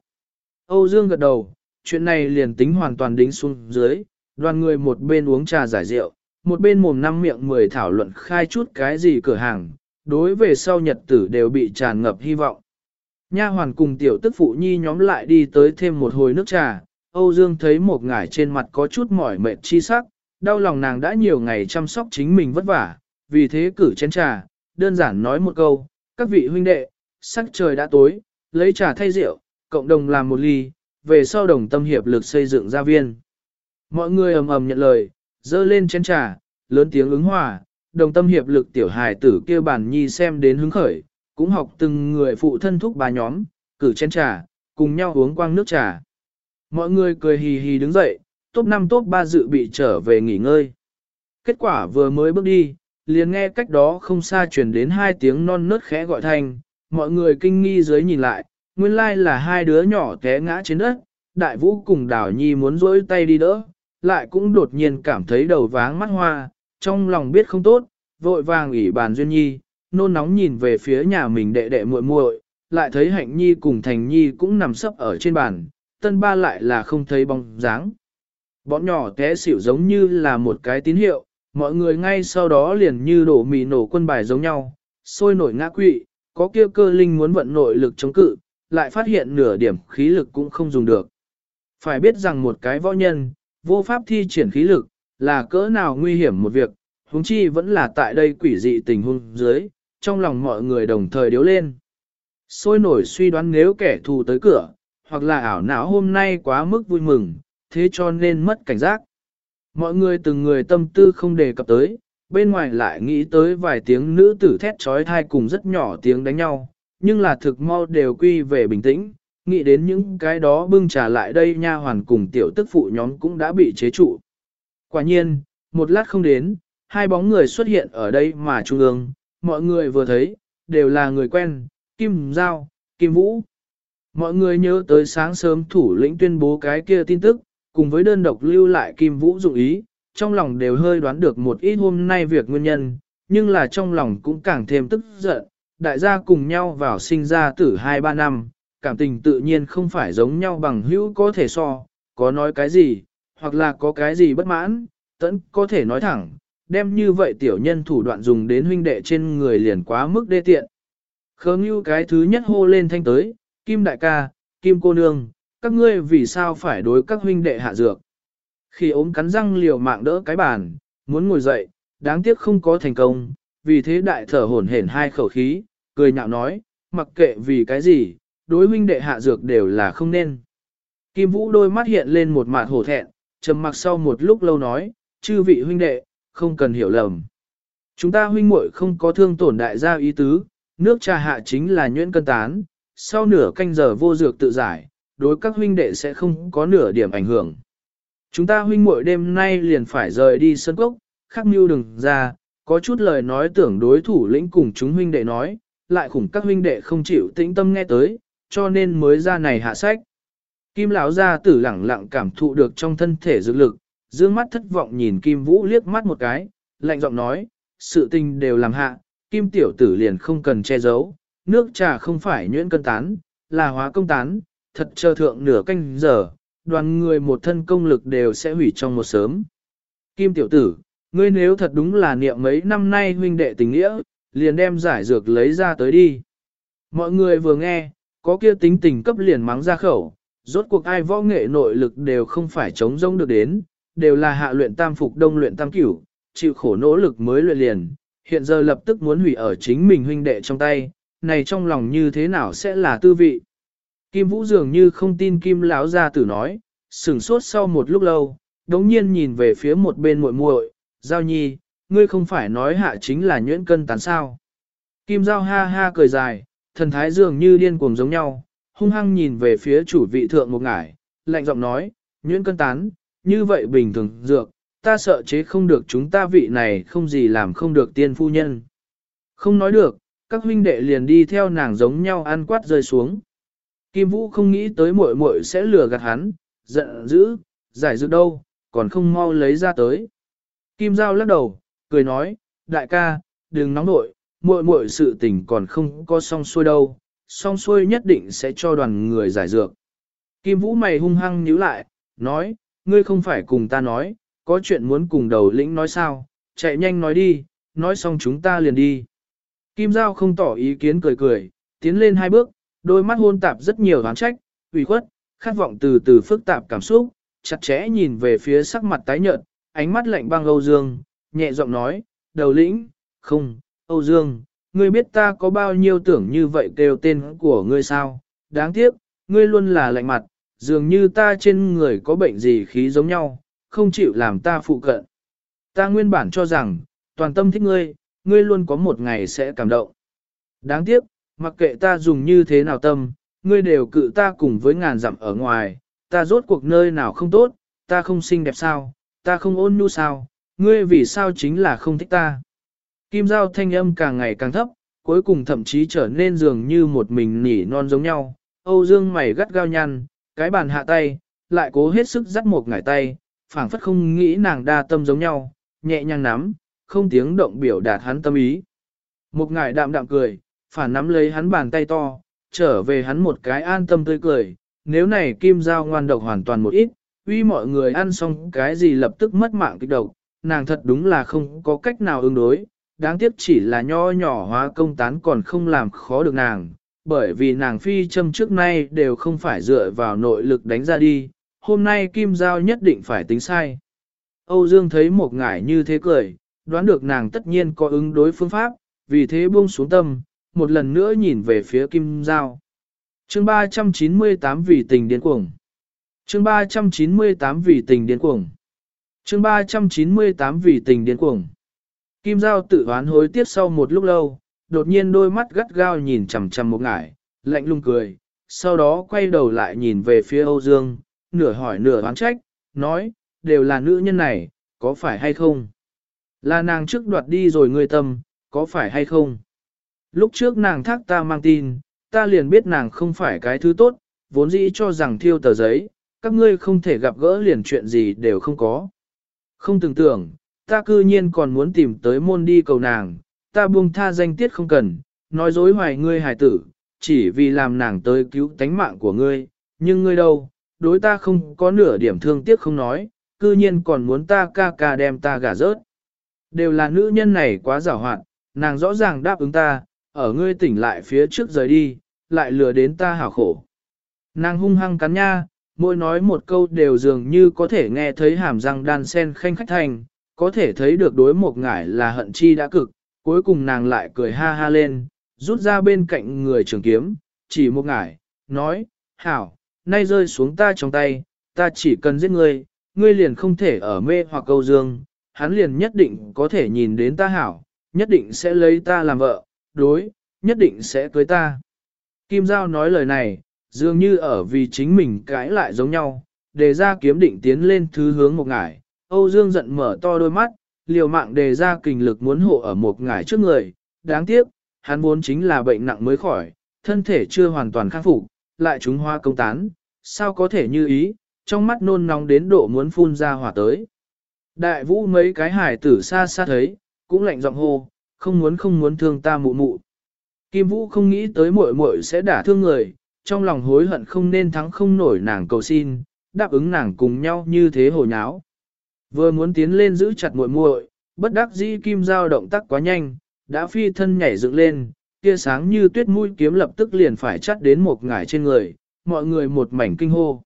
Âu Dương gật đầu, chuyện này liền tính hoàn toàn đính xuống dưới, đoàn người một bên uống trà giải rượu, một bên mồm năm miệng mười thảo luận khai chút cái gì cửa hàng, đối về sau nhật tử đều bị tràn ngập hy vọng. Nha hoàn cùng tiểu tức phụ nhi nhóm lại đi tới thêm một hồi nước trà, Âu Dương thấy một ngải trên mặt có chút mỏi mệt chi sắc, đau lòng nàng đã nhiều ngày chăm sóc chính mình vất vả, vì thế cử chén trà, đơn giản nói một câu, các vị huynh đệ, sắc trời đã tối, lấy trà thay rượu, cộng đồng làm một ly, về sau đồng tâm hiệp lực xây dựng gia viên. Mọi người ầm ầm nhận lời, dơ lên chén trà, lớn tiếng ứng hòa, đồng tâm hiệp lực tiểu hài tử kia bản nhi xem đến hứng khởi, cũng học từng người phụ thân thúc bà nhóm, cử chén trà, cùng nhau uống quang nước trà. Mọi người cười hì hì đứng dậy, top 5 top 3 dự bị trở về nghỉ ngơi. Kết quả vừa mới bước đi, liền nghe cách đó không xa truyền đến hai tiếng non nớt khẽ gọi thanh, mọi người kinh nghi dưới nhìn lại, nguyên lai là hai đứa nhỏ té ngã trên đất, đại vũ cùng đào nhi muốn rỗi tay đi đỡ, lại cũng đột nhiên cảm thấy đầu váng mắt hoa, trong lòng biết không tốt, vội vàng ủy bàn duyên nhi, nôn nóng nhìn về phía nhà mình đệ đệ muội muội, lại thấy hạnh nhi cùng thành nhi cũng nằm sấp ở trên bàn, tân ba lại là không thấy bóng dáng. Bọn nhỏ té xỉu giống như là một cái tín hiệu, mọi người ngay sau đó liền như đổ mì nổ quân bài giống nhau, sôi nổi ngã quỵ, có kia cơ linh muốn vận nội lực chống cự, lại phát hiện nửa điểm khí lực cũng không dùng được. Phải biết rằng một cái võ nhân, vô pháp thi triển khí lực, là cỡ nào nguy hiểm một việc, huống chi vẫn là tại đây quỷ dị tình huống dưới, trong lòng mọi người đồng thời điếu lên. Sôi nổi suy đoán nếu kẻ thù tới cửa, hoặc là ảo não hôm nay quá mức vui mừng, thế cho nên mất cảnh giác. Mọi người từng người tâm tư không đề cập tới, bên ngoài lại nghĩ tới vài tiếng nữ tử thét trói thai cùng rất nhỏ tiếng đánh nhau, nhưng là thực mau đều quy về bình tĩnh, nghĩ đến những cái đó bưng trà lại đây nha hoàn cùng tiểu tức phụ nhóm cũng đã bị chế trụ. Quả nhiên, một lát không đến, hai bóng người xuất hiện ở đây mà trung ương, mọi người vừa thấy, đều là người quen, Kim Giao, Kim Vũ. Mọi người nhớ tới sáng sớm thủ lĩnh tuyên bố cái kia tin tức, cùng với đơn độc lưu lại Kim Vũ dụng ý, trong lòng đều hơi đoán được một ít hôm nay việc nguyên nhân, nhưng là trong lòng cũng càng thêm tức giận, đại gia cùng nhau vào sinh ra tử 2-3 năm, cảm tình tự nhiên không phải giống nhau bằng hữu có thể so, có nói cái gì, hoặc là có cái gì bất mãn, tẫn có thể nói thẳng, đem như vậy tiểu nhân thủ đoạn dùng đến huynh đệ trên người liền quá mức đê tiện. Khớ như cái thứ nhất hô lên thanh tới, Kim đại ca, Kim cô nương, các ngươi vì sao phải đối các huynh đệ hạ dược. Khi ốm cắn răng liều mạng đỡ cái bàn, muốn ngồi dậy, đáng tiếc không có thành công, vì thế đại thở hổn hển hai khẩu khí, cười nhạo nói, mặc kệ vì cái gì, đối huynh đệ hạ dược đều là không nên. Kim Vũ đôi mắt hiện lên một mặt hổ thẹn, trầm mặc sau một lúc lâu nói, chư vị huynh đệ, không cần hiểu lầm. Chúng ta huynh muội không có thương tổn đại gia ý tứ, nước trà hạ chính là nhuyễn cân tán, sau nửa canh giờ vô dược tự giải, đối các huynh đệ sẽ không có nửa điểm ảnh hưởng. Chúng ta huynh muội đêm nay liền phải rời đi sân cốc, khắc mưu đừng ra, có chút lời nói tưởng đối thủ lĩnh cùng chúng huynh đệ nói, lại khủng các huynh đệ không chịu tĩnh tâm nghe tới, cho nên mới ra này hạ sách. Kim lão gia tử lẳng lặng cảm thụ được trong thân thể dược lực, dương mắt thất vọng nhìn Kim Vũ liếc mắt một cái, lạnh giọng nói, sự tình đều làm hạ, Kim tiểu tử liền không cần che giấu, nước trà không phải nhuyễn cân tán, là hóa công tán, thật chờ thượng nửa canh giờ, đoàn người một thân công lực đều sẽ hủy trong một sớm. Kim tiểu tử, ngươi nếu thật đúng là niệm mấy năm nay huynh đệ tình nghĩa, liền đem giải dược lấy ra tới đi. Mọi người vừa nghe, có kia tính tình cấp liền mắng ra khẩu, rốt cuộc ai võ nghệ nội lực đều không phải chống rông được đến, đều là hạ luyện tam phục đông luyện tam cửu, chịu khổ nỗ lực mới luyện liền, hiện giờ lập tức muốn hủy ở chính mình huynh đệ trong tay, này trong lòng như thế nào sẽ là tư vị. Kim Vũ dường như không tin Kim lão gia tử nói, sửng sốt sau một lúc lâu, đống nhiên nhìn về phía một bên muội muội, Giao Nhi, ngươi không phải nói hạ chính là nhuyễn cân tán sao. Kim Giao ha ha cười dài, thần thái dường như điên cuồng giống nhau, hung hăng nhìn về phía chủ vị thượng một ngải, lạnh giọng nói, nhuyễn cân tán, như vậy bình thường dược, ta sợ chế không được chúng ta vị này không gì làm không được tiên phu nhân. Không nói được, các huynh đệ liền đi theo nàng giống nhau ăn quát rơi xuống. Kim Vũ không nghĩ tới muội muội sẽ lừa gạt hắn, giận dữ, giải dược đâu, còn không mau lấy ra tới. Kim Giao lắc đầu, cười nói, đại ca, đừng nóng nội, muội muội sự tình còn không có xong xuôi đâu, xong xuôi nhất định sẽ cho đoàn người giải dược. Kim Vũ mày hung hăng nhíu lại, nói, ngươi không phải cùng ta nói, có chuyện muốn cùng đầu lĩnh nói sao, chạy nhanh nói đi, nói xong chúng ta liền đi. Kim Giao không tỏ ý kiến cười cười, tiến lên hai bước, đôi mắt hôn tạp rất nhiều đoán trách, ủy khuất, khát vọng từ từ phức tạp cảm xúc, chặt chẽ nhìn về phía sắc mặt tái nhợt, ánh mắt lạnh băng Âu Dương, nhẹ giọng nói, đầu lĩnh, không, Âu Dương, ngươi biết ta có bao nhiêu tưởng như vậy kêu tên của ngươi sao, đáng tiếc, ngươi luôn là lạnh mặt, dường như ta trên người có bệnh gì khí giống nhau, không chịu làm ta phụ cận. Ta nguyên bản cho rằng, toàn tâm thích ngươi, ngươi luôn có một ngày sẽ cảm động. Đáng tiếc, mặc kệ ta dùng như thế nào tâm, ngươi đều cự ta cùng với ngàn dặm ở ngoài, ta rốt cuộc nơi nào không tốt, ta không xinh đẹp sao, ta không ôn nhu sao, ngươi vì sao chính là không thích ta. Kim Giao thanh âm càng ngày càng thấp, cuối cùng thậm chí trở nên dường như một mình nỉ non giống nhau. Âu Dương mày gắt gao nhăn, cái bàn hạ tay, lại cố hết sức dắt một ngải tay, phảng phất không nghĩ nàng đa tâm giống nhau, nhẹ nhàng nắm, không tiếng động biểu đạt hắn tâm ý. Một ngải đạm đạm cười, phản nắm lấy hắn bàn tay to, trở về hắn một cái an tâm tươi cười, nếu này kim giao ngoan độc hoàn toàn một ít, uy mọi người ăn xong cái gì lập tức mất mạng kích độc, nàng thật đúng là không có cách nào ứng đối, đáng tiếc chỉ là nho nhỏ hóa công tán còn không làm khó được nàng, bởi vì nàng phi châm trước nay đều không phải dựa vào nội lực đánh ra đi, hôm nay kim giao nhất định phải tính sai. Âu Dương thấy một ngải như thế cười, đoán được nàng tất nhiên có ứng đối phương pháp, vì thế buông xuống tâm, một lần nữa nhìn về phía kim giao. Chương 398 vì tình điên cuồng. Chương 398 vì tình điên cuồng. Chương 398 vì tình điên cuồng. Kim Giao tự hoán hối tiếc sau một lúc lâu, đột nhiên đôi mắt gắt gao nhìn chằm chằm một ngải, lạnh lùng cười, sau đó quay đầu lại nhìn về phía Âu Dương, nửa hỏi nửa oán trách, nói, đều là nữ nhân này, có phải hay không? Là nàng trước đoạt đi rồi ngươi tâm, có phải hay không? Lúc trước nàng thác ta mang tin, ta liền biết nàng không phải cái thứ tốt, vốn dĩ cho rằng thiêu tờ giấy, các ngươi không thể gặp gỡ liền chuyện gì đều không có. Không tưởng tưởng, ta cư nhiên còn muốn tìm tới môn đi cầu nàng, ta buông tha danh tiết không cần, nói dối hoài ngươi hài tử, chỉ vì làm nàng tới cứu tánh mạng của ngươi, nhưng ngươi đâu, đối ta không có nửa điểm thương tiếc không nói, cư nhiên còn muốn ta ca ca đem ta gả rớt. Đều là nữ nhân này quá giảo hoạt, nàng rõ ràng đáp ứng ta, ở ngươi tỉnh lại phía trước rời đi, lại lừa đến ta hảo khổ. Nàng hung hăng cắn nha, mỗi nói một câu đều dường như có thể nghe thấy hàm răng đan sen khanh khách thành, có thể thấy được đối một ngải là hận chi đã cực, cuối cùng nàng lại cười ha ha lên, rút ra bên cạnh người trường kiếm, chỉ một ngải, nói, hảo, nay rơi xuống ta trong tay, ta chỉ cần giết ngươi, ngươi liền không thể ở mê hoặc câu dương, hắn liền nhất định có thể nhìn đến ta hảo, nhất định sẽ lấy ta làm vợ, đối, nhất định sẽ cưới ta. Kim Giao nói lời này, dường như ở vì chính mình cãi lại giống nhau, đề ra kiếm định tiến lên thứ hướng một ngải, Âu Dương giận mở to đôi mắt, liều mạng đề ra kình lực muốn hộ ở một ngải trước người, đáng tiếc, hắn vốn chính là bệnh nặng mới khỏi, thân thể chưa hoàn toàn khắc phục, lại chúng hoa công tán, sao có thể như ý, trong mắt nôn nóng đến độ muốn phun ra hỏa tới. Đại vũ mấy cái hải tử xa xa thấy, cũng lạnh giọng hô, không muốn không muốn thương ta mụ mụ. Kim vũ không nghĩ tới muội muội sẽ đả thương người, trong lòng hối hận không nên thắng không nổi nàng cầu xin, đáp ứng nàng cùng nhau như thế hồi nháo. Vừa muốn tiến lên giữ chặt muội muội, bất đắc dĩ kim giao động tác quá nhanh, đã phi thân nhảy dựng lên, kia sáng như tuyết mũi kiếm lập tức liền phải chắt đến một ngải trên người, mọi người một mảnh kinh hô.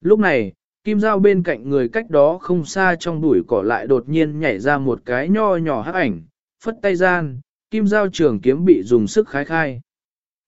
Lúc này, kim giao bên cạnh người cách đó không xa trong bụi cỏ lại đột nhiên nhảy ra một cái nho nhỏ hắc ảnh, phất tay gian, kim giao trường kiếm bị dùng sức khái khai.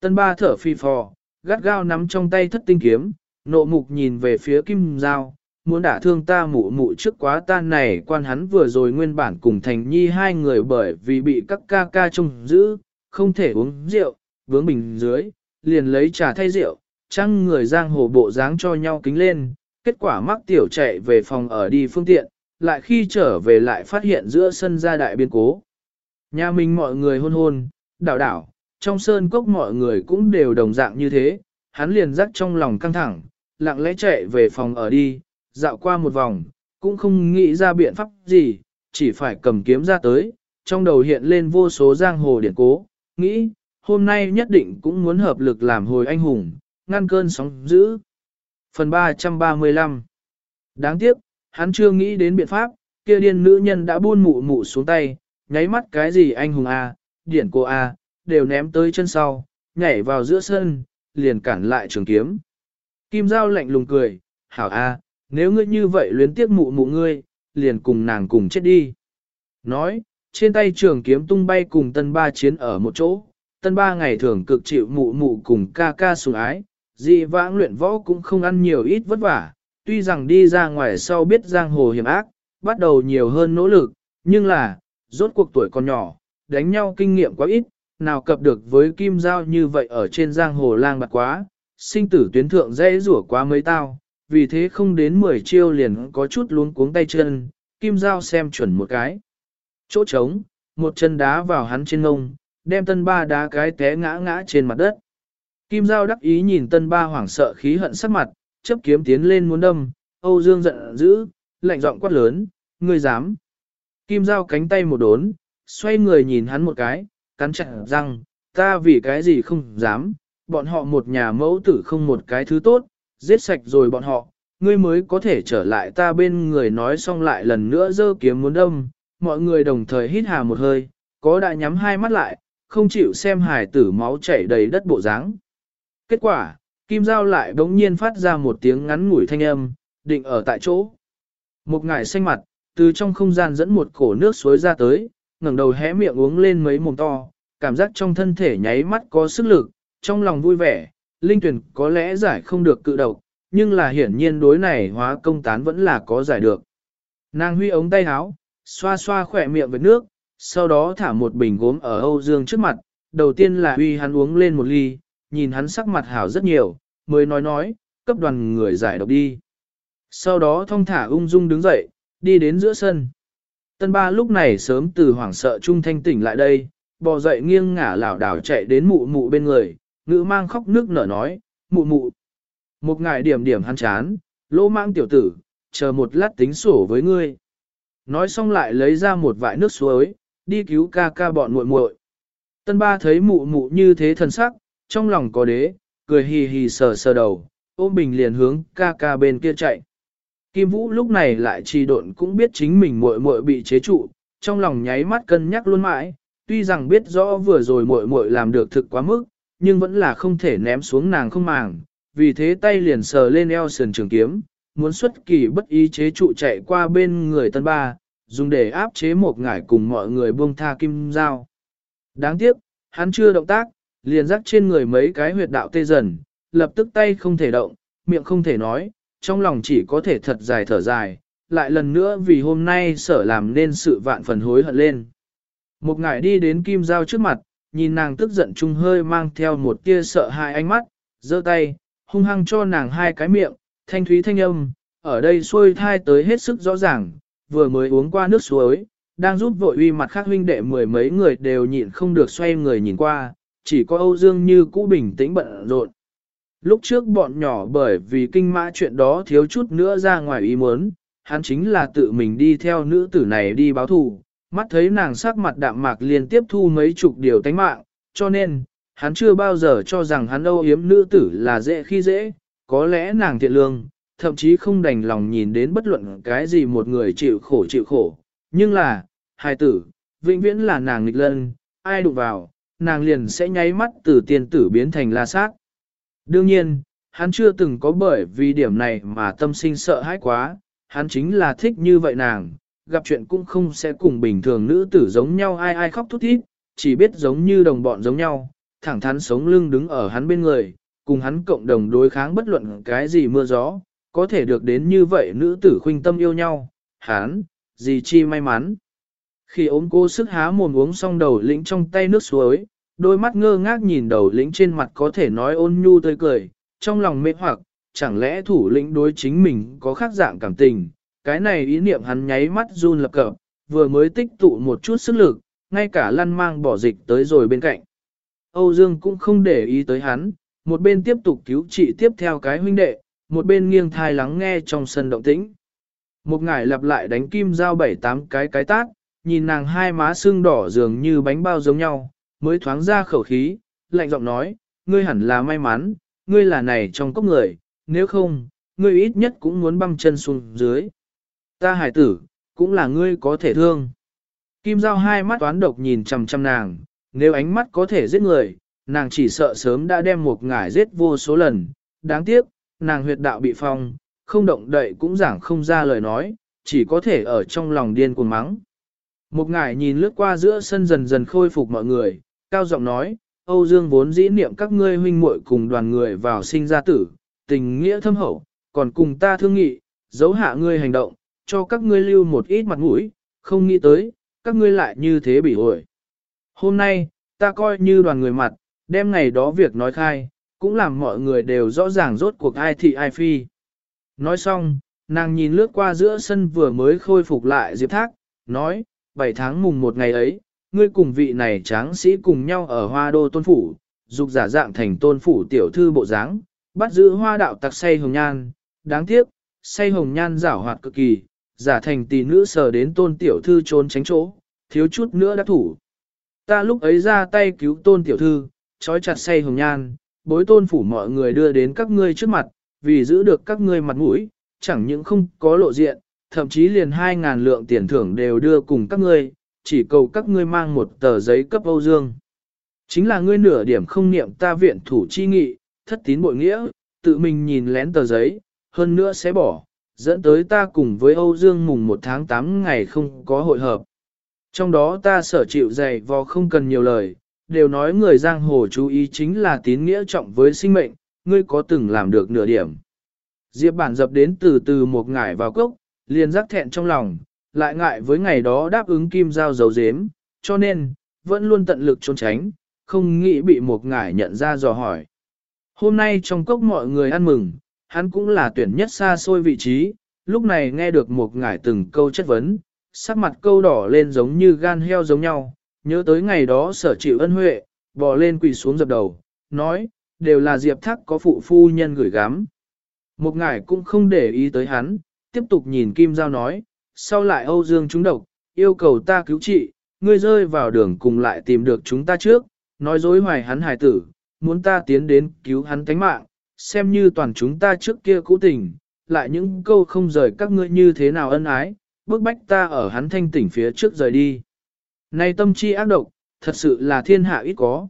Tân ba thở phi phò, gắt gao nắm trong tay thất tinh kiếm, nộ mục nhìn về phía kim giao, muốn đả thương ta mụ mụ trước quá tan này quan hắn vừa rồi nguyên bản cùng thành nhi hai người bởi vì bị các ca ca trông giữ, không thể uống rượu, vướng bình dưới, liền lấy trà thay rượu, chăng người giang hồ bộ dáng cho nhau kính lên, kết quả mắc tiểu chạy về phòng ở đi phương tiện, lại khi trở về lại phát hiện giữa sân gia đại biên cố. Nhà mình mọi người hôn hôn, đảo đảo, trong sơn cốc mọi người cũng đều đồng dạng như thế, hắn liền rắc trong lòng căng thẳng, lặng lẽ chạy về phòng ở đi, dạo qua một vòng, cũng không nghĩ ra biện pháp gì, chỉ phải cầm kiếm ra tới, trong đầu hiện lên vô số giang hồ điển cố, nghĩ, hôm nay nhất định cũng muốn hợp lực làm hồi anh hùng, ngăn cơn sóng dữ. Phần 335 Đáng tiếc, hắn chưa nghĩ đến biện pháp, kia điên nữ nhân đã buôn mụ mụ xuống tay, nháy mắt cái gì anh hùng A, điển cô A, à, đều ném tới chân sau, nhảy vào giữa sân, liền cản lại trường kiếm. Kim Giao lạnh lùng cười, hảo A, nếu ngươi như vậy luyến tiếc mụ mụ ngươi, liền cùng nàng cùng chết đi. Nói, trên tay trường kiếm tung bay cùng tân ba chiến ở một chỗ, tân ba ngày thường cực chịu mụ mụ cùng ca ca sủng ái, dị vãng luyện võ cũng không ăn nhiều ít vất vả, tuy rằng đi ra ngoài sau biết giang hồ hiểm ác, bắt đầu nhiều hơn nỗ lực, nhưng là, rốt cuộc tuổi còn nhỏ, đánh nhau kinh nghiệm quá ít, nào cập được với kim giao như vậy ở trên giang hồ lang bạc quá, sinh tử tuyến thượng dễ rủa quá mấy tao, vì thế không đến 10 chiêu liền có chút luống cuống tay chân, kim giao xem chuẩn một cái. Chỗ trống, một chân đá vào hắn trên ngông, đem tân ba đá cái té ngã ngã trên mặt đất. Kim giao đắc ý nhìn tân ba hoảng sợ khí hận sắc mặt, chấp kiếm tiến lên muốn đâm, Âu Dương giận dữ, lạnh giọng quát lớn, ngươi dám. Kim giao cánh tay một đốn, xoay người nhìn hắn một cái, cắn chặt răng, ta vì cái gì không dám, bọn họ một nhà mẫu tử không một cái thứ tốt, giết sạch rồi bọn họ, ngươi mới có thể trở lại ta bên người nói xong lại lần nữa giơ kiếm muốn đâm, mọi người đồng thời hít hà một hơi, có đã nhắm hai mắt lại, không chịu xem hải tử máu chảy đầy đất bộ dáng. Kết quả, kim dao lại bỗng nhiên phát ra một tiếng ngắn ngủi thanh âm, định ở tại chỗ. Một ngải xanh mặt, từ trong không gian dẫn một cổ nước suối ra tới, ngẩng đầu hé miệng uống lên mấy mồm to, cảm giác trong thân thể nháy mắt có sức lực, trong lòng vui vẻ, linh tuyển có lẽ giải không được cự độc, nhưng là hiển nhiên đối này hóa công tán vẫn là có giải được. Nàng huy ống tay áo, xoa xoa khỏe miệng với nước, sau đó thả một bình gốm ở Âu Dương trước mặt, đầu tiên là huy hắn uống lên một ly, nhìn hắn sắc mặt hảo rất nhiều, mới nói nói, cấp đoàn người giải độc đi. Sau đó thong thả ung dung đứng dậy, đi đến giữa sân. Tân ba lúc này sớm từ hoảng sợ trung thanh tỉnh lại đây, bò dậy nghiêng ngả lảo đảo chạy đến mụ mụ bên người, ngữ mang khóc nước nở nói, mụ mụ. Một ngày điểm điểm hắn chán, lô mang tiểu tử, chờ một lát tính sổ với ngươi. Nói xong lại lấy ra một vại nước suối, đi cứu ca ca bọn muội muội. Tân ba thấy mụ mụ như thế thần sắc, trong lòng có đế, cười hì hì sờ sờ đầu, ôm bình liền hướng ca ca bên kia chạy. Kim Vũ lúc này lại trì độn cũng biết chính mình muội muội bị chế trụ, trong lòng nháy mắt cân nhắc luôn mãi, tuy rằng biết rõ vừa rồi muội muội làm được thực quá mức, nhưng vẫn là không thể ném xuống nàng không màng, vì thế tay liền sờ lên eo sườn trường kiếm, muốn xuất kỳ bất ý chế trụ chạy qua bên người tân ba, dùng để áp chế một ngải cùng mọi người buông tha kim dao. Đáng tiếc, hắn chưa động tác, liền rắc trên người mấy cái huyệt đạo tê dần, lập tức tay không thể động, miệng không thể nói, trong lòng chỉ có thể thật dài thở dài, lại lần nữa vì hôm nay sở làm nên sự vạn phần hối hận lên. Một ngải đi đến kim dao trước mặt, nhìn nàng tức giận chung hơi mang theo một tia sợ hãi ánh mắt, giơ tay, hung hăng cho nàng hai cái miệng, thanh thúy thanh âm, ở đây xuôi thai tới hết sức rõ ràng, vừa mới uống qua nước suối, đang giúp vội uy mặt khác huynh đệ mười mấy người đều nhịn không được xoay người nhìn qua, chỉ có Âu Dương như cũ bình tĩnh bận rộn. Lúc trước bọn nhỏ bởi vì kinh mã chuyện đó thiếu chút nữa ra ngoài ý muốn, hắn chính là tự mình đi theo nữ tử này đi báo thù, mắt thấy nàng sắc mặt đạm mạc liên tiếp thu mấy chục điều tánh mạng, cho nên, hắn chưa bao giờ cho rằng hắn âu yếm nữ tử là dễ khi dễ, có lẽ nàng thiện lương, thậm chí không đành lòng nhìn đến bất luận cái gì một người chịu khổ chịu khổ, nhưng là, hài tử, vĩnh viễn là nàng nghịch lân, ai đụng vào, nàng liền sẽ nháy mắt từ tiên tử biến thành la sát. Đương nhiên, hắn chưa từng có bởi vì điểm này mà tâm sinh sợ hãi quá, hắn chính là thích như vậy nàng, gặp chuyện cũng không sẽ cùng bình thường nữ tử giống nhau ai ai khóc thút thít, chỉ biết giống như đồng bọn giống nhau, thẳng thắn sống lưng đứng ở hắn bên người, cùng hắn cộng đồng đối kháng bất luận cái gì mưa gió, có thể được đến như vậy nữ tử khuynh tâm yêu nhau, hắn, gì chi may mắn. Khi ốm cô sức há mồm uống xong đầu lĩnh trong tay nước suối, đôi mắt ngơ ngác nhìn đầu lĩnh trên mặt có thể nói ôn nhu tươi cười, trong lòng mê hoặc, chẳng lẽ thủ lĩnh đối chính mình có khác dạng cảm tình, cái này ý niệm hắn nháy mắt run lập cập, vừa mới tích tụ một chút sức lực, ngay cả lăn mang bỏ dịch tới rồi bên cạnh. Âu Dương cũng không để ý tới hắn, một bên tiếp tục cứu trị tiếp theo cái huynh đệ, một bên nghiêng thai lắng nghe trong sân động tĩnh. Một ngải lặp lại đánh kim dao bảy tám cái cái tát, nhìn nàng hai má xương đỏ dường như bánh bao giống nhau, mới thoáng ra khẩu khí, lạnh giọng nói, ngươi hẳn là may mắn, ngươi là này trong cốc người, nếu không, ngươi ít nhất cũng muốn băng chân xuống dưới. Ta hải tử, cũng là ngươi có thể thương. Kim Giao hai mắt toán độc nhìn chằm chằm nàng, nếu ánh mắt có thể giết người, nàng chỉ sợ sớm đã đem một ngải giết vô số lần. Đáng tiếc, nàng huyệt đạo bị phong, không động đậy cũng giảng không ra lời nói, chỉ có thể ở trong lòng điên cuồng mắng. Một ngải nhìn lướt qua giữa sân dần dần khôi phục mọi người, cao giọng nói, Âu Dương vốn dĩ niệm các ngươi huynh muội cùng đoàn người vào sinh ra tử, tình nghĩa thâm hậu, còn cùng ta thương nghị, giấu hạ ngươi hành động, cho các ngươi lưu một ít mặt mũi, không nghĩ tới, các ngươi lại như thế bị ổi. Hôm nay, ta coi như đoàn người mặt, đem ngày đó việc nói khai, cũng làm mọi người đều rõ ràng rốt cuộc ai thị ai phi. Nói xong, nàng nhìn lướt qua giữa sân vừa mới khôi phục lại Diệp Thác, nói, 7 tháng mùng một ngày ấy, ngươi cùng vị này tráng sĩ cùng nhau ở hoa đô tôn phủ, dục giả dạng thành tôn phủ tiểu thư bộ dáng, bắt giữ hoa đạo tặc say hồng nhan, đáng tiếc, say hồng nhan giảo hoạt cực kỳ, giả thành tỷ nữ sờ đến tôn tiểu thư trốn tránh chỗ, thiếu chút nữa đã thủ. Ta lúc ấy ra tay cứu tôn tiểu thư, trói chặt say hồng nhan, bối tôn phủ mọi người đưa đến các ngươi trước mặt, vì giữ được các ngươi mặt mũi, chẳng những không có lộ diện, thậm chí liền 2.000 lượng tiền thưởng đều đưa cùng các ngươi, chỉ cầu các ngươi mang một tờ giấy cấp Âu Dương. Chính là ngươi nửa điểm không niệm ta viện thủ chi nghị, thất tín bội nghĩa, tự mình nhìn lén tờ giấy, hơn nữa sẽ bỏ, dẫn tới ta cùng với Âu Dương mùng 1 tháng 8 ngày không có hội hợp. Trong đó ta sở chịu dày vò không cần nhiều lời, đều nói người giang hồ chú ý chính là tín nghĩa trọng với sinh mệnh, ngươi có từng làm được nửa điểm. Diệp bản dập đến từ từ một ngải vào cốc, liền rắc thẹn trong lòng, lại ngại với ngày đó đáp ứng kim giao dấu dếm, cho nên, vẫn luôn tận lực trốn tránh, không nghĩ bị một ngải nhận ra dò hỏi. Hôm nay trong cốc mọi người ăn mừng, hắn cũng là tuyển nhất xa xôi vị trí, lúc này nghe được một ngải từng câu chất vấn, sắc mặt câu đỏ lên giống như gan heo giống nhau, nhớ tới ngày đó sở chịu ân huệ, bò lên quỳ xuống dập đầu, nói, đều là diệp thắc có phụ phu nhân gửi gắm. Một ngải cũng không để ý tới hắn, tiếp tục nhìn Kim Giao nói, sau lại Âu Dương trúng độc, yêu cầu ta cứu trị, ngươi rơi vào đường cùng lại tìm được chúng ta trước, nói dối hoài hắn hài tử, muốn ta tiến đến cứu hắn tánh mạng, xem như toàn chúng ta trước kia cũ tình, lại những câu không rời các ngươi như thế nào ân ái, bức bách ta ở hắn thanh tỉnh phía trước rời đi. Này tâm chi ác độc, thật sự là thiên hạ ít có.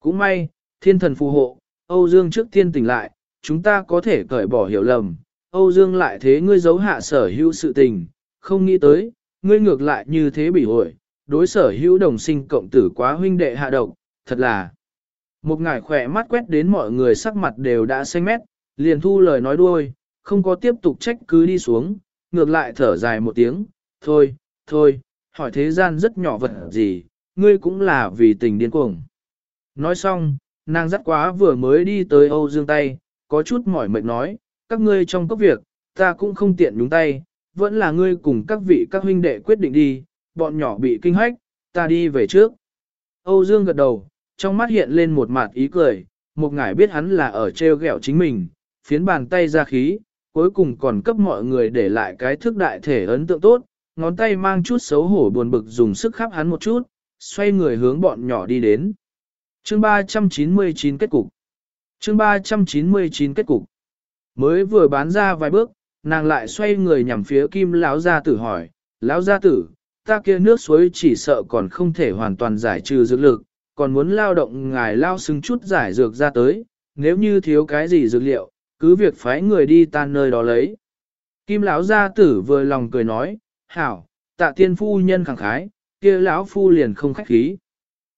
Cũng may, thiên thần phù hộ, Âu Dương trước tiên tỉnh lại, chúng ta có thể cởi bỏ hiểu lầm. Âu Dương lại thế ngươi giấu hạ sở hữu sự tình, không nghĩ tới, ngươi ngược lại như thế bị hội, đối sở hữu đồng sinh cộng tử quá huynh đệ hạ độc, thật là. Một ngải khỏe mắt quét đến mọi người sắc mặt đều đã xanh mét, liền thu lời nói đuôi, không có tiếp tục trách cứ đi xuống, ngược lại thở dài một tiếng, thôi, thôi, hỏi thế gian rất nhỏ vật gì, ngươi cũng là vì tình điên cuồng. Nói xong, nàng dắt quá vừa mới đi tới Âu Dương tay, có chút mỏi mệt nói, các ngươi trong cốc việc, ta cũng không tiện nhúng tay, vẫn là ngươi cùng các vị các huynh đệ quyết định đi, bọn nhỏ bị kinh hách, ta đi về trước. Âu Dương gật đầu, trong mắt hiện lên một mặt ý cười, một ngải biết hắn là ở treo gẹo chính mình, phiến bàn tay ra khí, cuối cùng còn cấp mọi người để lại cái thức đại thể ấn tượng tốt, ngón tay mang chút xấu hổ buồn bực dùng sức khắp hắn một chút, xoay người hướng bọn nhỏ đi đến. Chương 399 kết cục Chương 399 kết cục Mới vừa bán ra vài bước, nàng lại xoay người nhằm phía kim lão gia tử hỏi, lão gia tử, ta kia nước suối chỉ sợ còn không thể hoàn toàn giải trừ dược lực, còn muốn lao động ngài lao xứng chút giải dược ra tới, nếu như thiếu cái gì dược liệu, cứ việc phái người đi tan nơi đó lấy. Kim lão gia tử vừa lòng cười nói, hảo, tạ tiên phu nhân khẳng khái, kia lão phu liền không khách khí.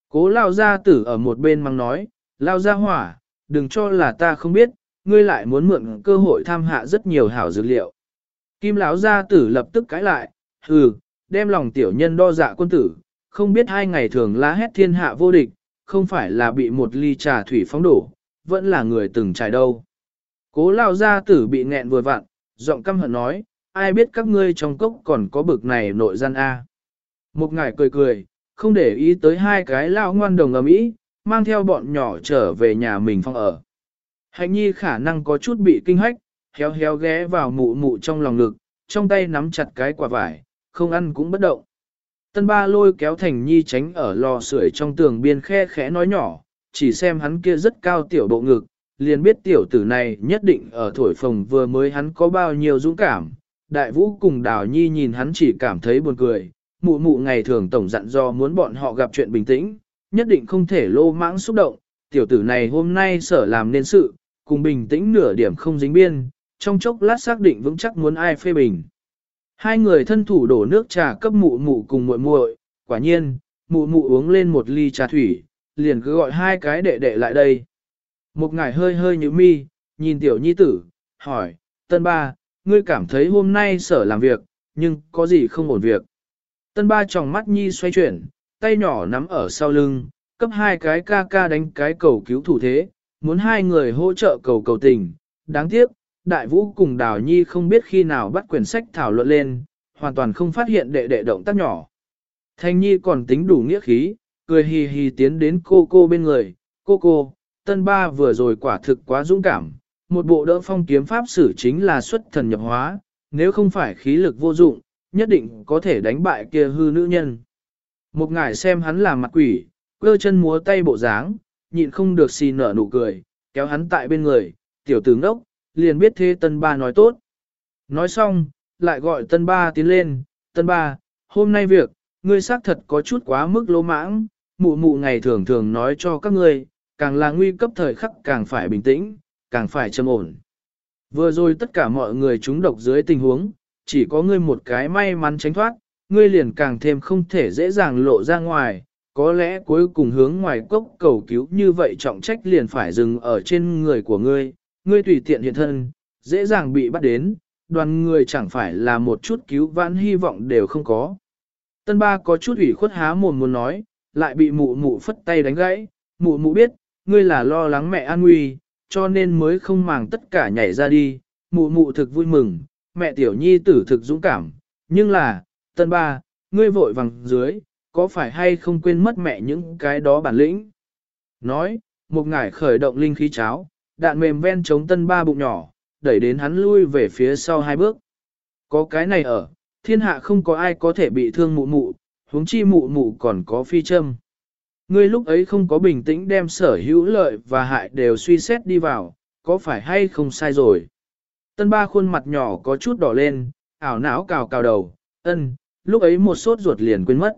Cố lao gia tử ở một bên mang nói, lao gia hỏa, đừng cho là ta không biết, ngươi lại muốn mượn cơ hội tham hạ rất nhiều hảo dược liệu. Kim lão gia tử lập tức cãi lại, hừ, đem lòng tiểu nhân đo dạ quân tử, không biết hai ngày thường lá hét thiên hạ vô địch, không phải là bị một ly trà thủy phóng đổ, vẫn là người từng trải đâu. Cố lao gia tử bị nghẹn vừa vặn, giọng căm hận nói, ai biết các ngươi trong cốc còn có bực này nội gian A. Một Ngải cười cười, không để ý tới hai cái lao ngoan đồng ầm ĩ, mang theo bọn nhỏ trở về nhà mình phong ở. Hạnh nhi khả năng có chút bị kinh hách, héo héo ghé vào mụ mụ trong lòng ngực, trong tay nắm chặt cái quả vải, không ăn cũng bất động. Tân ba lôi kéo thành nhi tránh ở lò sưởi trong tường biên khe khẽ nói nhỏ, chỉ xem hắn kia rất cao tiểu độ ngực, liền biết tiểu tử này nhất định ở thổi phồng vừa mới hắn có bao nhiêu dũng cảm. Đại vũ cùng đào nhi nhìn hắn chỉ cảm thấy buồn cười, mụ mụ ngày thường tổng dặn do muốn bọn họ gặp chuyện bình tĩnh, nhất định không thể lô mãng xúc động, tiểu tử này hôm nay sở làm nên sự, cùng bình tĩnh nửa điểm không dính biên, trong chốc lát xác định vững chắc muốn ai phê bình. Hai người thân thủ đổ nước trà cấp mụ mụ cùng muội muội, quả nhiên, mụ mụ uống lên một ly trà thủy, liền cứ gọi hai cái đệ đệ lại đây. Một ngải hơi hơi như mi, nhìn tiểu nhi tử, hỏi, tân ba, ngươi cảm thấy hôm nay sở làm việc, nhưng có gì không ổn việc. Tân ba tròng mắt nhi xoay chuyển, tay nhỏ nắm ở sau lưng, cấp hai cái ca ca đánh cái cầu cứu thủ thế, muốn hai người hỗ trợ cầu cầu tình. Đáng tiếc, đại vũ cùng đào nhi không biết khi nào bắt quyển sách thảo luận lên, hoàn toàn không phát hiện đệ đệ động tác nhỏ. Thanh nhi còn tính đủ nghĩa khí, cười hì hì tiến đến cô cô bên người, cô cô, tân ba vừa rồi quả thực quá dũng cảm, một bộ đỡ phong kiếm pháp sử chính là xuất thần nhập hóa, nếu không phải khí lực vô dụng, nhất định có thể đánh bại kia hư nữ nhân. Một ngài xem hắn là mặt quỷ, cơ chân múa tay bộ dáng, nhịn không được xì nở nụ cười, kéo hắn tại bên người, tiểu tử ngốc, liền biết thế tân ba nói tốt. Nói xong, lại gọi tân ba tiến lên, tân ba, hôm nay việc, ngươi xác thật có chút quá mức lỗ mãng, mụ mụ ngày thường thường nói cho các ngươi, càng là nguy cấp thời khắc càng phải bình tĩnh, càng phải trầm ổn. Vừa rồi tất cả mọi người trúng độc dưới tình huống, chỉ có ngươi một cái may mắn tránh thoát, ngươi liền càng thêm không thể dễ dàng lộ ra ngoài, có lẽ cuối cùng hướng ngoài cốc cầu cứu như vậy trọng trách liền phải dừng ở trên người của ngươi, ngươi tùy tiện hiện thân, dễ dàng bị bắt đến, đoàn người chẳng phải là một chút cứu vãn hy vọng đều không có. Tân ba có chút ủy khuất há mồm muốn nói, lại bị mụ mụ phất tay đánh gãy, mụ mụ biết, ngươi là lo lắng mẹ an nguy, cho nên mới không màng tất cả nhảy ra đi, mụ mụ thực vui mừng, mẹ tiểu nhi tử thực dũng cảm, nhưng là, tân ba, ngươi vội vàng dưới, có phải hay không quên mất mẹ những cái đó bản lĩnh? Nói, một ngải khởi động linh khí cháo, đạn mềm ven chống tân ba bụng nhỏ, đẩy đến hắn lui về phía sau hai bước. Có cái này ở, thiên hạ không có ai có thể bị thương mụ mụ, huống chi mụ mụ còn có phi châm. Ngươi lúc ấy không có bình tĩnh đem sở hữu lợi và hại đều suy xét đi vào, có phải hay không sai rồi. Tân ba khuôn mặt nhỏ có chút đỏ lên, ảo não cào cào đầu, ân, lúc ấy một sốt ruột liền quên mất.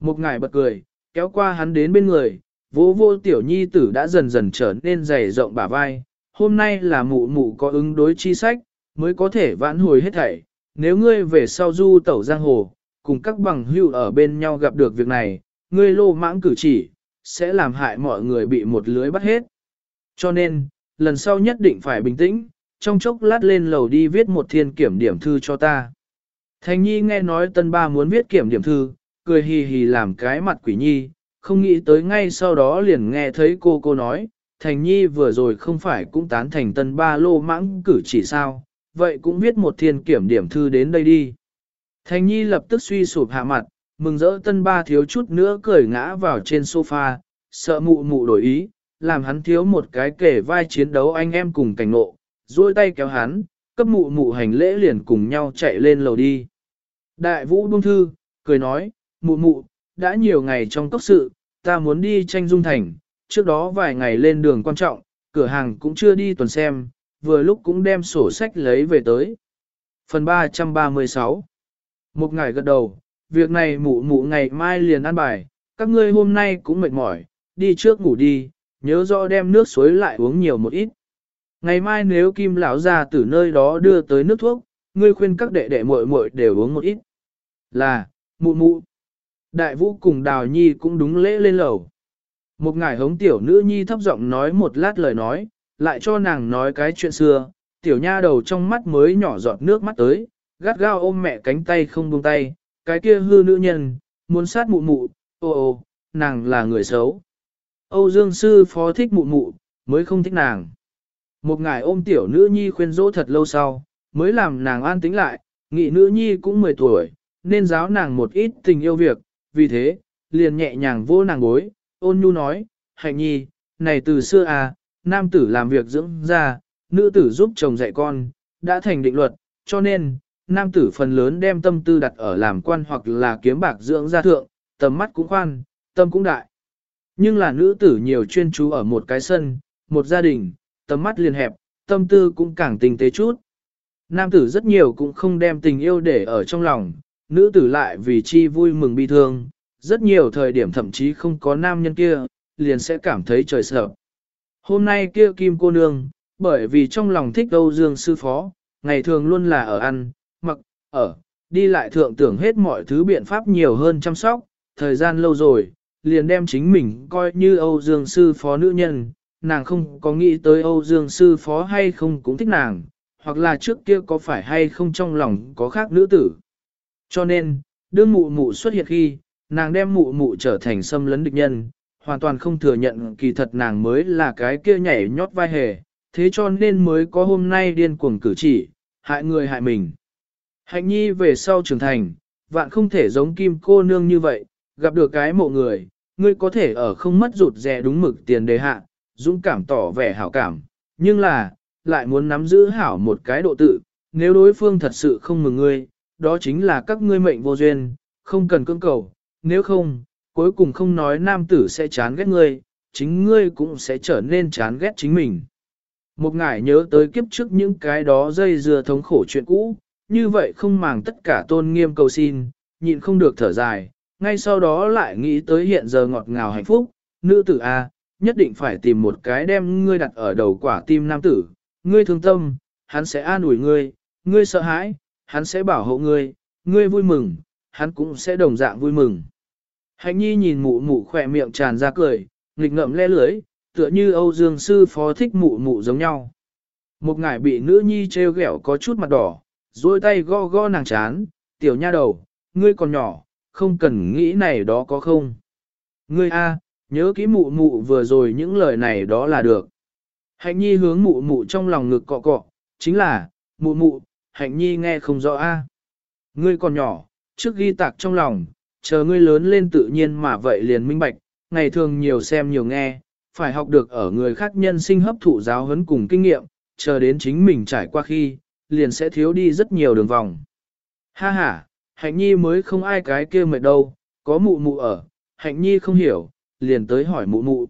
Một ngài bật cười, kéo qua hắn đến bên người, vô vô tiểu nhi tử đã dần dần trở nên dày rộng bả vai. Hôm nay là mụ mụ có ứng đối chi sách, mới có thể vãn hồi hết thảy. Nếu ngươi về sau du tẩu giang hồ, cùng các bằng hữu ở bên nhau gặp được việc này, ngươi lô mãng cử chỉ, sẽ làm hại mọi người bị một lưới bắt hết. Cho nên, lần sau nhất định phải bình tĩnh, trong chốc lát lên lầu đi viết một thiên kiểm điểm thư cho ta. Thành nhi nghe nói tân ba muốn viết kiểm điểm thư, cười hì hì làm cái mặt quỷ nhi, không nghĩ tới ngay sau đó liền nghe thấy cô cô nói, Thành Nhi vừa rồi không phải cũng tán thành tân ba lô mãng cử chỉ sao, vậy cũng viết một thiên kiểm điểm thư đến đây đi. Thành Nhi lập tức suy sụp hạ mặt, mừng rỡ tân ba thiếu chút nữa cười ngã vào trên sofa, sợ mụ mụ đổi ý, làm hắn thiếu một cái kể vai chiến đấu anh em cùng cảnh ngộ. duỗi tay kéo hắn, cấp mụ mụ hành lễ liền cùng nhau chạy lên lầu đi. Đại vũ buông thư, cười nói, mụ mụ, đã nhiều ngày trong cốc sự, ta muốn đi tranh dung thành, trước đó vài ngày lên đường quan trọng, cửa hàng cũng chưa đi tuần xem, vừa lúc cũng đem sổ sách lấy về tới. Phần 336 Một ngày gật đầu, việc này mụ mụ ngày mai liền ăn bài, các ngươi hôm nay cũng mệt mỏi, đi trước ngủ đi, nhớ rõ đem nước suối lại uống nhiều một ít. Ngày mai nếu kim lão ra từ nơi đó đưa tới nước thuốc, ngươi khuyên các đệ đệ muội muội đều uống một ít. Là, mụ mụ. Đại vũ cùng đào nhi cũng đúng lễ lên lầu. Một ngải hống tiểu nữ nhi thấp giọng nói một lát lời nói, lại cho nàng nói cái chuyện xưa, tiểu nha đầu trong mắt mới nhỏ giọt nước mắt tới, gắt gao ôm mẹ cánh tay không buông tay, cái kia hư nữ nhân, muốn sát mụ mụ, ô ô, nàng là người xấu. Âu Dương sư phó thích mụ mụ, mới không thích nàng. Một ngày ôm tiểu nữ nhi khuyên dỗ thật lâu sau, mới làm nàng an tĩnh lại, nghị nữ nhi cũng 10 tuổi, nên giáo nàng một ít tình yêu việc, vì thế, liền nhẹ nhàng vô nàng bối, ôn nhu nói, hạnh nhi, này từ xưa à, nam tử làm việc dưỡng ra, nữ tử giúp chồng dạy con, đã thành định luật, cho nên, nam tử phần lớn đem tâm tư đặt ở làm quan hoặc là kiếm bạc dưỡng gia thượng, tầm mắt cũng khoan, tâm cũng đại. Nhưng là nữ tử nhiều chuyên chú ở một cái sân, một gia đình, tầm mắt liền hẹp, tâm tư cũng càng tinh tế chút. Nam tử rất nhiều cũng không đem tình yêu để ở trong lòng, nữ tử lại vì chi vui mừng bi thương, rất nhiều thời điểm thậm chí không có nam nhân kia, liền sẽ cảm thấy trời sợ. Hôm nay kia kim cô nương, bởi vì trong lòng thích Âu Dương sư phó, ngày thường luôn là ở ăn, mặc, ở, đi lại thượng tưởng hết mọi thứ biện pháp nhiều hơn chăm sóc, thời gian lâu rồi, liền đem chính mình coi như Âu Dương sư phó nữ nhân, nàng không có nghĩ tới Âu Dương sư phó hay không cũng thích nàng, hoặc là trước kia có phải hay không trong lòng có khác nữ tử. Cho nên, đương mụ mụ xuất hiện khi, nàng đem mụ mụ trở thành xâm lấn địch nhân, hoàn toàn không thừa nhận kỳ thật nàng mới là cái kia nhảy nhót vai hề, thế cho nên mới có hôm nay điên cuồng cử chỉ, hại người hại mình. Hạnh nhi về sau trưởng thành, vạn không thể giống kim cô nương như vậy, gặp được cái mộ người, ngươi có thể ở không mất rụt rè đúng mực tiền đề hạ, dũng cảm tỏ vẻ hảo cảm, nhưng là, lại muốn nắm giữ hảo một cái độ tự, nếu đối phương thật sự không mừng ngươi, đó chính là các ngươi mệnh vô duyên, không cần cưỡng cầu, nếu không, cuối cùng không nói nam tử sẽ chán ghét ngươi, chính ngươi cũng sẽ trở nên chán ghét chính mình. Một ngải nhớ tới kiếp trước những cái đó dây dưa thống khổ chuyện cũ, như vậy không màng tất cả tôn nghiêm cầu xin, nhịn không được thở dài, ngay sau đó lại nghĩ tới hiện giờ ngọt ngào hạnh phúc, nữ tử A, nhất định phải tìm một cái đem ngươi đặt ở đầu quả tim nam tử, ngươi thương tâm, hắn sẽ an ủi ngươi, ngươi sợ hãi, hắn sẽ bảo hộ ngươi, ngươi vui mừng, hắn cũng sẽ đồng dạng vui mừng. Hạnh nhi nhìn mụ mụ khỏe miệng tràn ra cười, nghịch ngậm le lưới, tựa như Âu Dương sư phó thích mụ mụ giống nhau. Một ngải bị nữ nhi treo ghẹo có chút mặt đỏ, duỗi tay go go nàng chán, tiểu nha đầu, ngươi còn nhỏ, không cần nghĩ này đó có không. Ngươi a, nhớ kỹ mụ mụ vừa rồi những lời này đó là được. Hạnh nhi hướng mụ mụ trong lòng ngực cọ cọ, chính là, mụ mụ, hạnh nhi nghe không rõ a. Ngươi còn nhỏ, trước ghi tạc trong lòng, chờ ngươi lớn lên tự nhiên mà vậy liền minh bạch, ngày thường nhiều xem nhiều nghe, phải học được ở người khác nhân sinh hấp thụ giáo huấn cùng kinh nghiệm, chờ đến chính mình trải qua khi, liền sẽ thiếu đi rất nhiều đường vòng. Ha ha, hạnh nhi mới không ai cái kia mệt đâu, có mụ mụ ở, hạnh nhi không hiểu, liền tới hỏi mụ mụ.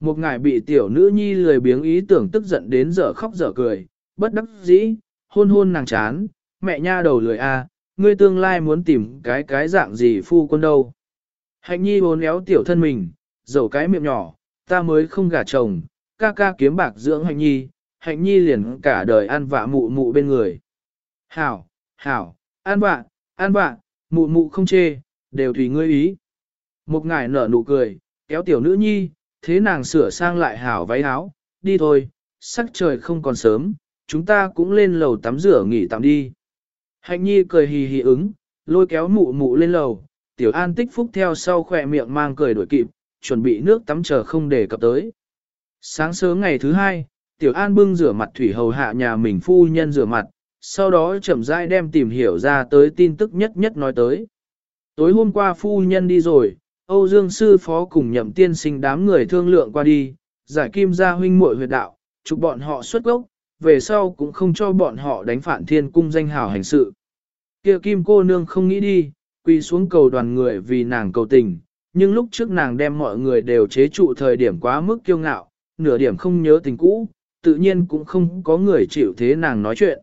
Một ngài bị tiểu nữ nhi lười biếng ý tưởng tức giận đến giờ khóc dở cười, bất đắc dĩ, hôn hôn nàng chán, mẹ nha đầu lười a, ngươi tương lai muốn tìm cái cái dạng gì phu quân đâu. Hạnh nhi bốn éo tiểu thân mình, dầu cái miệng nhỏ, ta mới không gả chồng, ca ca kiếm bạc dưỡng hạnh nhi, hạnh nhi liền cả đời ăn vạ mụ mụ bên người. Hảo, hảo, an vạ, an vạ, mụ mụ không chê, đều tùy ngươi ý. Một ngài nở nụ cười, kéo tiểu nữ nhi, thế nàng sửa sang lại hảo váy áo, đi thôi, sắc trời không còn sớm, chúng ta cũng lên lầu tắm rửa nghỉ tạm đi. Hạnh nhi cười hì hì ứng, lôi kéo mụ mụ lên lầu, tiểu an tích phúc theo sau khỏe miệng mang cười đuổi kịp, chuẩn bị nước tắm chờ không để cập tới. Sáng sớm ngày thứ hai, tiểu an bưng rửa mặt thủy hầu hạ nhà mình phu nhân rửa mặt, sau đó chậm rãi đem tìm hiểu ra tới tin tức nhất nhất nói tới. Tối hôm qua phu nhân đi rồi, Âu Dương sư phó cùng nhậm tiên sinh đám người thương lượng qua đi, giải kim gia huynh muội huyệt đạo, chụp bọn họ xuất gốc, về sau cũng không cho bọn họ đánh phản thiên cung danh hào hành sự. Kia kim cô nương không nghĩ đi, quỳ xuống cầu đoàn người vì nàng cầu tình, nhưng lúc trước nàng đem mọi người đều chế trụ thời điểm quá mức kiêu ngạo, nửa điểm không nhớ tình cũ, tự nhiên cũng không có người chịu thế nàng nói chuyện.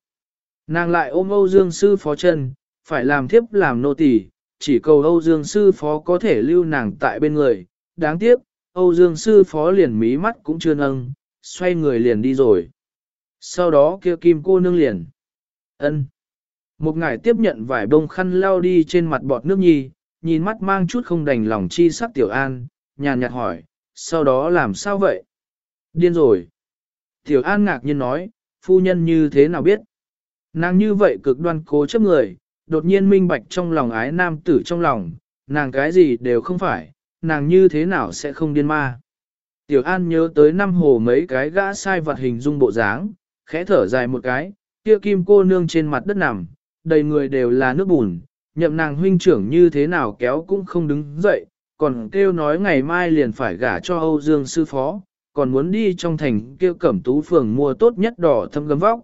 Nàng lại ôm Âu Dương sư phó chân, phải làm thiếp làm nô tỳ, chỉ cầu Âu Dương sư phó có thể lưu nàng tại bên người, đáng tiếc, Âu Dương sư phó liền mí mắt cũng chưa nâng, xoay người liền đi rồi. Sau đó kia kim cô nương liền. ân. Một ngải tiếp nhận vải bông khăn lao đi trên mặt bọt nước nhi, nhìn mắt mang chút không đành lòng chi sắc tiểu an, nhàn nhạt hỏi, sau đó làm sao vậy? Điên rồi. Tiểu an ngạc nhiên nói, phu nhân như thế nào biết? Nàng như vậy cực đoan cố chấp người, đột nhiên minh bạch trong lòng ái nam tử trong lòng, nàng cái gì đều không phải, nàng như thế nào sẽ không điên ma. Tiểu An nhớ tới năm hồ mấy cái gã sai vật hình dung bộ dáng, khẽ thở dài một cái, kia kim cô nương trên mặt đất nằm, đầy người đều là nước bùn, nhậm nàng huynh trưởng như thế nào kéo cũng không đứng dậy, còn kêu nói ngày mai liền phải gả cho Âu Dương sư phó, còn muốn đi trong thành kêu cẩm tú phường mua tốt nhất đỏ thâm gấm vóc.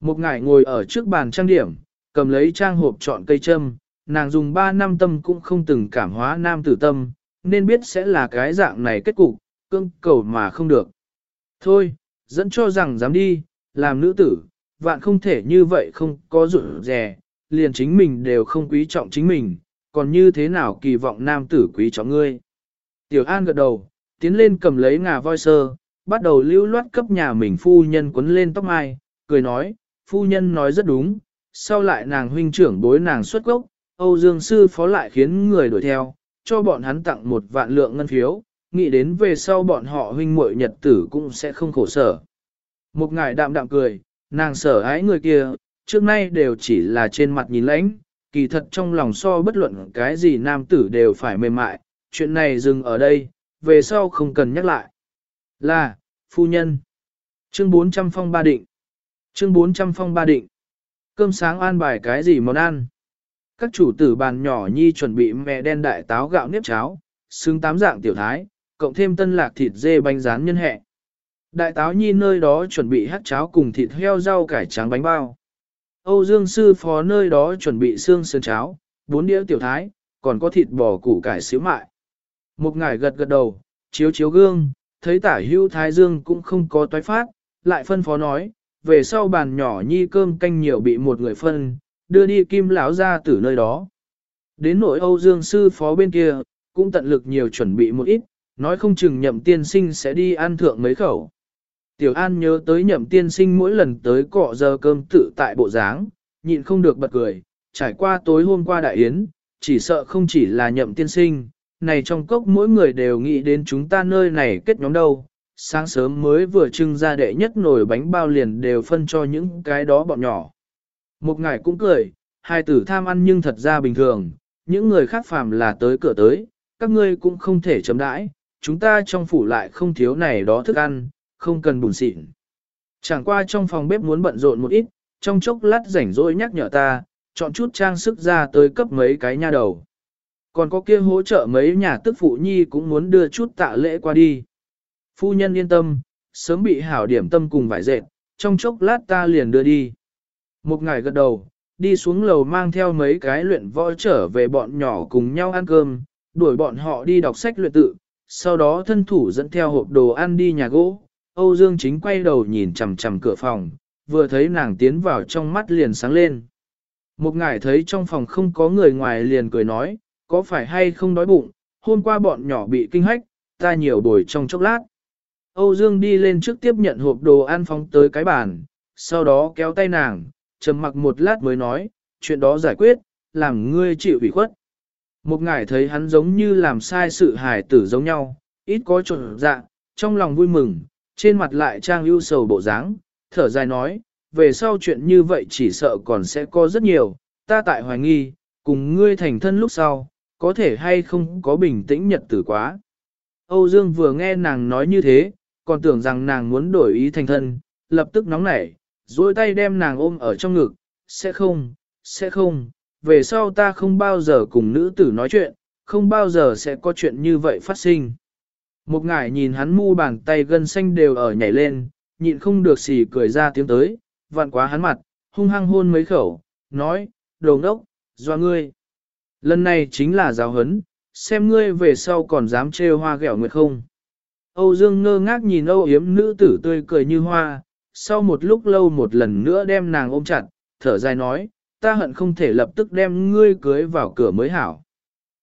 Một ngải ngồi ở trước bàn trang điểm, cầm lấy trang hộp chọn cây châm, nàng dùng 3 năm tâm cũng không từng cảm hóa nam tử tâm, nên biết sẽ là cái dạng này kết cục, cương cầu mà không được. Thôi, dẫn cho rằng dám đi, làm nữ tử, vạn không thể như vậy không có rủi rè, liền chính mình đều không quý trọng chính mình, còn như thế nào kỳ vọng nam tử quý trọng ngươi. Tiểu An gật đầu, tiến lên cầm lấy ngà voi sơ, bắt đầu lưu loát cấp nhà mình phu nhân quấn lên tóc mai, cười nói, phu nhân nói rất đúng, sau lại nàng huynh trưởng bối nàng xuất gốc, Âu Dương Sư phó lại khiến người đuổi theo, cho bọn hắn tặng một vạn lượng ngân phiếu, nghĩ đến về sau bọn họ huynh muội nhật tử cũng sẽ không khổ sở. Một ngài đạm đạm cười, nàng sở ái người kia, trước nay đều chỉ là trên mặt nhìn lãnh, kỳ thật trong lòng so bất luận cái gì nam tử đều phải mềm mại, chuyện này dừng ở đây, về sau không cần nhắc lại. Là, phu nhân. Chương 400 phong ba định. Chương 400 phong ba định. Cơm sáng an bài cái gì món ăn? Các chủ tử bàn nhỏ nhi chuẩn bị mẹ đen đại táo gạo nếp cháo, xứng tám dạng tiểu thái, cộng thêm tân lạc thịt dê bánh rán nhân hẹ. Đại táo nhi nơi đó chuẩn bị hát cháo cùng thịt heo rau cải trắng bánh bao. Âu Dương sư phó nơi đó chuẩn bị xương sườn cháo, bốn đĩa tiểu thái, còn có thịt bò củ cải xíu mại. Một ngải gật gật đầu, chiếu chiếu gương, thấy tả hưu thái dương cũng không có toái phát, lại phân phó nói, về sau bàn nhỏ nhi cơm canh nhiều bị một người phân, đưa đi kim lão ra từ nơi đó. Đến nội Âu Dương sư phó bên kia, cũng tận lực nhiều chuẩn bị một ít, nói không chừng nhậm tiên sinh sẽ đi ăn thượng mấy khẩu. Tiểu An nhớ tới nhậm tiên sinh mỗi lần tới cọ giờ cơm tự tại bộ dáng, nhịn không được bật cười, trải qua tối hôm qua đại yến, chỉ sợ không chỉ là nhậm tiên sinh, này trong cốc mỗi người đều nghĩ đến chúng ta nơi này kết nhóm đâu. Sáng sớm mới vừa trưng ra đệ nhất nồi bánh bao liền đều phân cho những cái đó bọn nhỏ. Một ngày cũng cười, hai tử tham ăn nhưng thật ra bình thường, những người khác phàm là tới cửa tới, các ngươi cũng không thể chấm đãi, chúng ta trong phủ lại không thiếu này đó thức ăn, không cần bùn xịn. Chẳng qua trong phòng bếp muốn bận rộn một ít, trong chốc lát rảnh rỗi nhắc nhở ta, chọn chút trang sức ra tới cấp mấy cái nha đầu. Còn có kia hỗ trợ mấy nhà tức phụ nhi cũng muốn đưa chút tạ lễ qua đi. Phu nhân yên tâm, sớm bị hảo điểm tâm cùng vải dệt, trong chốc lát ta liền đưa đi. Một ngày gật đầu, đi xuống lầu mang theo mấy cái luyện võ trở về bọn nhỏ cùng nhau ăn cơm, đuổi bọn họ đi đọc sách luyện tự, sau đó thân thủ dẫn theo hộp đồ ăn đi nhà gỗ. Âu Dương chính quay đầu nhìn chằm chằm cửa phòng, vừa thấy nàng tiến vào trong mắt liền sáng lên. Một ngải thấy trong phòng không có người ngoài liền cười nói, có phải hay không đói bụng, hôm qua bọn nhỏ bị kinh hách, ta nhiều bồi trong chốc lát. Âu Dương đi lên trước tiếp nhận hộp đồ ăn phóng tới cái bàn, sau đó kéo tay nàng, trầm mặc một lát mới nói, chuyện đó giải quyết, làm ngươi chịu ủy khuất. Một ngải thấy hắn giống như làm sai sự hài tử giống nhau, ít có trộn dạ, trong lòng vui mừng, trên mặt lại trang ưu sầu bộ dáng, thở dài nói, về sau chuyện như vậy chỉ sợ còn sẽ có rất nhiều, ta tại hoài nghi, cùng ngươi thành thân lúc sau, có thể hay không có bình tĩnh nhật tử quá. Âu Dương vừa nghe nàng nói như thế, còn tưởng rằng nàng muốn đổi ý thành thân, lập tức nóng nảy, duỗi tay đem nàng ôm ở trong ngực, sẽ không, sẽ không, về sau ta không bao giờ cùng nữ tử nói chuyện, không bao giờ sẽ có chuyện như vậy phát sinh. Một ngải nhìn hắn mu bàn tay gân xanh đều ở nhảy lên, nhịn không được xì cười ra tiếng tới, vặn quá hắn mặt, hung hăng hôn mấy khẩu, nói, đồ ngốc, doa ngươi. Lần này chính là giáo hấn, xem ngươi về sau còn dám trêu hoa ghẹo nguyệt không. Âu Dương ngơ ngác nhìn Âu yếm nữ tử tươi cười như hoa, sau một lúc lâu một lần nữa đem nàng ôm chặt, thở dài nói, ta hận không thể lập tức đem ngươi cưới vào cửa mới hảo.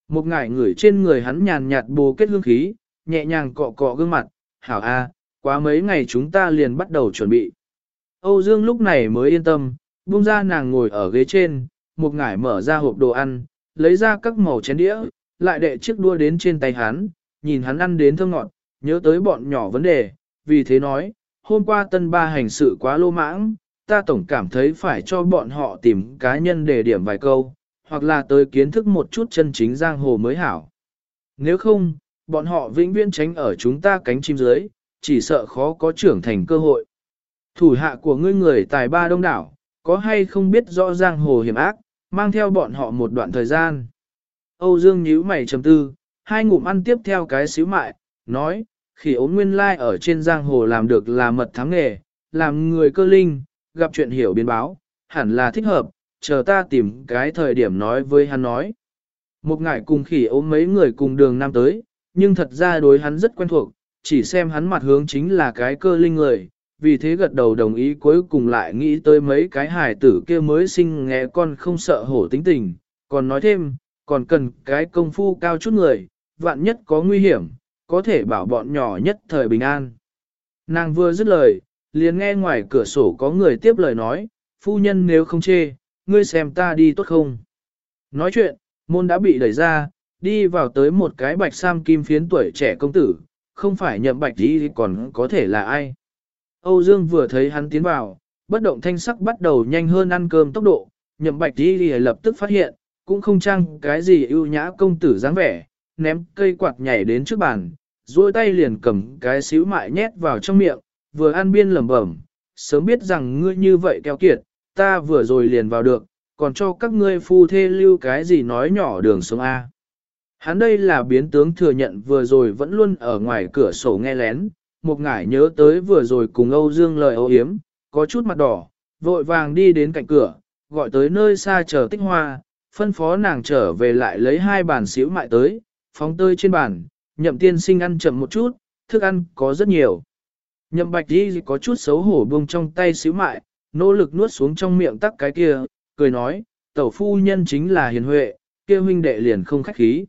Một ngải người trên người hắn nhàn nhạt bồ kết hương khí, nhẹ nhàng cọ cọ gương mặt, hảo a, quá mấy ngày chúng ta liền bắt đầu chuẩn bị. Âu Dương lúc này mới yên tâm, buông ra nàng ngồi ở ghế trên, một ngải mở ra hộp đồ ăn, lấy ra các màu chén đĩa, lại đệ chiếc đua đến trên tay hắn, nhìn hắn ăn đến thơm ngọt, nhớ tới bọn nhỏ vấn đề, vì thế nói, hôm qua tân ba hành sự quá lô mãng, ta tổng cảm thấy phải cho bọn họ tìm cá nhân để điểm vài câu, hoặc là tới kiến thức một chút chân chính giang hồ mới hảo. Nếu không, bọn họ vĩnh viễn tránh ở chúng ta cánh chim dưới, chỉ sợ khó có trưởng thành cơ hội. Thủ hạ của ngươi người tài ba đông đảo, có hay không biết rõ giang hồ hiểm ác, mang theo bọn họ một đoạn thời gian. Âu Dương nhíu mày trầm tư, hai ngụm ăn tiếp theo cái xíu mại, nói, khi ốm nguyên lai ở trên giang hồ làm được là mật thắng nghề, làm người cơ linh, gặp chuyện hiểu biến báo, hẳn là thích hợp, chờ ta tìm cái thời điểm nói với hắn nói. Một ngải cùng khỉ ốm mấy người cùng đường nam tới, nhưng thật ra đối hắn rất quen thuộc, chỉ xem hắn mặt hướng chính là cái cơ linh người, vì thế gật đầu đồng ý cuối cùng lại nghĩ tới mấy cái hài tử kia mới sinh nghe con không sợ hổ tính tình, còn nói thêm, còn cần cái công phu cao chút người, vạn nhất có nguy hiểm, có thể bảo bọn nhỏ nhất thời bình an. Nàng vừa dứt lời, liền nghe ngoài cửa sổ có người tiếp lời nói, phu nhân nếu không chê, ngươi xem ta đi tốt không. Nói chuyện, môn đã bị đẩy ra, đi vào tới một cái bạch sam kim phiến tuổi trẻ công tử, không phải nhậm bạch đi còn có thể là ai. Âu Dương vừa thấy hắn tiến vào, bất động thanh sắc bắt đầu nhanh hơn ăn cơm tốc độ, nhậm bạch đi thì lập tức phát hiện, cũng không chăng cái gì ưu nhã công tử dáng vẻ, ném cây quạt nhảy đến trước bàn, duỗi tay liền cầm cái xíu mại nhét vào trong miệng, vừa ăn biên lẩm bẩm, sớm biết rằng ngươi như vậy keo kiệt, ta vừa rồi liền vào được, còn cho các ngươi phu thê lưu cái gì nói nhỏ đường xuống A. Hắn đây là biến tướng thừa nhận vừa rồi vẫn luôn ở ngoài cửa sổ nghe lén, một ngải nhớ tới vừa rồi cùng Âu Dương lời âu hiếm, có chút mặt đỏ, vội vàng đi đến cạnh cửa, gọi tới nơi xa chờ tích hoa, phân phó nàng trở về lại lấy hai bàn xíu mại tới, phóng tơi trên bàn, nhậm tiên sinh ăn chậm một chút, thức ăn có rất nhiều. Nhậm bạch đi có chút xấu hổ buông trong tay xíu mại, nỗ lực nuốt xuống trong miệng tắc cái kia, cười nói, tẩu phu nhân chính là hiền huệ, kia huynh đệ liền không khách khí.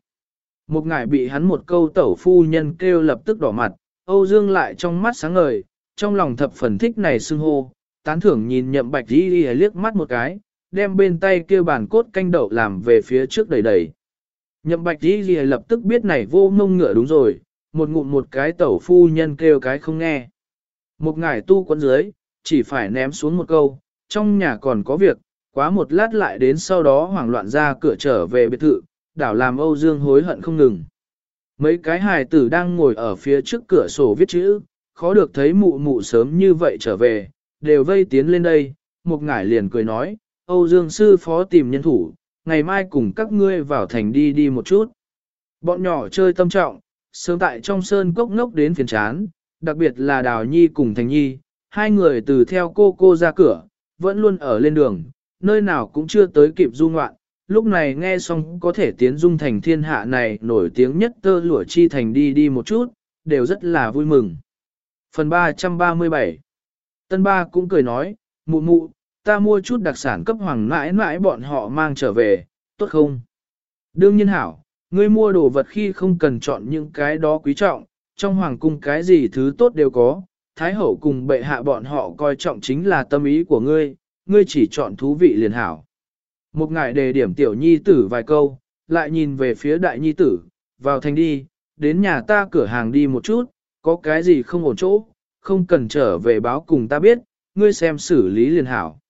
Một ngải bị hắn một câu tẩu phu nhân kêu lập tức đỏ mặt, Âu Dương lại trong mắt sáng ngời, trong lòng thập phần thích này xưng hô, tán thưởng nhìn nhậm bạch đi đi liếc mắt một cái, đem bên tay kia bàn cốt canh đậu làm về phía trước đầy đầy. Nhậm bạch đi đi lập tức biết này vô ngông ngựa đúng rồi, một ngụm một cái tẩu phu nhân kêu cái không nghe. Một ngải tu quấn dưới, chỉ phải ném xuống một câu, trong nhà còn có việc, quá một lát lại đến sau đó hoảng loạn ra cửa trở về biệt thự, đảo làm Âu Dương hối hận không ngừng. Mấy cái hài tử đang ngồi ở phía trước cửa sổ viết chữ, khó được thấy mụ mụ sớm như vậy trở về, đều vây tiến lên đây, một ngải liền cười nói, Âu Dương sư phó tìm nhân thủ, ngày mai cùng các ngươi vào thành đi đi một chút. Bọn nhỏ chơi tâm trọng, sớm tại trong sơn cốc ngốc đến phiền chán, đặc biệt là Đào Nhi cùng Thành Nhi, hai người từ theo cô cô ra cửa, vẫn luôn ở lên đường, nơi nào cũng chưa tới kịp du ngoạn, lúc này nghe xong có thể tiến dung thành thiên hạ này nổi tiếng nhất tơ lụa chi thành đi đi một chút, đều rất là vui mừng. Phần 337 Tân ba cũng cười nói, mụ mụ, ta mua chút đặc sản cấp hoàng mãi mãi bọn họ mang trở về, tốt không? Đương nhiên hảo, ngươi mua đồ vật khi không cần chọn những cái đó quý trọng, trong hoàng cung cái gì thứ tốt đều có, thái hậu cùng bệ hạ bọn họ coi trọng chính là tâm ý của ngươi, ngươi chỉ chọn thú vị liền hảo. Một ngài đề điểm tiểu nhi tử vài câu, lại nhìn về phía đại nhi tử, vào thành đi, đến nhà ta cửa hàng đi một chút, có cái gì không ổn chỗ, không cần trở về báo cùng ta biết, ngươi xem xử lý liền hảo.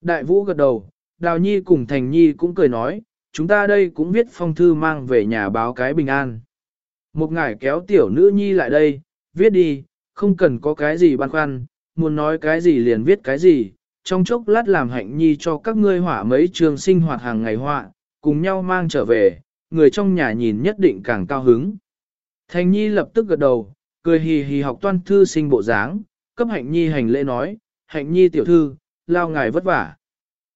Đại vũ gật đầu, đào nhi cùng thành nhi cũng cười nói, chúng ta đây cũng viết phong thư mang về nhà báo cái bình an. Một ngài kéo tiểu nữ nhi lại đây, viết đi, không cần có cái gì băn khoăn, muốn nói cái gì liền viết cái gì, trong chốc lát làm hạnh nhi cho các ngươi họa mấy trường sinh hoạt hàng ngày họa, cùng nhau mang trở về, người trong nhà nhìn nhất định càng cao hứng. Thành nhi lập tức gật đầu, cười hì hì học toan thư sinh bộ dáng, cấp hạnh nhi hành lễ nói, hạnh nhi tiểu thư, lao ngài vất vả.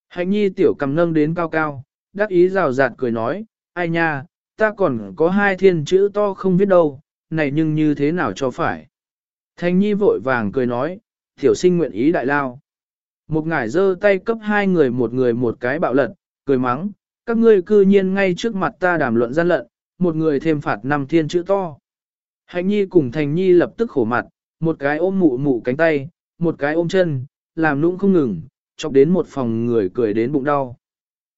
Hạnh nhi tiểu cầm nâng đến cao cao, đắc ý rào rạt cười nói, ai nha, ta còn có hai thiên chữ to không viết đâu, này nhưng như thế nào cho phải. Thành nhi vội vàng cười nói, tiểu sinh nguyện ý đại lao. Một ngải giơ tay cấp hai người một người một cái bạo lật, cười mắng, các ngươi cư nhiên ngay trước mặt ta đàm luận gian lận, một người thêm phạt năm thiên chữ to. Hạnh nhi cùng thành nhi lập tức khổ mặt, một cái ôm mụ mụ cánh tay, một cái ôm chân, làm nũng không ngừng, chọc đến một phòng người cười đến bụng đau.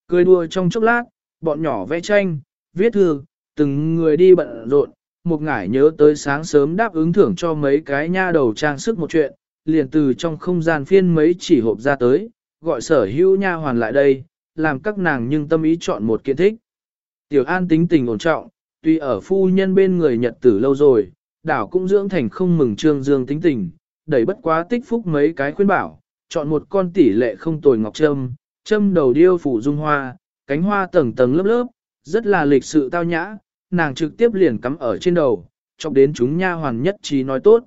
Cười đùa trong chốc lát, bọn nhỏ vẽ tranh, viết thư, từng người đi bận rộn, một ngải nhớ tới sáng sớm đáp ứng thưởng cho mấy cái nha đầu trang sức một chuyện, liền từ trong không gian phiên mấy chỉ hộp ra tới, gọi sở hữu nha hoàn lại đây, làm các nàng nhưng tâm ý chọn một kiện thích. Tiểu An tính tình ổn trọng, tuy ở phu nhân bên người nhật tử lâu rồi, đảo cũng dưỡng thành không mừng trương dương tính tình, đẩy bất quá tích phúc mấy cái khuyên bảo, chọn một con tỷ lệ không tồi ngọc trâm, trâm đầu điêu phủ dung hoa, cánh hoa tầng tầng lớp lớp, rất là lịch sự tao nhã, nàng trực tiếp liền cắm ở trên đầu, chọc đến chúng nha hoàn nhất trí nói tốt.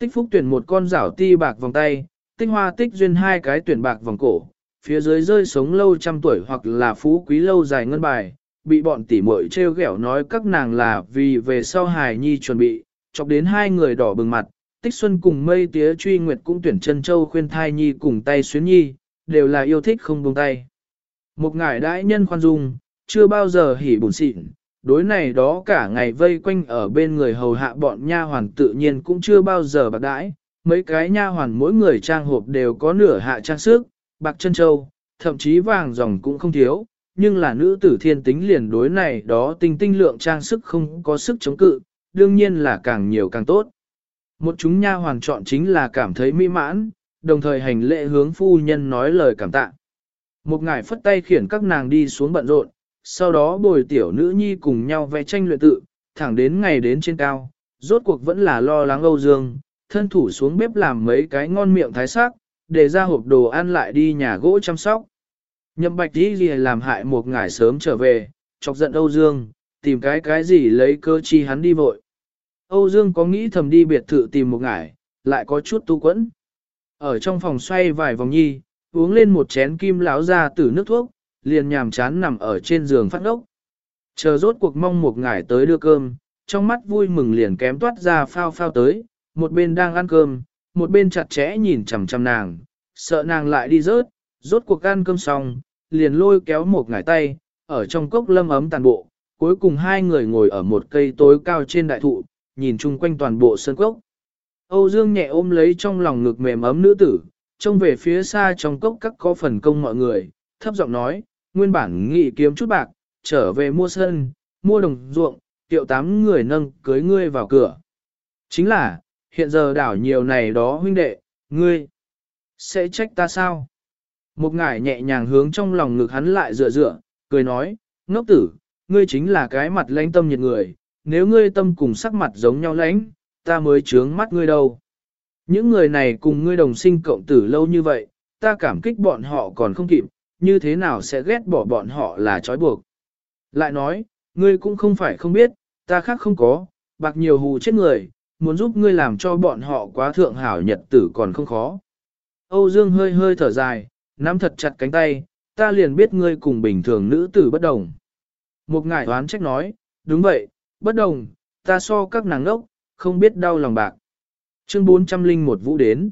Tích phúc tuyển một con rảo ti bạc vòng tay, tích hoa tích duyên hai cái tuyển bạc vòng cổ, phía dưới rơi sống lâu trăm tuổi hoặc là phú quý lâu dài ngân bài, bị bọn tỉ muội treo ghẹo nói các nàng là vì về sau hài nhi chuẩn bị, chọc đến hai người đỏ bừng mặt, tích xuân cùng mây tía truy nguyệt cũng tuyển chân châu khuyên thai nhi cùng tay xuyến nhi, đều là yêu thích không buông tay. Một ngải đại nhân khoan dung, chưa bao giờ hỉ buồn xịn, đối này đó cả ngày vây quanh ở bên người hầu hạ bọn nha hoàn tự nhiên cũng chưa bao giờ bạc đãi, mấy cái nha hoàn mỗi người trang hộp đều có nửa hạ trang sức, bạc chân châu, thậm chí vàng dòng cũng không thiếu, nhưng là nữ tử thiên tính liền đối này đó tinh tinh lượng trang sức không có sức chống cự, đương nhiên là càng nhiều càng tốt. Một chúng nha hoàn chọn chính là cảm thấy mỹ mãn, đồng thời hành lễ hướng phu nhân nói lời cảm tạ. Một ngài phất tay khiển các nàng đi xuống bận rộn, sau đó bồi tiểu nữ nhi cùng nhau vẽ tranh luyện tự, thẳng đến ngày đến trên cao, rốt cuộc vẫn là lo lắng Âu Dương, thân thủ xuống bếp làm mấy cái ngon miệng thái sắc, để ra hộp đồ ăn lại đi nhà gỗ chăm sóc. Nhậm bạch đi gì làm hại một ngài sớm trở về, chọc giận Âu Dương, tìm cái cái gì lấy cơ chi hắn đi vội. Âu Dương có nghĩ thầm đi biệt thự tìm một ngải, lại có chút tu quẫn. Ở trong phòng xoay vài vòng nhi, uống lên một chén kim láo ra từ nước thuốc, liền nhàm chán nằm ở trên giường phát ngốc. Chờ rốt cuộc mong một ngải tới đưa cơm, trong mắt vui mừng liền kém toát ra phao phao tới, một bên đang ăn cơm, một bên chặt chẽ nhìn chằm chằm nàng, sợ nàng lại đi rớt, rốt cuộc ăn cơm xong, liền lôi kéo một ngải tay, ở trong cốc lâm ấm tàn bộ, cuối cùng hai người ngồi ở một cây tối cao trên đại thụ, nhìn chung quanh toàn bộ sân cốc. Âu Dương nhẹ ôm lấy trong lòng ngực mềm ấm nữ tử, trông về phía xa trong cốc các có phần công mọi người, thấp giọng nói, nguyên bản nghị kiếm chút bạc, trở về mua sân, mua đồng ruộng, tiệu tám người nâng cưới ngươi vào cửa. Chính là, hiện giờ đảo nhiều này đó huynh đệ, ngươi, sẽ trách ta sao? Một ngải nhẹ nhàng hướng trong lòng ngực hắn lại dựa dựa, cười nói, ngốc tử, ngươi chính là cái mặt lãnh tâm nhiệt người, nếu ngươi tâm cùng sắc mặt giống nhau lãnh, ta mới chướng mắt ngươi đâu. Những người này cùng ngươi đồng sinh cộng tử lâu như vậy, ta cảm kích bọn họ còn không kịp, như thế nào sẽ ghét bỏ bọn họ là trói buộc. Lại nói, ngươi cũng không phải không biết, ta khác không có, bạc nhiều hù chết người, muốn giúp ngươi làm cho bọn họ quá thượng hảo nhật tử còn không khó. Âu Dương hơi hơi thở dài, nắm thật chặt cánh tay, ta liền biết ngươi cùng bình thường nữ tử bất đồng. Một ngải đoán trách nói, đúng vậy, bất đồng, ta so các nàng ngốc, không biết đau lòng bạc. Chương 401 vũ đến.